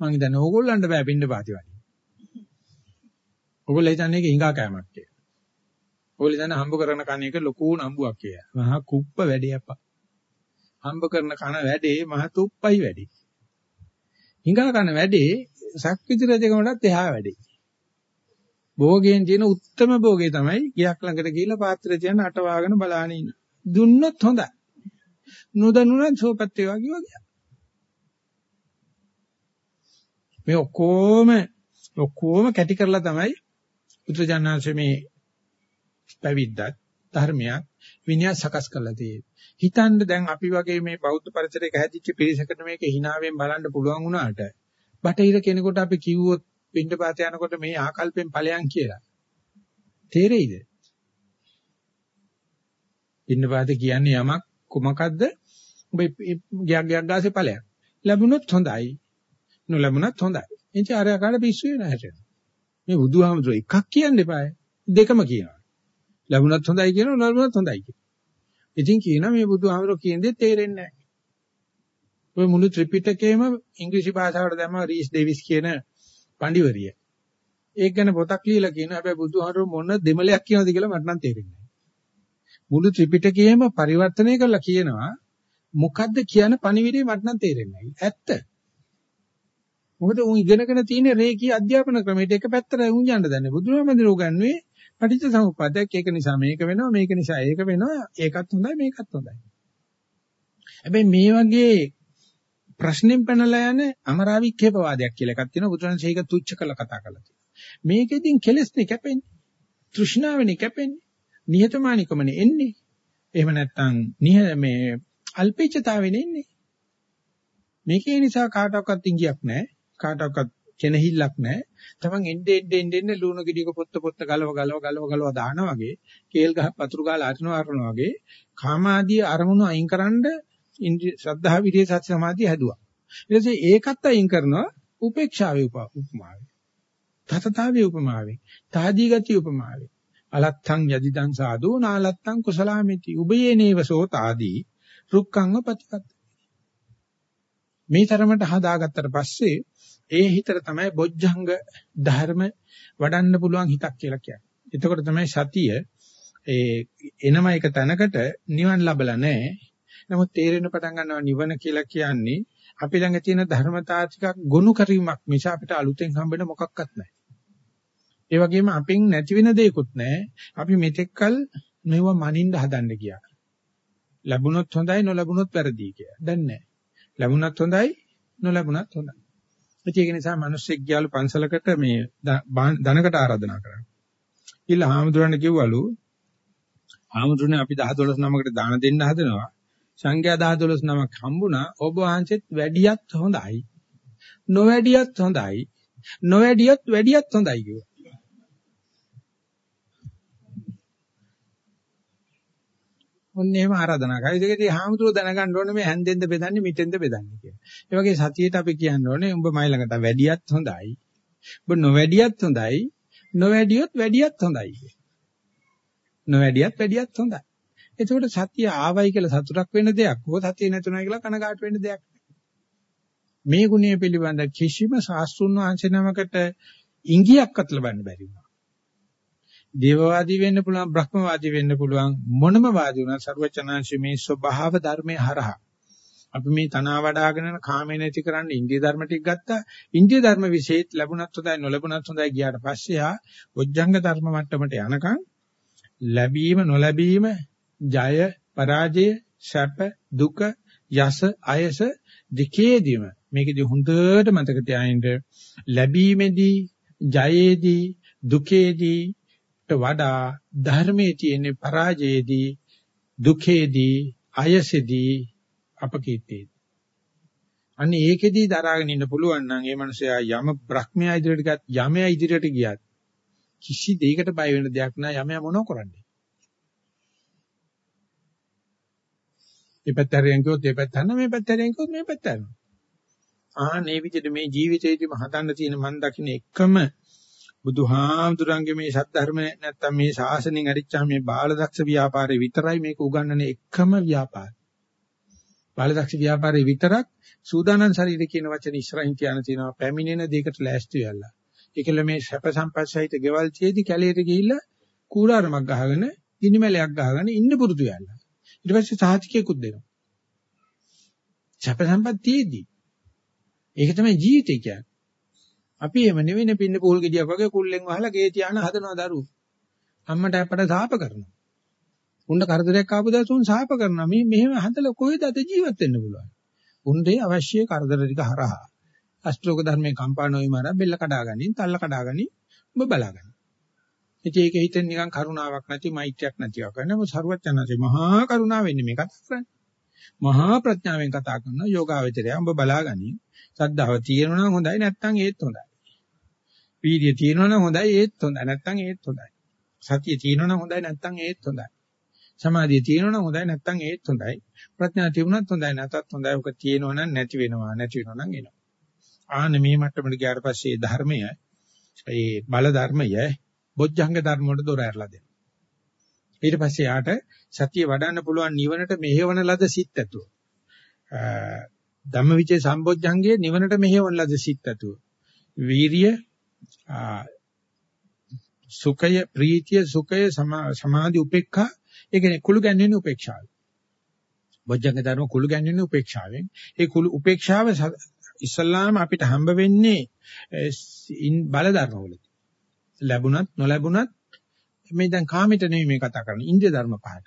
මං හිතන්නේ ඕගොල්ලන්ට බෑ පින්ඩපාතේ වඩින්න. ඕගොල්ලෝ හිතන්නේ ඒක හිඟා කෑමක් කියලා. ඔයගොල්ලෝ දන්න හම්බ කරන කණ එක ලොකු නම්බුවක් කියලා. මහා කුප්ප වැඩේ අප්පා. හම්බ කරන කන වැඩේ මහ තුප්පයි වැඩේ. හිඟා කන වැඩේ සක්විති රජකමටත් එහා වැඩේ. භෝගයෙන් තියෙන උත්තරම භෝගේ තමයි ගියක් ළඟට ගිහිල්ලා පාත්‍රය තියන්න අටවාගෙන බලාගෙන ඉන්න. දුන්නොත් හොඳයි. නොදන්නුනම් සෝපත් වේවා කිව්වා. මේ ඔක්කොම ඔක්කොම කැටි කරලා තමයි පුත්‍රජානංශ මේ පැවිද්දත් ධර්මයක් විනය සකස් කරලා තියෙන්නේ. හිතන්න දැන් අපි වගේ මේ බෞද්ධ පරිසරයක හැදිච්ච පිරිසකට මේක hinaවෙන් බලන්න පුළුවන් වුණාට බටහිර කෙනෙකුට අපි කිව්වොත් පින්ඩපාත යනකොට මේ ආකල්පෙන් ඵලයන් කියලා. තේරෙයිද? පින්ඩපාත කියන්නේ යමක් කුමකද්ද? ඔබ ගියක් ගියක් ගාසේ ඵලයක්. ලැබුණොත් හොඳයි. නොලැබුණත් හොඳයි. එනිසා අර කාට පිස්සු වෙන හැටෙන. මේ බුදුහාමුදුර එකක් කියන්න එපායි. දෙකම කියනවා. ලැබුණත් හොඳයි කියනවා නොලැබුණත් හොඳයි කියනවා. ඉතින් කියනවා මේ බුදුහාමරෝ කියන දේ තේරෙන්නේ නැහැ. ඔය මුළු ත්‍රිපිටකයේම ඉංග්‍රීසි භාෂාවට දැම්ම රීස් ඩේවිස් කියන පඬිවරිය. ඒක ගැන පොතක් ලියලා කියනවා හැබැයි බුදුහාමරෝ මොන දෙමලයක් කියනවද කියලා මට නම් තේරෙන්නේ නැහැ. මුළු ත්‍රිපිටකයේම පරිවර්තනය කරලා කියනවා මොකද්ද කියන පණිවිඩය මට නම් තේරෙන්නේ නැහැ. ඇත්ත. මොකද උන් ඉගෙනගෙන තියෙන රේකී අධ්‍යාපන ක්‍රමයට එක පැත්තට උන් යන්න දන්නේ. බුදුහාමරෝ ගන්නේ පටිච්ච සමුප්පාදයක් ඒක නිසා මේක වෙනවා මේක නිසා ඒක වෙනවා ඒකත් හොඳයි මේකත් හොඳයි. හැබැයි මේ වගේ ප්‍රශ්නෙන් පැනලා යන අමරාවික්ෂේපවාදයක් කියලා එකක් තියෙනවා බුදුරජාණන් ශ්‍රේක තුච්ච කළ කතා කරලා තියෙනවා. මේකෙදින් කෙලස්නේ කැපෙන්නේ. තෘෂ්ණාවනේ කැපෙන්නේ. නිහතමානිකමනේ එන්නේ. එහෙම නැත්නම් මේ අල්පේච්ඡතාවෙ නෙන්නේ. මේකේ නිසා කාටවත් ඉංගියක් නැහැ. කාටවත් කෙනහිල්ලක් නැහැ. තමන් එන්නේ එන්නේ එන්නේ ලුණු ගෙඩියක පොත්ත පොත්ත ගලව ගලව ගලව ගලව දානවා වගේ, කේල් ගහ වතුරු ගාලා අරිනවා අරනවා වගේ කාමාදී අරමුණු අයින්කරනද ඉන්ද්‍රිය ශ්‍රද්ධා විරිය සති සමාධිය හැදුවා. ඊට පස්සේ ඒකත් අයින් කරනවා උපේක්ෂාවේ උපමාවේ. තතතාවේ උපමාවේ. තාදී ගති උපමාවේ. අලත්තං යදිදං සාදෝ නාලත්තං කුසලාමිති. උබයේ නේවසෝ තාදී රුක්ඛංග ප්‍රතිපත්ති. මේ තරමට හදාගත්තට පස්සේ ඒ හිතට තමයි බොජ්ජංග ධර්ම වඩන්න පුළුවන් හිතක් කියලා කියන්නේ. එතකොට තමයි සතිය ඒ එනම එක තැනකට නිවන් ලැබලා නැහැ. නමුත් තේරෙන පටන් ගන්නවා නිවන කියලා කියන්නේ අපි ළඟ තියෙන ධර්මතා ටිකක් ගොනු කිරීමක් මිස අපිට අලුතෙන් හම්බෙන මොකක්වත් නැහැ. ඒ වගේම අපෙන් නැති වෙන දෙයක්වත් නැහැ. අපි මෙතෙක්කල් මෙව මනින්න හදන්න ගියා. ලැබුණොත් හොඳයි නොලැබුණොත් වැරදි කියලා. දැන් නැහැ. ලැබුණත් හොඳයි නොලැබුණත් හොඳයි. ඒක නිසා මිනිස්සෙක් ගියාලු පන්සලකට මේ ධනකට ආරාධනා කරා. ඊළ හාමුදුරන් කිව්වලු හාමුදුරනේ අපි 10 12 නමකට දාන දෙන්න හදනවා. සංඛ්‍යා 10 12 නමක් හම්බුණා. ඔබ වහන්සේත් වැඩියත් හොඳයි. නොවැඩියත් හොඳයි. නොවැඩියත් වැඩියත් හොඳයි කිව්වා. ඔන්න එහෙම ආරාධනා කරා. ඒකදී හාමුදුරුවෝ දැනගන්න ඕනේ මේ හැන්දෙන්ද බෙදන්නේ මිටෙන්ද බෙදන්නේ කියලා. ඒ වගේ සතියේට අපි කියන්න ඕනේ උඹ මයි ළඟට වැඩියත් හොඳයි. උඹ නොවැඩියත් හොඳයි. නොවැඩියොත් වැඩියත් හොඳයි. නොවැඩියත් වැඩියත් හොඳයි. එතකොට සතිය ආවයි කියලා සතුටක් වෙන්න දෙයක්. ඕක සතිය නැතුණයි කියලා කනගාටු වෙන්න දෙයක් මේ ගුණය පිළිබඳ කිසිම ශාස්ත්‍රුන් වහන්සේ නමකට ඉංගියක්වත් ලබන්න බැරි වුණා. දේවවාදී වෙන්න පුළුවන් බ්‍රහ්මවාදී වෙන්න පුළුවන් මොනම වාදී වුණත් ਸਰවචනාංශ මේ ස්වභාව ධර්මයේ හරහා. අපි මේ තනවා වඩාගෙන යන කාමේ නැති කරන්න ඉන්දිය ධර්ම ටික ගත්තා. ඉන්දිය ධර්ම විශේෂ ලැබුණත් හොඳයි නොලැබුණත් හොඳයි ගියාට පස්සේ ආ බොජ්ජංග ධර්ම මට්ටමට යනකම් ලැබීම නොලැබීම ජය පරාජය සැප දුක යස අයස දෙකේදීම මේකදී හොඳට මතක තියාගන්න. ලැබීමේදී ජයේදී දුකේදී වඩා ධර්මයේ තියෙන පරාජයේදී දුකේදී අයසෙදී අපකීර්තියේදී අන්න ඒකෙදී දරාගෙන ඉන්න පුළුවන් නම් ඒ මනුස්සයා යම බ්‍රහ්මයා ඉදිරියට ගියත් යමයා ඉදිරියට ගියත් කිසි දෙයකට බය වෙන දෙයක් නෑ. යමයා මොනව කරන්නේ? මේ පැත්ත හරියන් කිව්වොත් මේ පැත්ත හන්න මේ පැත්ත හරියන් කිව්වොත් මේ පැත්ත හන්න ආ මේ විදිහට මේ ජීවිතේදීම හදන්න තියෙන මන් දකින්න එකම බුදුහාමුදුරන්ගේ මේ සත්‍ය නැත්තම් මේ ශාසනයෙන් අරිච්චා මේ බාලදක්ෂ ව්‍යාපාරේ විතරයි මේක උගන්වන්නේ එකම ව්‍යාපාරය. බාලදක්ෂ ව්‍යාපාරේ විතරක් සූදානම් ශරීරය කියන වචනේ ඉස්සරහින් තියන තියෙනවා පැමිණෙන දෙයකට ලෑස්ති වෙලා. ඒකල මේ සැප සම්පත් සහිත ගෙවල් තියේදී කැලේට ගිහිල්ලා කූඩාරමක් ගහගෙන ගිනිමැලයක් ගහගෙන ඉන්න පුරුදු වෙලා. ඊට පස්සේ සාහිතිකයකුත් දෙනවා. සැප සම්පත් තියේදී. ඒක තමයි ජීවිතය කියන්නේ. අපි එහෙම නෙවෙයිනේ පින්න පූල් ගෙඩියක් වගේ කුල්ලෙන් වහලා ගේ තියාන හදනවා දරුවෝ. අම්මට අපට සාප කරනවා. උන්න කරදරයක් ආපු දවස උන් සාප කරනවා. මේ මෙහෙම හදලා කොහෙද අද ජීවත් වෙන්න පුළුවන්. උන්ගේ අවශ්‍ය කරදර ටික හරහා අෂ්ටෝක ධර්මයේ කම්පා නොවීම අර බෙල්ල කඩාගනින් තල්ල කඩාගනින් ඔබ බලාගන්න. ඉතින් ඒක හිතෙන් නිකන් කරුණාවක් නැති මෛත්‍රියක් නැතිවක් කරනවා. සරුවචනන්සේ මහා කරුණාවෙන් මේ කතා කරන්නේ. මහා ප්‍රඥාවෙන් කතා කරනවා යෝගාවචරය ඔබ බලාගනින්. සද්ධාව තියෙනවා නම් හොඳයි නැත්නම් ඒත් හොඳයි. වීර්යය තියෙනවනම් හොඳයි ඒත් හොඳයි නැත්නම් ඒත් හොඳයි. සතිය තියෙනවනම් හොඳයි නැත්නම් ඒත් හොඳයි. සමාධිය තියෙනවනම් හොඳයි නැත්නම් ඒත් හොඳයි. ප්‍රඥා තිබුණත් හොඳයි නැතත් හොඳයි. ඔක තියෙනවනම් නැති වෙනවා නැති වෙනවනම් එනවා. ආන මේ මට්ටමට ගියාට පස්සේ ධර්මය ඒ බල ධර්මය බොජ්ජංග ධර්ම වලට දොර ඇරලා දෙනවා. ඊට පස්සේ යාට සතිය වඩන්න පුළුවන් නිවනට මෙහෙවන ලද සිත් ඇතුව. ධම්මවිචේ සම්බොජ්ජංගයේ නිවනට මෙහෙවන ලද සිත් ඇතුව. වීරිය සුඛය ප්‍රීතිය සුඛය සමාධි උපේක්ඛා ඒ කියන්නේ කුළු ගැන්වෙන උපේක්ෂාව. බොජ්ජංග ධර්ම කුළු ගැන්වෙන උපේක්ෂාවෙන් ඒ කුළු උපේක්ෂාව ඉස්ලාම අපිට හම්බ වෙන්නේ බල ධර්මවලදී. ලැබුණත් නොලැබුණත් මේ දැන් කාමයට නෙමෙයි මේ කතා කරන්නේ ඉන්ද්‍රිය ධර්ම පහට.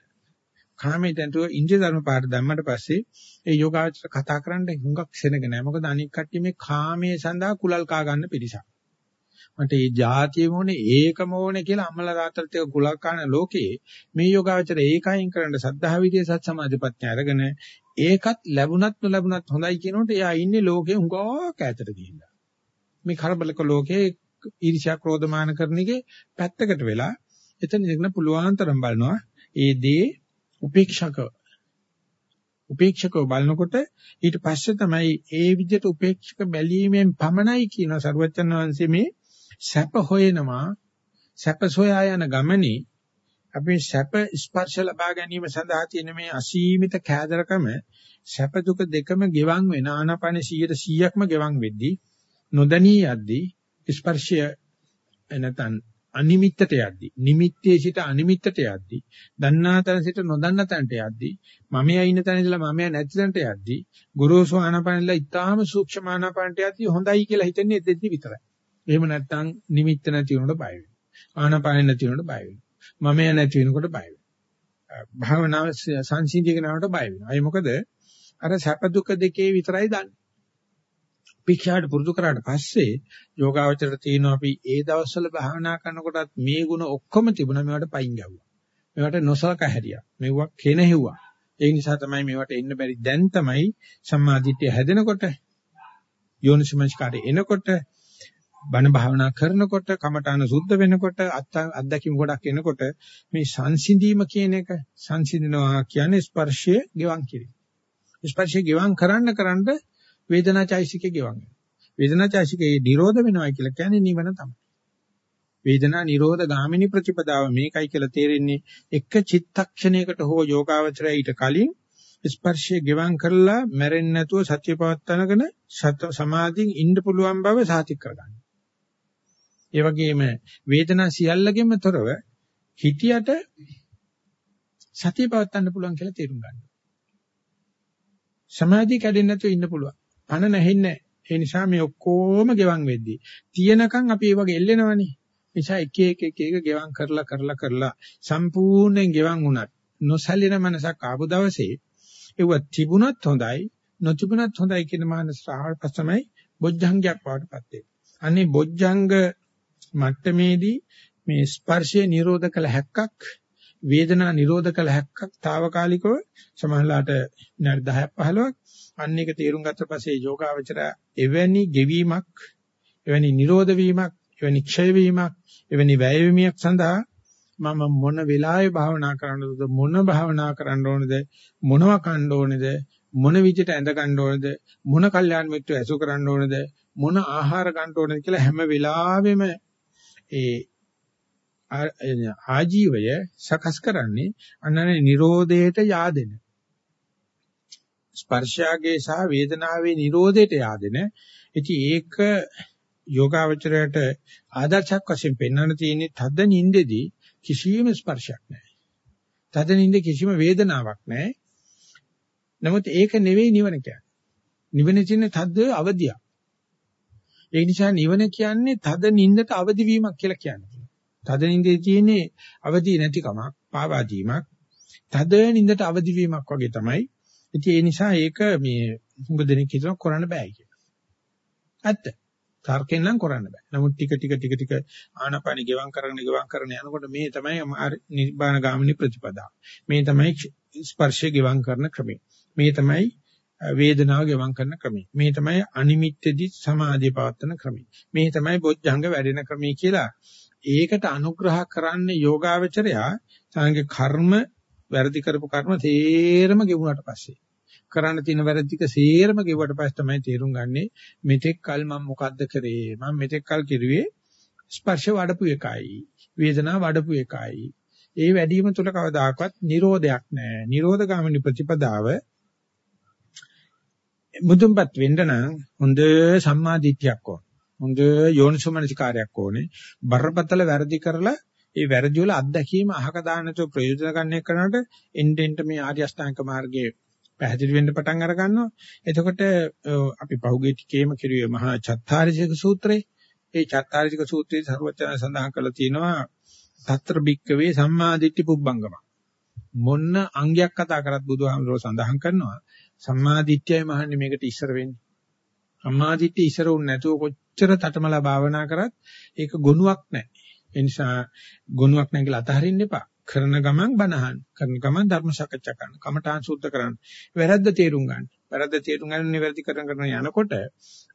කාමයට ඇතුව ඉන්ද්‍රිය ධර්ම පහට දැම්මට පස්සේ ඒ යෝගාචර කතා කරන්න හුඟක් සෙනග නැහැ. මොකද අනික් කට්ටිය මේ කාමයේ සඳහා කුලල් කා ගන්න පිරිසක්. මට මේ જાතිය මොනේ ඒකම ඕනේ කියලා අම්මලා තාත්තලාත් එක කුලක් කාන ලෝකේ මේ යෝගාවචර ඒකයින් කරන්න සද්ධා විදියේ සත් සමාධිපත්‍ය අරගෙන ඒකත් ලැබුණත් නොලැබුණත් හොඳයි කියනකොට එයා ඉන්නේ ලෝකේ උඟාවක් ඈතට ගිහිල්ලා. මේ කරබලක ලෝකේ ඊර්ෂ්‍යා ක්‍රෝධමාන කරන එකේ පැත්තකට වෙලා එතන ඉන්න පුළුවන් තරම් බලනවා ඒ දේ උපේක්ෂක උපේක්ෂකව බලනකොට ඊට පස්සේ තමයි ඒ විදිහට උපේක්ෂක බැලීමෙන් පමණයි කියන සරුවචන වංශයේ මේ සැප හොයනවා සැප සොයා යන ගමනේ අපි සැප ස්පර්ශ ලබා ගැනීම සඳහා තියෙන මේ අසීමිත කෑදරකම සැප දුක දෙකම ගෙවන් වෙන ආනාපාන 100%ක්ම ගෙවන් වෙද්දී නොදණී යද්දී ස්පර්ශය එනතන් අනිමිත්තට යද්දී නිමිත්තේ සිට අනිමිත්තට යද්දී දන්නා තැන සිට නොදන්නා තැනට යද්දී මමයා ඉන්න තැන ඉඳලා මමයා නැති තැනට යද්දී ගුරුසු ආනාපානilla ඊටාම සූක්ෂම ආනාපානට යද්දී හොඳයි කියලා හිතන්නේ එතෙන්දි විතරයි. එහෙම නැත්නම් නිමිත්ත නැති වෙනකොට බය වෙනවා. ආනාපාන නැති වෙනකොට බය වෙනවා. මමයා නැති වෙනකොට බය වෙනවා. භාවනාව සංසිඳියක නවට බය වෙනවා. ඒ මොකද අර සැප දුක දෙකේ විතරයි දන්නේ. උපේක්ෂාට පුරුදු කරාට පස්සේ යෝගාවචරයට තියෙනවා අපි ඒ දවස්වල භාවනා කරනකොටත් මේ ಗುಣ ඔක්කොම තිබුණා මේවට පයින් ගැව්වා. මේවට නොසලකා හැරියා. මේවා කෙනෙහිව්වා. ඒ නිසා තමයි මේවට එන්න බැරි. දැන් තමයි සම්මාදිට්ඨිය හැදෙනකොට යෝනිසමස්කාරය එනකොට බණ භාවනා කරනකොට කමඨාන සුද්ධ වෙනකොට අත්දැකීම් ගොඩක් එනකොට මේ සංසිඳීම කියන එක සංසිඳනවා කියන්නේ ස්පර්ශයේ ගෙවන් කිරීම. ස්පර්ශයේ ගෙවන් කරන්න කරන්න වේදනාචෛසිකේ ගෙවන් වෙනවා. වේදනාචෛසිකේ නිරෝධ වෙනවා කියලා කියන්නේ නිවන තමයි. වේදනා නිරෝධ ගාමිනී ප්‍රතිපදාව මේකයි කියලා තේරෙන්නේ එක චිත්තක්ෂණයකට හෝ යෝගාවචරය ඊට කලින් ස්පර්ශය ගෙවන් කරලා මැරෙන්නේ නැතුව සත්‍ය පවත්තනගෙන සමාධියෙන් ඉන්න පුළුවන් බව සාතික කරගන්න. ඒ වගේම වේදනා සියල්ලගෙම තොරව හිතියට සතිය පවත්වන්න පුළුවන් කියලා තේරුම් ගන්න. සමාධිය කැඩෙන්නේ නැතුව ඉන්න පුළුවන්. පණ නැහෙන්නේ ඒ නිසා මේ ඔක්කොම ගෙවන් වෙද්දී තියෙනකන් අපි ඒ වගේ එල්ලෙනවනේ. නිසා එක එක එක එක ගෙවන් කරලා කරලා කරලා සම්පූර්ණයෙන් ගෙවන් වුණත් නොසැලෙන මනසක් ආපු දවසේ ඒව තිබුණත් හොඳයි නොතිබුණත් හොඳයි කියන මානස ආහාර පස්සමයි බොජ්ජංගයක් වඩපත් වෙන්නේ. අනේ බොජ්ජංග මට්ටමේදී මේ ස්පර්ශය නිරෝධ කළ හැක්කක් වේදනා නිරෝධ කළ හැක්කක් తాවකාලිකව සමහරලාට විනාඩි 10ක් 15ක් අන්න එක තේරුම් ගත්ත පස්සේ යෝගාවචර එවැනි ගෙවීමක් එවැනි නිරෝධ වීමක් එවැනි ක්ෂය වීමක් එවැනි වැය වීමක් සඳහා මම මොන වෙලාවෙ භාවනා කරන්නද මොන භාවනා කරන්න ඕනද මොනවා කන්න ඕනද මොන විදිහට ඇඳ ගන්න ඕනද මොන කල්යාණ මිත්‍ර ඇසු කරන්න ඕනද මොන ආහාර ගන්න ඕනද කියලා හැම වෙලාවෙම ඒ ආජීවය සකස් කරන්නේ අනනේ Nirodheට yaadෙන ස්පර්ශයගේ සහ වේදනාවේ Nirodheට yaadෙන ඉතින් ඒක යෝගාවචරයට ආදර්ශයක් වශයෙන් පෙන්වන්න තියෙන්නේ තද නින්දෙදී කිසිම ස්පර්ශයක් නැහැ. තද නින්ද කිසිම වේදනාවක් නැහැ. නමුත් ඒක නෙවෙයි නිවන කියන්නේ. නිවන කියන්නේ තද අවදියක්. ඒ නිසා නිවන කියන්නේ තද නින්දට අවදි වීමක් කියලා කියන්නේ. තද නින්දේ තියෙන්නේ අවදි නැතිකමක්, පාවාදීමක්. තද නින්දට අවදි වීමක් වගේ තමයි. ඉතින් ඒ නිසා ඒක මේ හුඟ දෙනෙක් හිතන කරන්න බෑ කියලා. ඇත්ත. තර්කෙන් නම් කරන්න බෑ. නමුත් ටික ටික ටික ටික ආනපාන ගෙවම් කරගෙන ගෙවම් කරගෙන යනකොට මේ තමයි නිබ්බාන ගාමිනී ප්‍රතිපදාව. මේ තමයි ස්පර්ශය ගෙවම් කරන ක්‍රමය. මේ තමයි වේදනාව ගෙවම් කරන ක්‍රමය. මේ තමයි අනිමිත්තේදී සමාධිය පවත්වන ක්‍රමය. මේ තමයි බොජ්ජංග වැඩෙන ක්‍රමය කියලා. ඒකට අනුග්‍රහ කරන්නේ යෝගාවචරයා සංගේ කර්ම වැරදි කරපු කර්ම තේරම ගෙවුනට පස්සේ කරන්න තියෙන වැරදි ටික සේරම ගෙවුවට පස්සේ තමයි තේරුම් ගන්නේ මෙතෙක් කල් මම මොකද්ද කරේ මම මෙතෙක් කල් කිරුවේ ස්පර්ශ වඩපු එකයි වේදනාව වඩපු එකයි ඒ වැඩිම තුල කවදාකවත් නිරෝධයක් නැහැ නිරෝධ ගාමිනී ප්‍රතිපදාව මුදුන්පත් වෙන්න නම් හොඳ සම්මා දිට්ඨියක් ඕන හොඳ යෝනිසෝමනසිකාරයක් ඕනේ බරපතල වැරදි කරලා ඒ වැරදි වල අත්දැකීම අහක දාන්නතෝ ප්‍රයෝජන ගන්න කරනකොට එන්ඩෙන්ට මේ ආර්ය අෂ්ටාංග මාර්ගයේ පැහැදිලි වෙන්න පටන් අර ගන්නවා. එතකොට අපි පහුගිය ටිකේම කිරුවේ මහා චත්තාරිසික සූත්‍රේ. ඒ චත්තාරිසික සූත්‍රයේ සර්වචන සඳහන් කරලා තියෙනවා తත්‍ර බික්කවේ සම්මාදිට්ඨි පුබ්බංගම. මොන්න අංගයක් කතා කරත් බුදුහාමුදුරුවෝ සඳහන් කරනවා සම්මාදිට්ඨියයි මහන්නේ මේකට ඉස්සර වෙන්නේ. සම්මාදිට්ඨිය ඉස්සර වුණ නැතුව කොච්චර තටමලා භාවනා කරත් ඒක ගුණයක් නැහැ. ඒ නිසා ගුණයක් නැහැ කියලා අතහරින්න එපා. කරන ගමන් බනහන් කරන ගමන් ධර්ම සාකච්ඡා කරන කමඨාන් සූත්‍ර කරන්න වැරද්ද තේරුම් ගන්න වැරද්ද තේරුම් ගන්න නිවැරදි කරන කරන යනකොට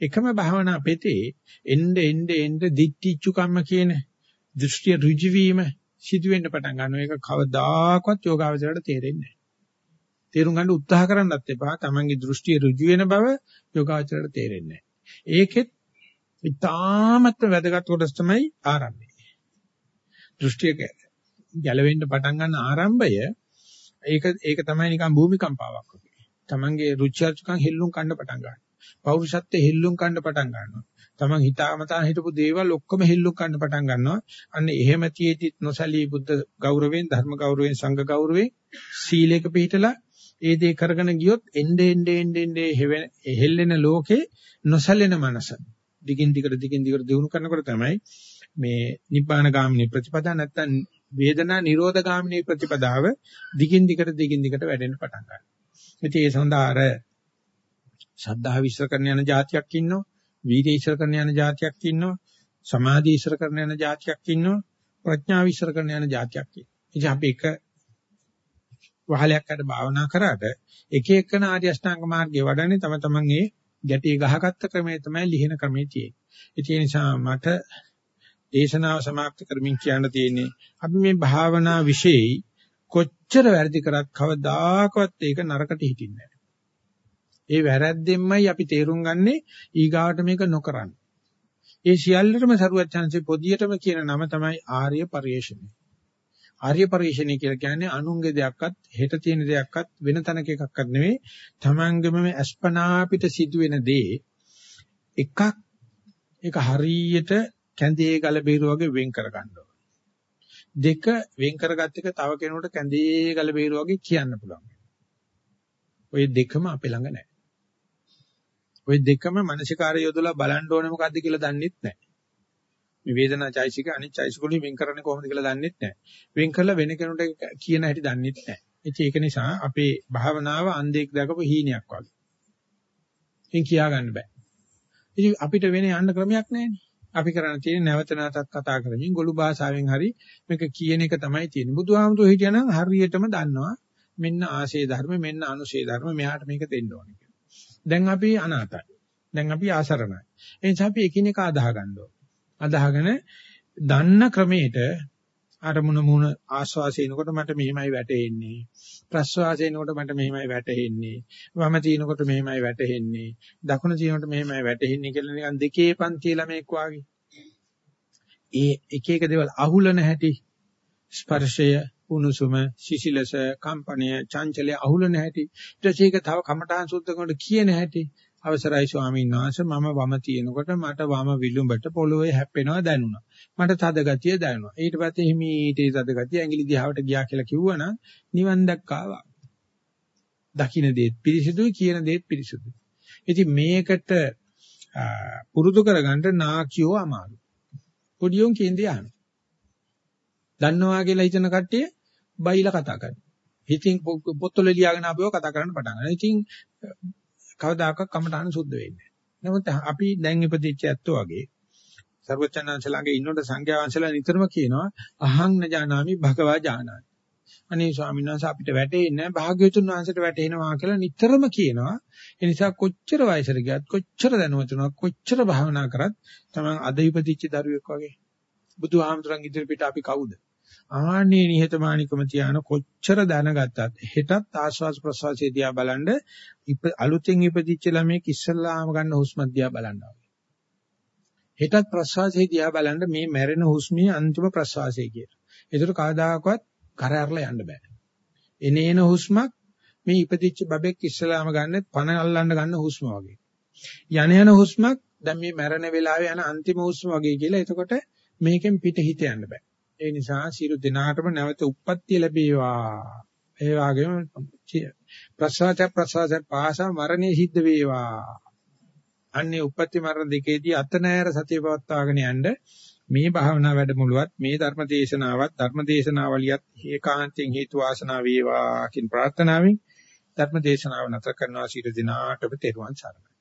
එකම භාවනා පෙතේ එnde එnde එnde දිට්ඨිච්චු කම්ම කියන දෘෂ්ටි ඍජු වීම සිදු වෙන්න පටන් ගන්නවා ඒක කවදාකවත් යෝගාවචරයට තේරෙන්නේ නැහැ තේරුම් ගන්න උත්සාහ කරන්නත් එපා තමන්ගේ දෘෂ්ටි ඍජු වෙන බව යෝගාවචරයට තේරෙන්නේ නැහැ ඒකෙත් ඉතාමත් වැදගත් කොටස තමයි ආරම්භය දෘෂ්ටියක ගැලවෙන්න පටන් ගන්න ආරම්භය ඒක ඒක තමයි නිකන් භූමිකම්පාවක් වගේ. Tamange රුචිඅර්චකම් හෙල්ලුම් කන්න පටන් ගන්නවා. පෞරුෂත්වයේ හෙල්ලුම් කන්න පටන් ගන්නවා. Taman හිතාමතා හිටපු දේවල් ඔක්කොම හෙල්ලුම් කන්න පටන් ගන්නවා. අන්න එහෙම තියෙද්දි නොසලී බුද්ධ ගෞරවයෙන්, ධර්ම ගෞරවයෙන්, සංඝ ගෞරවයෙන් සීලයක පිළිපදලා ඒ දේ කරගෙන ගියොත් එnde ende ende ende හෙල්ලෙන ලෝකේ නොසැලෙන මනස දිගින් දිගට දිගින් දිගට දිනු කරනකොට තමයි මේ නිබ්බාන ගාමිනී ප්‍රතිපදා නැත්තම් වේදනා නිරෝධ ගාමිනී ප්‍රතිපදාව දිගින් දිගට දිගින් දිගට වැඩෙන්න පටන් ගන්නවා. ඉතින් ඒ සඳහා අර ශ්‍රද්ධාව ඉස්සර කරන යන જાතියක් ඉන්නවා, වීර්ය ඉස්සර කරන යන જાතියක් ඉන්නවා, සමාධි ඉස්සර කරන යන જાතියක් ඉන්නවා, ප්‍රඥාව ඉස්සර කරන යන જાතියක් ඉන්නවා. ඉතින් අපි එක වහලයක් අර භාවනා කරාට එක එකන ආර්ය අෂ්ටාංග මාර්ගයේ වඩන්නේ තම තමන්ගේ ගැටි ගහගත්ත ක්‍රමයේ තමයි ලිහින ක්‍රමයේ තියෙන්නේ. ඒ නිසා මට දේශනාව સમાપ્ત කරමින් කියන්න තියෙන්නේ අපි මේ භාවනා વિશેයි කොච්චර වැරදි කරත් කවදාකවත් ඒක නරකට හිටින්නේ ඒ වැරද්දෙන්මයි අපි තේරුම් ගන්නෙ ඊගාවට මේක නොකරන්න. ඒ සියල්ලටම සරුවත් chance පොදියටම කියන නම තමයි ආර්ය පරිශ්‍රණය. ආර්ය පරිශ්‍රණය කියලා කියන්නේ අනුන්ගේ දෙයක්වත් හෙට තියෙන දෙයක්වත් වෙන තැනක එකක්වත් නෙවෙයි. තමන්ගම ඇස්පනා පිට සිදුවෙන දේ එකක් ඒක හරියට කැඳේ ගල බීරු වගේ වෙන් කර ගන්නවා දෙක වෙන් කරගත් එක තව කෙනෙකුට කැඳේ ගල බීරු වගේ කියන්න පුළුවන්. ඔය දෙකම අපේ ළඟ නැහැ. ඔය දෙකම මානසිකාරය යොදලා බලන්න ඕනේ මොකද්ද කියලා දන්නෙත් නැහැ. මේ වේදනා චෛසික අනිත් චෛසික වලින් වෙන් කරන්නේ කොහොමද කියලා දන්නෙත් නැහැ. වෙන් කරලා වෙන කෙනෙකුට කියන හැටි දන්නෙත් නැහැ. ඒක නිසා අපේ භාවනාව අන්ධෙක් දැකපු හීනයක් වගේ. එන් කියා ගන්න බෑ. ඉතින් අපිට වෙන යන්න ක්‍රමයක් නැහැනේ. අපි කරන්න තියෙන්නේ නැවත නැවතත් කතා කරමින් ගොළු භාෂාවෙන් හරි මේක කියන එක තමයි තියෙන්නේ. බුදුහාමුදුරුවෝ හිටියනම් හරියටම දන්නවා මෙන්න ආශේ ධර්ම මෙන්න අනුශේ ධර්ම මෙහාට මේක දෙන්න ඕනේ කියලා. දැන් අපි අනාතයි. දැන් අපි ආසරණයි. ඒ නිසා අපි එකිනෙක අදාහ ගන්න අදාහගෙන දන්න ක්‍රමයට අරමුණ මුණ ආස්වාසේනකොට මට මෙහෙමයි වැටෙන්නේ. ප්‍රස්වාසේනකොට මට මෙහෙමයි වැටෙන්නේ. වම තිනකොට මෙහෙමයි වැටෙන්නේ. දකුණ තිනකොට මෙහෙමයි වැටෙන්නේ කියලා නිකන් දෙකේ පන්ති ළමෙක් වාගේ. ඒ එක එක දේවල් අහුලන හැටි ස්පර්ශය උණුසුම සිසිලස කම්පනය චංචලය අහුලන හැටි ඊට පස්සේ ඒක තව කමඨාන් සුද්ධ කරනකොට කියන හැටි අවසරයි ස්වාමීන් වහන්සේ මම වම තියෙනකොට මට වම විලුඹට පොළොවේ හැප්පෙනවා දැනුණා. මට තද ගතිය දැනුණා. ඊට පස්සේ හිමීට තද ගතිය ඇඟිලි දිහාවට ගියා කියලා කිව්වනම් නිවන් දැක්කා. දකින්න දේත් පිරිසිදුයි කියන දේත් පිරිසිදුයි. ඉතින් මේකට පුරුදු කරගන්න නාකියෝ අමාරු. පොඩියොන් කියන්නේ අහන. දන්නවා කියලා හිතන කට්ටිය බයිලා කතා කරනවා. ඉතින් පොත්වල ලියාගෙන අපිව කතා කරන්න පටන් ගන්නවා. ඉතින් කවදාකවත් කමඨාන සුද්ධ වෙන්නේ නැහැ. නමුත් අපි දැන් ඉපදිච්ච ඇත්තෝ වගේ සර්වචනංශ ළඟ ඉන්නොට සංඝයා වහන්සේලා නිතරම කියනවා අහං නජානාමි භගවා ජානාමි. අනේ ස්වාමීන් වහන්සේ අපිට වැටෙන්නේ නැහැ භාග්‍යවතුන් වහන්සේට වැටෙනවා කියලා නිතරම කියනවා. ඒ නිසා කොච්චර වයසට ගියත් කොච්චර දැනුවත් වුණා කොච්චර භාවනා කරත් තමන් අද ඉපදිච්ච දරුවෙක් වගේ බුදුහාමුදුරන් ඉදිරියට අපි කවුද? ආන්නේ නිහතමානිකම තියාන කොච්චර දැනගත්තත් හෙටත් ආශ්වාස ප්‍රශ්වාසයේ දිහා බලන්න අලුතෙන් ඉපදිච්ච ළමයෙක් ඉස්සල්ලාම ගන්න හුස්ම දිහා බලනවා. හෙටත් ප්‍රශ්වාසයේ දිහා බලන්න මේ මැරෙන හුස්මේ අන්තිම ප්‍රශ්වාසය කියලා. ඒතර කවදාකවත් කර ඇරලා යන්න බෑ. එනේන හුස්මක් මේ ඉපදිච්ච බබෙක් ඉස්සලාම ගන්න පණ අල්ලන්න ගන්න හුස්ම වගේ. යන යන හුස්මක් දැන් මේ මැරෙන වෙලාවේ යන අන්තිම හුස්ම වගේ කියලා. එතකොට මේකෙන් පිට හිත යන්න බෑ. ඒ නිසා සියලු දෙනාටම නැවත උප්පත්තිය ලැබේවා. ඒ වගේම ප්‍රසවාස ප්‍රසවාස පාස මරණය සිද්ධ වේවා. අන්නේ උප්පත්ති මරණ දෙකේදී අත නෑර සතිය පවත්වාගෙන යන්න මේ භාවනා වැඩමුළුවත් මේ ධර්ම දේශනාවත් ධර්ම දේශනාවලියත් ඒකාන්තයෙන් හේතු වාසනා වේවා කියන ප්‍රාර්ථනාවෙන් ධර්ම දේශනාව නැතර කරනවා සියලු දෙනාටම තෙරුවන් සරණයි.